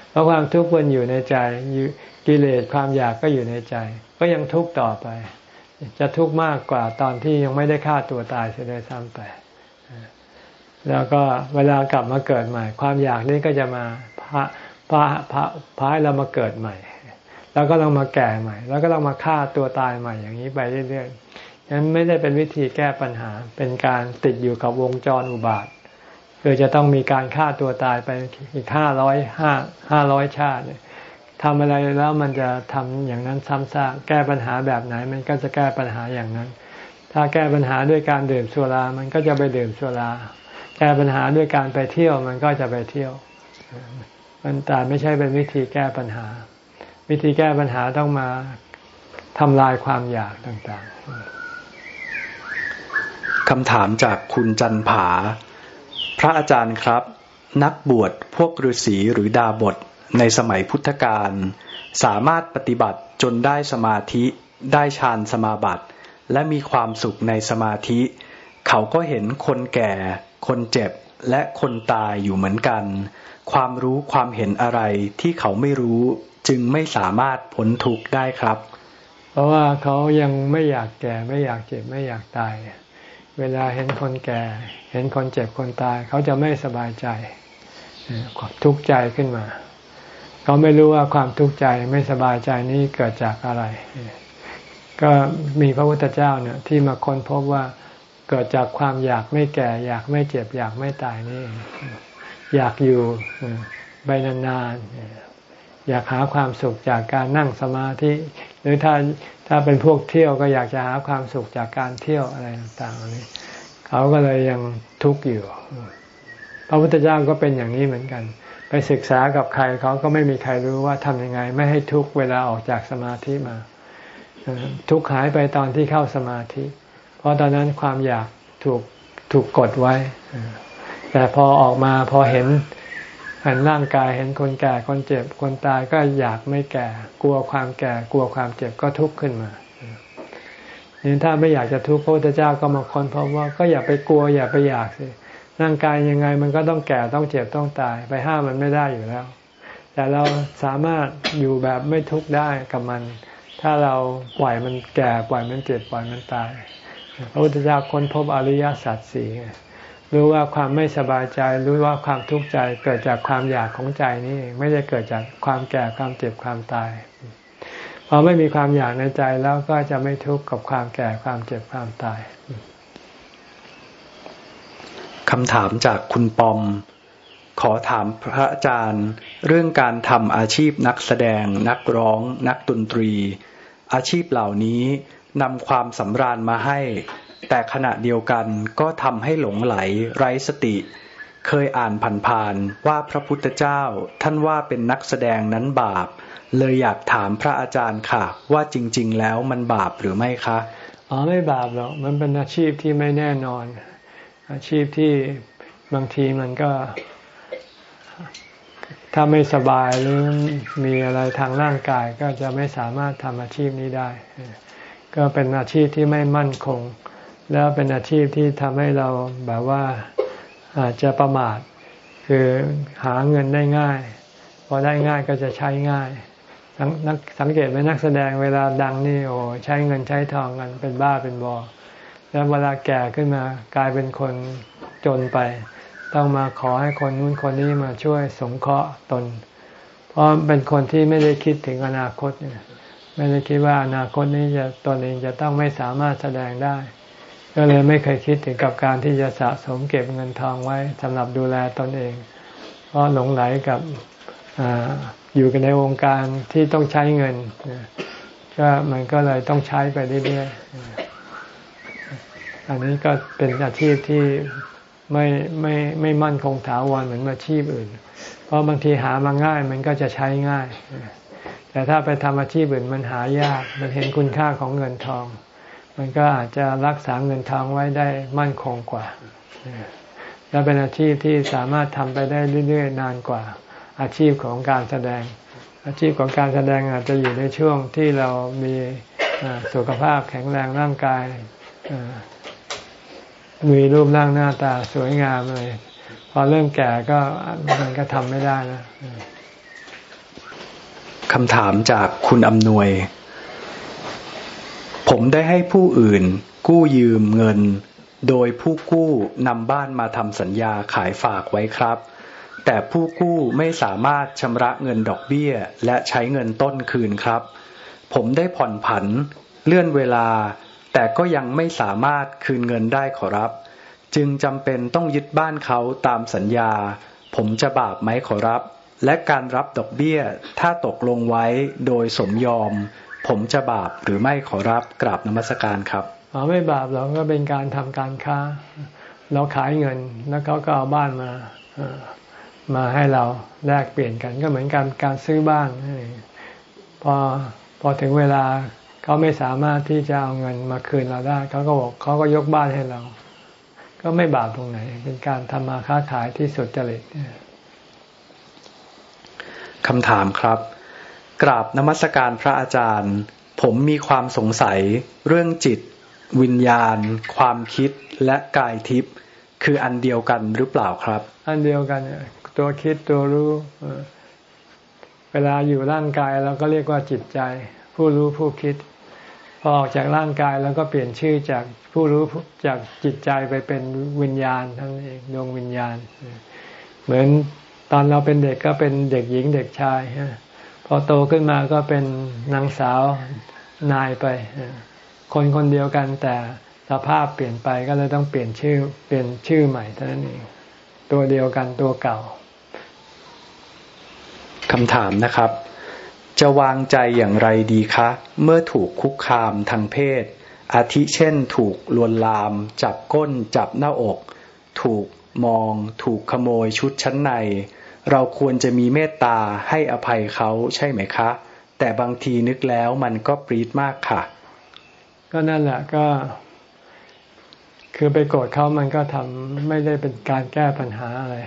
เพราะความทุกข์มันอยู่ในใจกิเลสความอยากก็อยู่ในใจ ก็ยังทุกข์ต่อไป จะทุกข์มากกว่าตอนที่ยังไม่ได้ฆ่าตัวตายเสียด้วยซ้ำไป แล้วก็เวลากลับมาเกิดใหม่ ความอยากนี้ก็จะมาพาพาพาพาให้เรามาเกิดใหม่ แล้วก็ต้องมาแก่ใหม่ แล้วก็ต้องมาฆ่าตัวตายใหม่อย่างนี้ไปเรื่อยๆนั้นไม่ได้เป็นวิธีแก้ปัญหา เป็นการติดอยู่กับวงจรอุบาทคือจะต้องมีการฆ่าตัวตายไปอีกห้าร้อยห้าห้าร้อยชาติ ทำอะไรแล้วมันจะทำอย่างนั้นซ้ำซากแก้ปัญหาแบบไหน มันก็จะแก้ปัญหาอย่างนั้น ถ้าแก้ปัญหาด้วยการดื่มสุรา มันก็จะไปดื่มสุรา แก้ปัญหาด้วยการไปเที่ยว มันก็จะไปเที่ยว มันแต่ไม่ใช่เป็นวิธีแก้ปัญหา วิธีแก้ปัญหาต้องมาทำลายความอยากต่างๆ คำถามจากคุณจันผา พระอาจารย์ครับ นักบวชพวกฤาษีหรือดาบท ในสมัยพุทธกาลสามารถปฏิบัติจนได้สมาธิได้ฌานสมาบัติ และมีความสุขในสมาธิ เขาก็เห็นคนแก่ คนเจ็บและคนตายอยู่เหมือนกัน ความรู้ความเห็นอะไรที่เขาไม่รู้จึงไม่สามารถพ้นทุกข์ได้ครับ เพราะว่าเขายังไม่อยากแก่ไม่อยากเจ็บไม่อยากตาย เวลาเห็นคนแก่ เห็นคนเจ็บคนตาย เขาจะไม่สบายใจทุกข์ใจขึ้นมา เขาไม่รู้ว่าความทุกข์ใจไม่สบายใจนี้เกิดจากอะไร ก็มีพระพุทธเจ้าเนี่ยที่มาค้นพบว่าเกิดจากความอยากไม่แก่ อยากไม่เจ็บ อยากไม่ตายนี่ อยากอยู่ไปนานๆอยากหาความสุขจากการนั่งสมาธิหรือถ้าถ้าเป็นพวกเที่ยวก็อยากจะหาความสุขจากการเที่ยวอะไรต่างๆนี้เขาก็เลยยังทุกข์อยู่ พระพุทธเจ้าก็เป็นอย่างนี้เหมือนกัน ไปศึกษากับใครเขาก็ไม่มีใครรู้ว่าทำยังไง ไม่ให้ทุกเวลาออกจากสมาธิมาทุกหายไปตอนที่เข้าสมาธิ เพราะตอนนั้นความอยากถูกถูกกดไว้ แต่พอออกมาพอเห็นเห็นร่างกายเห็นคนแก่คนเจ็บคนตายก็อยากไม่แก่ กลัวความแก่กลัวความเจ็บก็ทุกข์ขึ้นมานี่ถ้าไม่อยากจะทุกข์พระพุทธเจ้าก็มาค้นพบว่าก็อย่าไปกลัวอย่าไปอยากสิ ร่างกายยังไงมันก็ต้องแก่ต้องเจ็บต้องตาย ไปห้ามมันไม่ได้อยู่แล้ว แต่เราสามารถอยู่แบบไม่ทุกข์ได้กับมัน ถ้าเราปล่อยมันแก่ปล่อยมันเจ็บปล่อยมันตายพระพุทธเจ้าค้นพบอริยสัจสี่รู้ว่าความไม่สบายใจรู้ว่าความทุกข์ใจเกิดจากความอยากของใจนี่ไม่ได้เกิดจากความแก่ความเจ็บความตายพอไม่มีความอยากในใจแล้วก็จะไม่ทุกข์กับความแก่ความเจ็บความตาย คำถามจากคุณปอม ขอถามพระอาจารย์ เรื่องการทำอาชีพนักแสดง นักร้อง นักดนตรี อาชีพเหล่านี้นำความสำราญมาให้ แต่ขณะเดียวกันก็ทำให้หลงไหลไร้สติ เคยอ่านผ่านๆว่าพระพุทธเจ้าท่านว่าเป็นนักแสดงนั้นบาป เลยอยากถามพระอาจารย์ค่ะ ว่าจริง ๆ แล้วมันบาปหรือไม่คะอ๋อไม่บาปหรอกมันเป็นอาชีพที่ไม่แน่นอน อาชีพที่บางทีมันก็ ถ้าไม่สบายหรือมีอะไรทางร่างกายก็จะไม่สามารถทำอาชีพนี้ได้ ก็เป็นอาชีพที่ไม่มั่นคง แล้วเป็นอาชีพที่ทำให้เราแบบว่าอาจจะประมาท คือหาเงินได้ง่าย พอได้ง่ายก็จะใช้ง่ายสังสังเกตไหมนักแสดงเวลาดังนี่โอ้ใช้เงินใช้ทองกันเป็นบ้าเป็นบอ แล้วเวลาแก่ขึ้นมากลายเป็นคนจนไป ต้องมาขอให้คนนู้นคนนี้มาช่วยสงเคราะห์ตน เพราะเป็นคนที่ไม่ได้คิดถึงอนาคตเนี่ยไม่ได้คิดว่าอนาคตนี้จะตนเองจะต้องไม่สามารถแสดงได้ ก็เลยไม่เคยคิดถึงกับการที่จะสะสมเก็บเงินทองไว้สำหรับดูแลตนเอง เพราะหลงไหลกับออยู่กันในวงการที่ต้องใช้เงินก็มันก็เลยต้องใช้ไปเรื่อยๆ อันนี้ก็เป็นอาชีพที่ไม่ไม่ไม่มั่นคงถาวรเหมือนอาชีพอื่น เพราะบางทีหามาง่ายมันก็จะใช้ง่าย แต่ถ้าไปทำอาชีพอื่นมันหายาก มันเห็นคุณค่าของเงินทอง มันก็อาจจะรักษาเงินทองไว้ได้มั่นคงกว่า และเป็นอาชีพที่สามารถทำไปได้เรื่อย ๆ นานกว่าอาชีพของการแสดง อาชีพของการแสดงอาจจะอยู่ในช่วงที่เรามีสุขภาพแข็งแรงร่างกาย มีรูปร่างหน้าตาสวยงามเลย พอเริ่มแก่ก็มันก็ทำไม่ได้นะคำถามจากคุณอำนวย ผมได้ให้ผู้อื่น กู้ยืมเงิน โดยผู้กู้นำบ้านมาทำสัญญาขายฝากไว้ครับ แต่ผู้กู้ไม่สามารถชำระเงินดอกเบี้ย และใช้เงินต้นคืนครับ ผมได้ผ่อนผันเลื่อนเวลา แต่ก็ยังไม่สามารถคืนเงินได้ขอรับ จึงจำเป็นต้องยึดบ้านเขาตามสัญญา ผมจะบาปไหมขอรับ และการรับดอกเบี้ยถ้าตกลงไว้โดยสมยอม ผมจะบาปหรือไม่ขอรับกราบนมัสการครับอ๋อไม่บาปเราก็เป็นการทำการค้า เราขายเงินแล้วเขาก็เอาบ้านมามาให้เราแลกเปลี่ยนกันก็เหมือนการการซื้อบ้านพอพอถึงเวลา เขาไม่สามารถที่จะเอาเงินมาคืนเราได้ เขาก็บอกเขาก็ยกบ้านให้เรา ก็ไม่บาปตรงไหน เป็นการทำมาค้าขายที่สุดจริตคำถามครับ กราบนมัสการพระอาจารย์ ผมมีความสงสัยเรื่องจิต วิญญาณ ความคิดและกายทิพย์คืออันเดียวกันหรือเปล่าครับ อันเดียวกันตัวคิดตัวรู้เวลาอยู่ร่างกายเราก็เรียกว่าจิตใจ ผู้รู้ผู้คิด พอออกจากร่างกายแล้วก็เปลี่ยนชื่อจากผู้รู้จากจิตใจไปเป็นวิญญาณทั้งเองดวงวิญญาณ เหมือนตอนเราเป็นเด็กก็เป็นเด็กหญิงเด็กชายพอโตขึ้นมาก็เป็นนางสาวนายไป คนคนเดียวกันแต่สภาพเปลี่ยนไปก็เลยต้องเปลี่ยนชื่อ เปลี่ยนชื่อใหม่เท่านั้นเอง ตัวเดียวกันตัวเก่าคำถามนะครับ จะวางใจอย่างไรดีคะ เมื่อถูกคุกคามทางเพศ อาทิเช่น ถูกลวนลาม จับก้น จับหน้าอก ถูกมอง ถูกขโมยชุดชั้นใน เราควรจะมีเมตตาให้อภัยเขาใช่ไหมคะ แต่บางทีนึกแล้วมันก็ปรีดมากค่ะ ก็นั่นแหละก็ คือไปโกรธเขามันก็ทำไม่ได้เป็นการแก้ปัญหาอะไร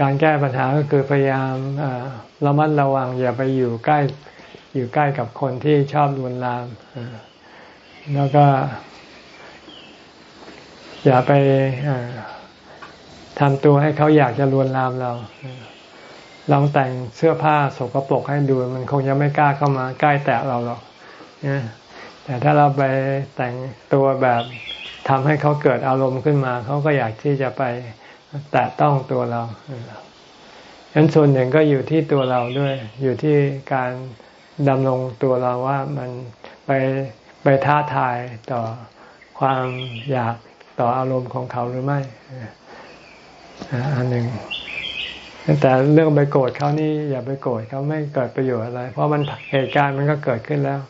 การแก้ปัญหาก็คือพยายามระมัดระวัง อย่าไปอยู่ใกล้อยู่ใกล้กับคนที่ชอบลวนลาม แล้วก็ อย่าไปทำตัวให้เขาอยากจะลวนลามเรา ลองแต่งเสื้อผ้าสกปรกให้ดู มันคงจะไม่กล้าเข้ามาใกล้แตะเราหรอกแต่ถ้าเราไปแต่งตัวแบบทำให้เขาเกิดอารมณ์ขึ้นมา เขาก็อยากที่จะไป แตะต้องตัวเราฉะนั้นส่วนหนึ่งก็อยู่ที่ตัวเราด้วย อยู่ที่การดำรงตัวเราว่ามันไปไปท้าทายต่อความอยากต่ออารมณ์ของเขาหรือไม่อันหนึ่งแต่เรื่องไปโกรธเขานี่อย่าไปโกรธเขาไม่เกิดประโยชน์อะไร เพราะมันเหตุการณ์มันก็เกิดขึ้นแล้ว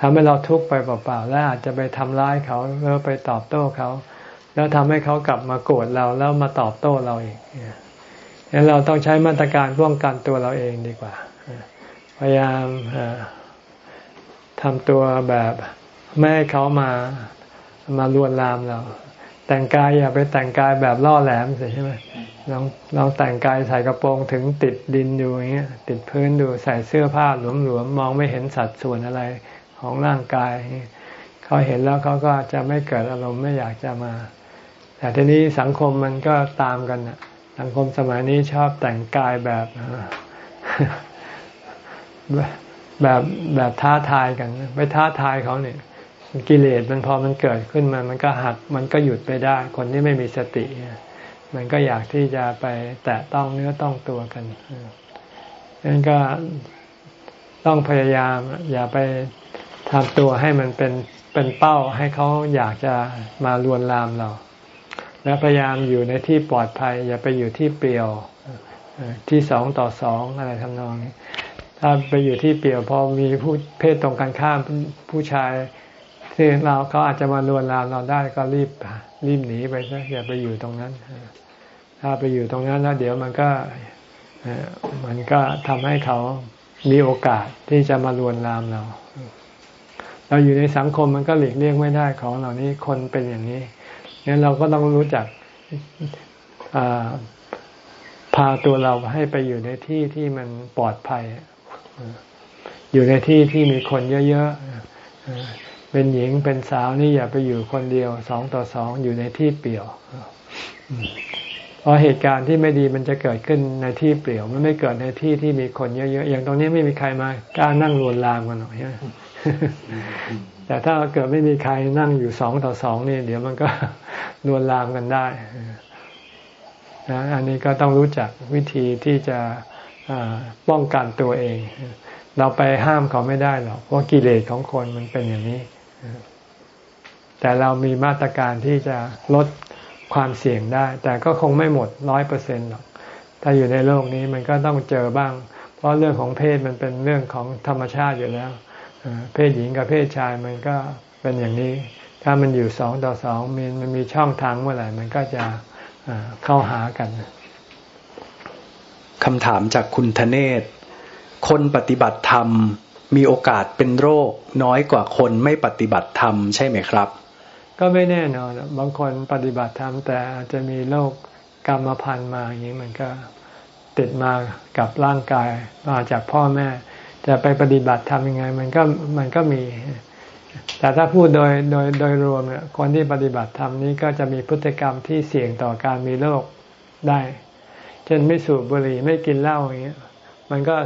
ทำให้เราทุกข์ไปเปล่าๆและอาจจะไปทำร้ายเขาแล้วไปตอบโต้เขา แล้วทำให้เขากลับมาโกรธเราแล้วมาตอบโต้เราอีกงั้นเราต้องใช้มาตรการป้องกันตัวเราเองดีกว่า พยายามทำตัวแบบไม่ให้เขามามาลวนลามเรา แต่งกายอย่าไปแต่งกายแบบล่อแหลมสิใช่ไหมลองลองแต่งกายใส่กระโปรงถึงติดดินดูอย่างเงี้ย ติดพื้นดูใส่เสื้อผ้าหลวมๆมองไม่เห็นสัดส่วนอะไรของร่างกาย เขาเห็นแล้วเขาก็จะไม่เกิดอารมณ์ไม่อยากจะมา แต่ทีนี้สังคมมันก็ตามกันนะสังคมสมัยนี้ชอบแต่งกายแบบแบบแบบท้าทายกัน ไปท้าทายเขาเนี่ยกิเลสมันพอมันเกิดขึ้นมา มันก็หักมันก็หยุดไปได้ คนที่ไม่มีสติ มันก็อยากที่จะไปแตะต้องเนื้อต้องตัวกันนั่นก็ต้องพยายาม อย่าไปทำตัวให้มันเป็นเป็นเป้าให้เขาอยากจะมาลวนลามเรา และพยายามอยู่ในที่ปลอดภัย อย่าไปอยู่ที่เปลี่ยวที่สองต่อสองอะไรทำนองนี้ ถ้าไปอยู่ที่เปลี่ยวพอมีผู้เพศตรงกันข้ามผู้ชายที่เราเขาอาจจะมาลวนลามเราได้ก็รีบรีบหนีไปซะอย่าไปอยู่ตรงนั้น ถ้าไปอยู่ตรงนั้นแล้วเดี๋ยวมันก็มันก็ทำให้เขามีโอกาสที่จะมาลวนลามเรา เราอยู่ในสังคมมันก็หลีกเลี่ยงไม่ได้ของเหล่านี้คนเป็นอย่างนี้ งั้นเราก็ต้องรู้จักพาตัวเราให้ไปอยู่ในที่ที่มันปลอดภัย อยู่ในที่ที่มีคนเยอะๆ เป็นหญิงเป็นสาวนี่อย่าไปอยู่คนเดียวสองต่อสองอยู่ในที่เปี่ยว เพราะเหตุการณ์ที่ไม่ดีมันจะเกิดขึ้นในที่เปลี่ยว มันไม่เกิดในที่ที่มีคนเยอะๆ อย่างตรงนี้ไม่มีใครมากล้านั่งรวนลามกันหน่อย แต่ถ้าเกิดไม่มีใครนั่งอยู่สองต่อสองนี่ เดี๋ยวมันก็รวนลามกันได้นะอันนี้ก็ต้องรู้จักวิธีที่จะป้องกันตัวเอง เราไปห้ามเขาไม่ได้หรอกเพราะกิเลสของคนมันเป็นอย่างนี้ แต่เรามีมาตรการที่จะลดความเสี่ยงได้ แต่ก็คงไม่หมดร้อยเปอร์เซ็นต์หรอก ถ้าอยู่ในโลกนี้มันก็ต้องเจอบ้าง เพราะเรื่องของเพศมันเป็นเรื่องของธรรมชาติอยู่แล้ว เพศหญิงกับเพศชายมันก็เป็นอย่างนี้ ถ้ามันอยู่สองต่อสองมันมันมีช่องทางเมื่อไหร่มันก็จะเข้าหากันคำถามจากคุณธเนศ คนปฏิบัติธรรมมีโอกาสเป็นโรคน้อยกว่าคนไม่ปฏิบัติธรรมใช่ไหมครับ ก็ไม่แน่นอนบางคนปฏิบัติธรรมแต่อาจจะมีโรคกรรมพันธุ์มาอย่างนี้มันก็ติดมากับร่างกายมาจากพ่อแม่ จะไปปฏิบัติทำยังไง มันก็มันก็มี แต่ถ้าพูดโดยโดยโดยรวมเนี่ยคนที่ปฏิบัติธรรมนี้ก็จะมีพฤติกรรมที่เสี่ยงต่อการมีโรคได้ เช่นไม่สูบบุหรี่ไม่กินเหล้าอย่างเงี้ยมันก็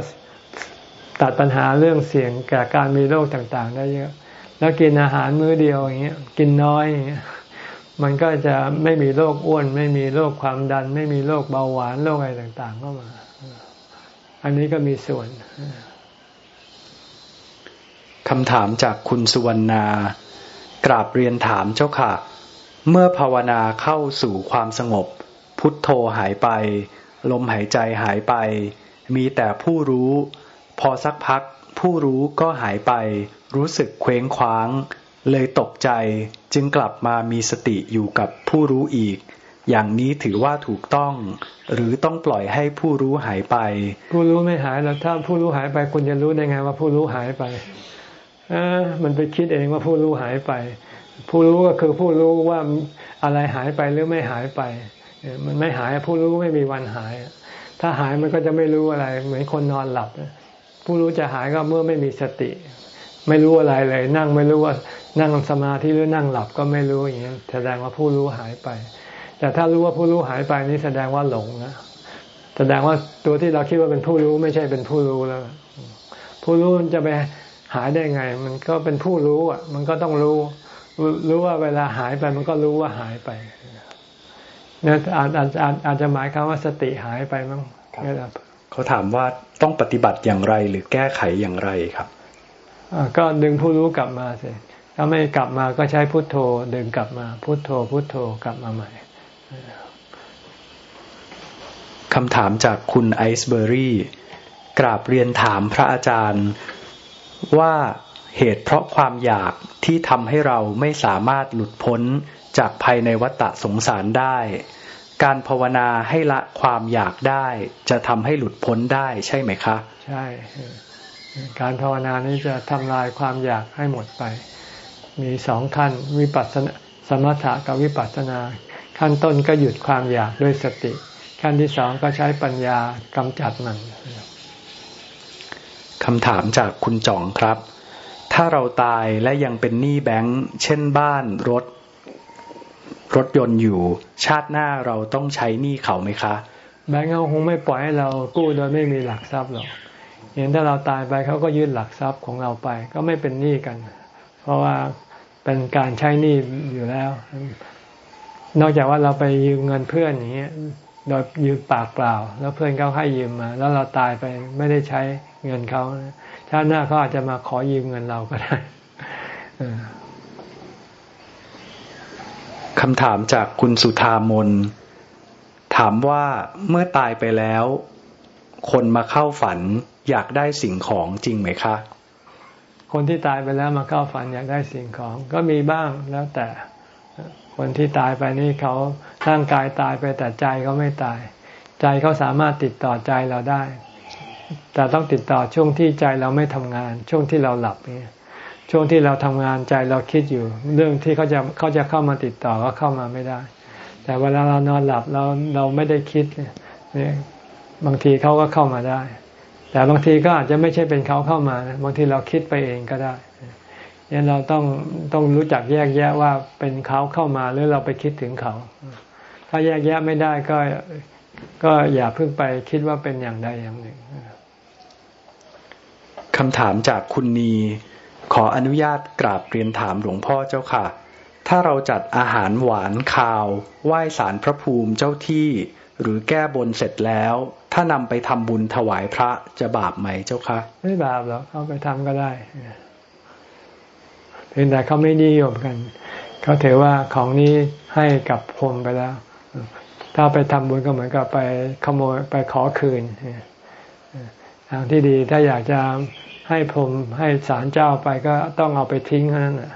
ตัดปัญหาเรื่องเสี่ยงแก่การมีโรคต่างๆ ได้เยอะ แล้วกินอาหารมื้อเดียวอย่างเงี้ยกินน้อยอย่างเงี้ยมันก็จะไม่มีโรคอ้วน ไม่มีโรคความดัน ไม่มีโรคเบาหวานโรคอะไรต่างๆเข้ามา อันนี้ก็มีส่วน คำถามจากคุณสุวรรณากราบเรียนถามเจ้าค่ะ เมื่อภาวนาเข้าสู่ความสงบ พุทโธหายไป ลมหายใจหายไป มีแต่ผู้รู้ พอสักพัก ผู้รู้ก็หายไป รู้สึกเคว้งคว้าง เลยตกใจจึงกลับมามีสติอยู่กับผู้รู้อีก อย่างนี้ถือว่าถูกต้อง หรือต้องปล่อยให้ผู้รู้หายไป ผู้รู้ไม่หายแล้วถ้าผู้รู้หายไปคุณจะรู้ได้ไงว่าผู้รู้หายไป มันไปคิดเองว่าผู้รู้หายไป ผู้รู้ก็คือผู้รู้ว่าอะไรหายไปหรือไม่หายไป มันไม่หายผู้รู้ไม่มีวันหาย ถ้าหายมันก็จะไม่รู้อะไร เหมือนคนนอนหลับ ผู้รู้จะหายก็เมื่อไม่มีสติ ไม่รู้อะไรเลย นั่งไม่รู้ว่านั่งสมาธิหรือนั่งหลับก็ไม่รู้อย่างนี้แสดงว่าผู้รู้หายไป แต่ถ้ารู้ว่าผู้รู้หายไปนี่แสดงว่าหลงนะแสดงว่าตัวที่เราคิดว่าเป็นผู้รู้ไม่ใช่เป็นผู้รู้แล้ว ผู้รู้จะไป หายได้ไง มันก็เป็นผู้รู้อะ มันก็ต้องรู้ รู้ว่าเวลาหายไป มันก็รู้ว่าหายไปเนี่ยอาจอาจอาจจะหมายความว่าสติหายไปมั้งเขาถามว่าต้องปฏิบัติอย่างไรหรือแก้ไขอย่างไรครับก็ดึงผู้รู้กลับมาสิถ้าไม่กลับมาก็ใช้พุทโธ ดึงกลับมาพุทโธ พุทโธกลับมาใหม่คำถามจากคุณไอซ์เบอรี่กราบเรียนถามพระอาจารย์ ว่าเหตุเพราะความอยากที่ทำให้เราไม่สามารถหลุดพ้นจากภายในวัฏสงสารได้ การภาวนาให้ละความอยากได้ จะทำให้หลุดพ้นได้ใช่ไหมคะ ใช่ การภาวนานี้จะทำลายความอยากให้หมดไป มีสองขั้นวิปัสสนาสมถะกับวิปัสสนา ขั้นต้นก็หยุดความอยากด้วยสติ ขั้นที่สองก็ใช้ปัญญากำจัดมัน คำถามจากคุณจ่องครับ ถ้าเราตายและยังเป็นหนี้แบงค์เช่นบ้านรถ รถยนต์อยู่ ชาติหน้าเราต้องใช้หนี้เขาไหมคะ แบงค์เขาคงไม่ปล่อยให้เรากู้โดยไม่มีหลักทรัพย์หรอกเห็นถ้าเราตายไปเขาก็ยืดหลักทรัพย์ของเราไป ก็ไม่เป็นหนี้กัน เพราะว่าเป็นการใช้หนี้อยู่แล้ว นอกจากว่าเราไปยืมเงินเพื่อนอย่างเงี้ยโดยยืมปากเปล่า แล้วเพื่อนเขาให้ยืมมา แล้วเราตายไปไม่ได้ใช้ เงินเขาชาติหน้าเขาอาจจะมาขอยืมเงินเราก็ได้ำถามจากคุณสุธามน ถามว่าเมื่อตายไปแล้ว คนมาเข้าฝันอยากได้สิ่งของจริงไหมคะ คนที่ตายไปแล้วมาเข้าฝันอยากได้สิ่งของ ก็มีบ้างแล้วแต่ คนที่ตายไปนี่เขาร่างกายตายไปแต่ใจเขาไม่ตาย ใจเขาสามารถติดต่อใจเราได้ แต่ต้องติดต่อช่วงที่ใจเราไม่ทำงาน ช่วงที่เราหลับเนี่ยช่วงที่เราทำงานใจเราคิดอยู่ เรื่องที่เขาจะเขาจะเข้ามาติดต่อก็เข้ามาไม่ได้ แต่เวลาเรานอนหลับเราเราไม่ได้คิดเนี่ยบางทีเขาก็เข้ามาได้ แต่บางทีก็อาจจะไม่ใช่เป็นเขาเข้ามานะบางทีเราคิดไปเองก็ได้เนี่ยเราต้องต้องรู้จักแยกแยะว่าเป็นเขาเข้ามาหรือเราไปคิดถึงเขา ถ้าแยกแยะไม่ได้ก็ก็อย่าเพิ่งไปคิดว่าเป็นอย่างใดอย่างหนึ่ง คำถามจากคุณนี ขออนุญาตกราบเรียนถามหลวงพ่อเจ้าค่ะ ถ้าเราจัดอาหารหวานคาว ไหว้สารพระภูมิเจ้าที่ หรือแก้บนเสร็จแล้ว ถ้านำไปทำบุญถวายพระจะบาปไหมเจ้าคะไม่บาปหรอกเอาไปทำก็ได้เพียงแต่เขาไม่นิยมกัน เขาถือว่าของนี้ให้กับพรมไปแล้ว ถ้าไปทำบุญก็เหมือนกับไปขโมยไปขอคืนทางที่ดีถ้าอยากจะ ให้ผมให้ศาลเจ้าไปก็ต้องเอาไปทิ้งเท่านั้นอะ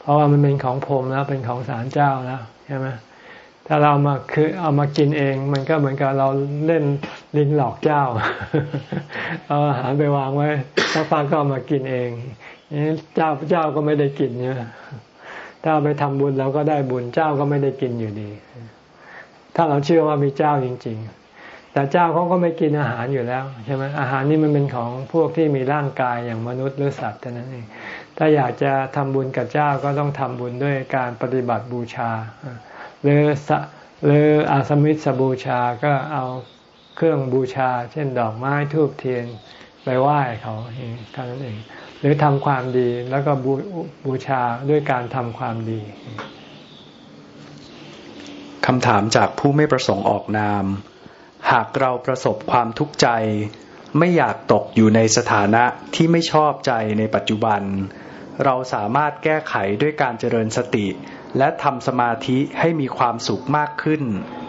เพราะว่ามันเป็นของผมแล้วเป็นของศาลเจ้าแล้วใช่ไหมถ้าเรามาคือเอามากินเอง มันก็เหมือนกับเราเล่นลิงหลอกเจ้า เอาอาหารไปวางไว้แล้วฟ้าก็มากินเองนี่เจ้าเจ้าก็ไม่ได้กินเนี่ยถ้าไปทำบุญเราก็ได้บุญเจ้าก็ไม่ได้กินอยู่ดี ถ้าเราเชื่อว่ามีเจ้าจริง ๆ แต่เจ้าเขาก็ไม่กินอาหารอยู่แล้วใช่ไหมอาหารนี่มันเป็นของพวกที่มีร่างกายอย่างมนุษย์หรือสัตว์เท่านั้นเองถ้าอยากจะทำบุญกับเจ้าก็ต้องทำบุญด้วยการปฏิบัติบูชา หรือสหรืออาสมิสบูชาก็เอาเครื่องบูชา เช่นดอกไม้ทูบเทียนไปไหว้เขาเองเท่านั้นเอง หรือทำความดีแล้วก็บูบูชาด้วยการทำความดีคำถามจากผู้ไม่ประสงค์ออกนาม หากเราประสบความทุกข์ใจ ไม่อยากตกอยู่ในสถานะที่ไม่ชอบใจในปัจจุบัน เราสามารถแก้ไขด้วยการเจริญสติ และทำสมาธิให้มีความสุขมากขึ้น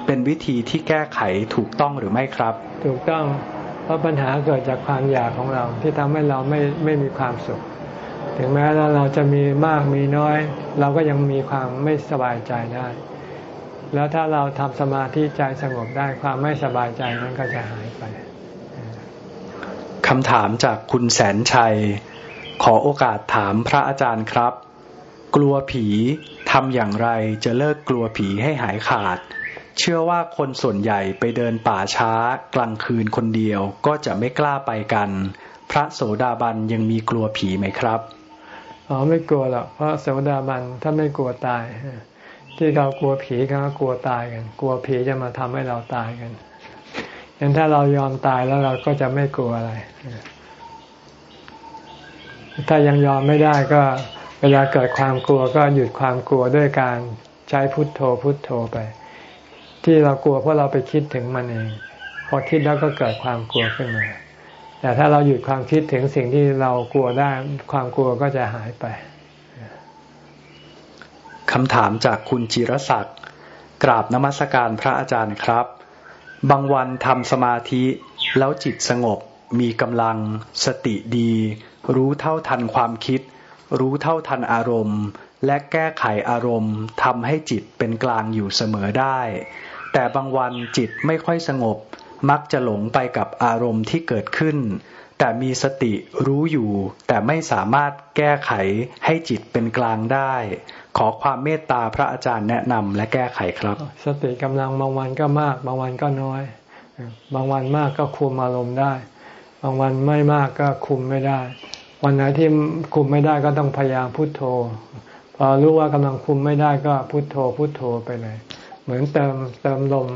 เป็นวิธีที่แก้ไขถูกต้องหรือไม่ครับ ถูกต้องเพราะปัญหาเกิดจากความอยากของเราที่ทำให้เราไม่ไม่มีความสุข ถึงแม้เราจะมีมากมีน้อย เราก็ยังมีความไม่สบายใจได้ แล้วถ้าเราทำสมาธิใจสงบได้ความไม่สบายใจนั้นก็จะหายไปคำถามจากคุณแสนชัย ขอโอกาสถามพระอาจารย์ครับ กลัวผีทำอย่างไรจะเลิกกลัวผีให้หายขาด เชื่อว่าคนส่วนใหญ่ไปเดินป่าช้ากลางคืนคนเดียวก็จะไม่กล้าไปกัน พระโสดาบันยังมีกลัวผีไหมครับอ๋อไม่กลัวหรอกเพราะโสดาบันถ้าไม่กลัวตาย ที่เรากลัวผีก็กลัวตายกัน กลัวผีจะมาทำให้เราตายกันยันถ้าเรายอมตายแล้วเราก็จะไม่กลัวอะไร ถ้ายังยอมไม่ได้ก็เวลาเกิดความกลัวก็หยุดความกลัวด้วยการใช้พุทโธพุทโธไป ที่เรากลัวเพราะเราไปคิดถึงมันเอง พอคิดแล้วก็เกิดความกลัวขึ้นมา แต่ถ้าเราหยุดความคิดถึงสิ่งที่เรากลัวได้ ความกลัวก็จะหายไป คำถามจากคุณจิรศักดิ์กราบนมัสการพระอาจารย์ครับ บางวันทำสมาธิแล้วจิตสงบมีกำลังสติดี รู้เท่าทันความคิด รู้เท่าทันอารมณ์ และแก้ไขอารมณ์ทำให้จิตเป็นกลางอยู่เสมอได้ แต่บางวันจิตไม่ค่อยสงบ มักจะหลงไปกับอารมณ์ที่เกิดขึ้น แต่มีสติรู้อยู่ แต่ไม่สามารถแก้ไขให้จิตเป็นกลางได้ ขอความเมตตาพระอาจารย์แนะนำและแก้ไขครับ สติกำลังบางวันก็มาก บางวันก็น้อย บางวันมากก็คุมอารมณ์ได้ บางวันไม่มากก็คุมไม่ได้ วันไหนที่คุมไม่ได้ก็ต้องพยายามพุโทโธ พอรู้ว่ากำลังคุมไม่ได้ก็พุโทโธ พุโทโธไปเลย เหมือนเติมเติมลม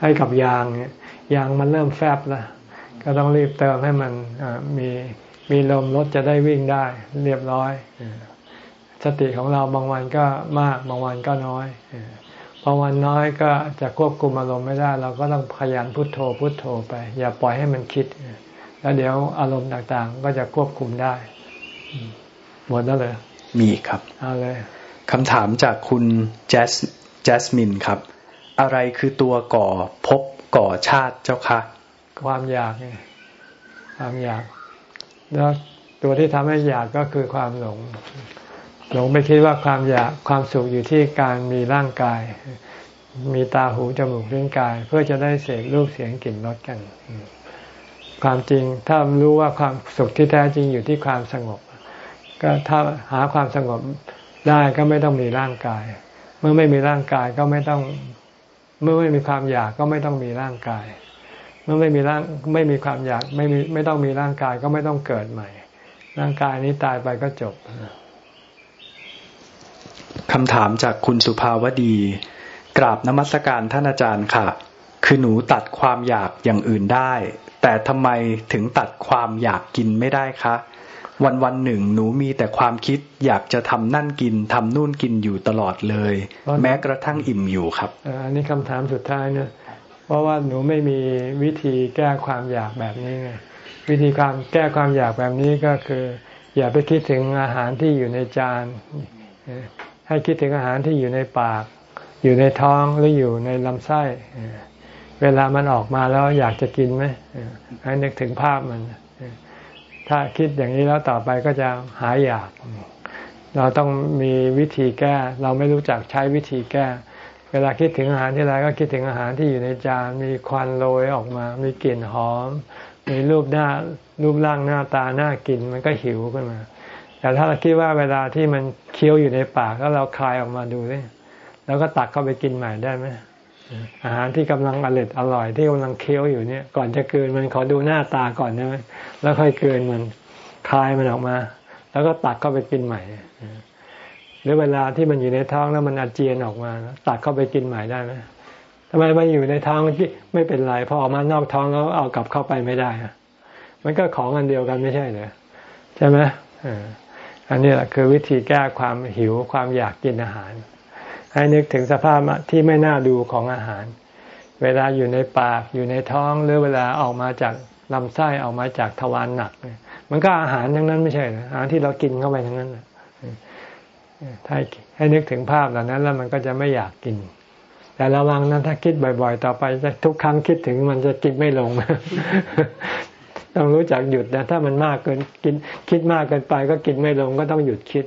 ให้กับยางเนี่ยยางมันเริ่มแฟบแล้วก็ต้องรีบเติมให้มันมีมีลมรถจะได้วิ่งได้ เรียบร้อย สติของเราบางวันก็มากบางวันก็น้อยบางวันน้อยก็จะควบคุมอารมณ์ไม่ได้ เราก็ต้องพยายามพุโทโธพุโทโธไป อย่าปล่อยให้มันคิด แล้วเดี๋ยวอารมณ์ต่างๆ ก็จะควบคุมได้ หมดแล้วเลยมีครับเอาเลยคำถามจากคุณแจสแจสมินครับ อะไรคือตัวก่อพบก่อชาติเจ้าคะความอยากไงความอยาก แล้วตัวที่ทำให้อยากก็คือความหลง หลงไปคิดว่าความอยากความสุขอยู่ที่การมีร่างกาย มีตาหูจมูกลิ้นกาย เพื่อจะได้เสพรูปเสียงกลิ่นรสกัน ความจริงถ้ารู้ว่าความสุขที่แท้จริงอยู่ที่ความสงบ ก็ถ้าหาความสงบได้ก็ไม่ต้องมีร่างกาย เมื่อไม่มีร่างกายก็ไม่ต้อง เมื่อไม่มีความอยากก็ไม่ต้องมีร่างกาย เมื่อไม่มีร่างไม่มีความอยากไม่มีไม่ต้องมีร่างกายก็ไม่ต้องเกิดใหม่ ร่างกายนี้ตายไปก็จบ คำถามจากคุณสุภาวดี กราบนมัสการท่านอาจารย์ค่ะ คือหนูตัดความอยากอย่างอื่นได้ แต่ทำไมถึงตัดความอยากกินไม่ได้คะ วันวันหนึ่งหนูมีแต่ความคิดอยากจะทำนั่นกินทำนู่นกินอยู่ตลอดเลย แม้กระทั่งอิ่มอยู่ครับเอ่ออันนี้คำถามสุดท้ายเนี่ยเพราะว่าหนูไม่มีวิธีแก้ความอยากแบบนี้ไงวิธีการแก้ความอยากแบบนี้ก็คือ อย่าไปคิดถึงอาหารที่อยู่ในจานเอ่อ ให้คิดถึงอาหารที่อยู่ในปาก อยู่ในท้องหรืออยู่ในลำไส้ เวลามันออกมาแล้วอยากจะกินไหมให้นึกถึงภาพมัน ถ้าคิดอย่างนี้แล้วต่อไปก็จะหายอยาก เราต้องมีวิธีแก้ เราไม่รู้จักใช้วิธีแก้ เวลาคิดถึงอาหารที่ไรก็คิดถึงอาหารที่อยู่ในจานมีควันโรยออกมา มีกลิ่นหอม มีรูปหน้ารูปร่างหน้าตาหน่ากินมันก็หิวขึ้นมา แต่ถ้าเราคิดว่าเวลาที่มันเคี้ยวอยู่ในปากแล้วเราคลายออกมาดูสิแล้วก็ตักเข้าไปกินใหม่ได้ไหมอาหารที่กำลังอร่อยอร่อยที่กำลังเคี้ยวอยู่เนี่ย ก่อนจะกลืนมันขอดูหน้าตาก่อนได้ไหมแล้วค่อยกลืนมันคลายมันออกมา แล้วก็ตักเข้าไปกินใหม่หรือเวลาที่มันอยู่ในท้องแล้วมันอาเจียนออกมาตักเข้าไปกินใหม่ได้ไหมทำไมมันอยู่ในท้องไม่เป็นไรพอออกมานอกท้องแล้วเอากลับเข้าไปไม่ได้มันก็ของอันเดียวกันไม่ใช่เหรอใช่ไหมอัันนี้แหละคือวิธีแก้ความหิวความอยากกินอาหาร ให้นึกถึงสภาพที่ไม่น่าดูของอาหาร เวลาอยู่ในปากอยู่ในท้องหรือเวลาออกมาจากลำไส้ออกมาจากทวารหนักเนี่ยมันก็อาหารทั้งนั้นไม่ใช่อาหารที่เรากินเข้าไปทั้งนั้นถ้าให้นึกถึงภาพเหล่านั้น แล้วมันก็จะไม่อยากกิน แต่ระวังนะถ้าคิดบ่อย ๆ ต่อไปทุกครั้งคิดถึงมันจะกินไม่ลง ต้องรู้จักหยุดนะถ้ามันมากเกินกินคิดมากเกินไป ก็กินไม่ลงก็ต้องหยุดคิด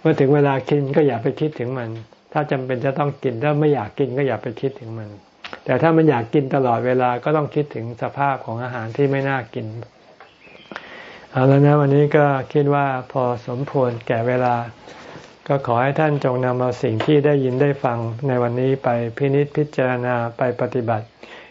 เมื่อถึงเวลากินก็อย่าไปคิดถึงมัน ถ้าจำเป็นจะต้องกินถ้าไม่อยากกินก็อย่าไปคิดถึงมัน แต่ถ้ามันอยากกินตลอดเวลาก็ต้องคิดถึงสภาพของอาหารที่ไม่น่ากินเอาแล้วนะวันนี้ก็คิดว่าพอสมควรแก่เวลา ก็ขอให้ท่านจงนำเอาสิ่งที่ได้ยินได้ฟังในวันนี้ไปพินิจพิจารณาไปปฏิบัติ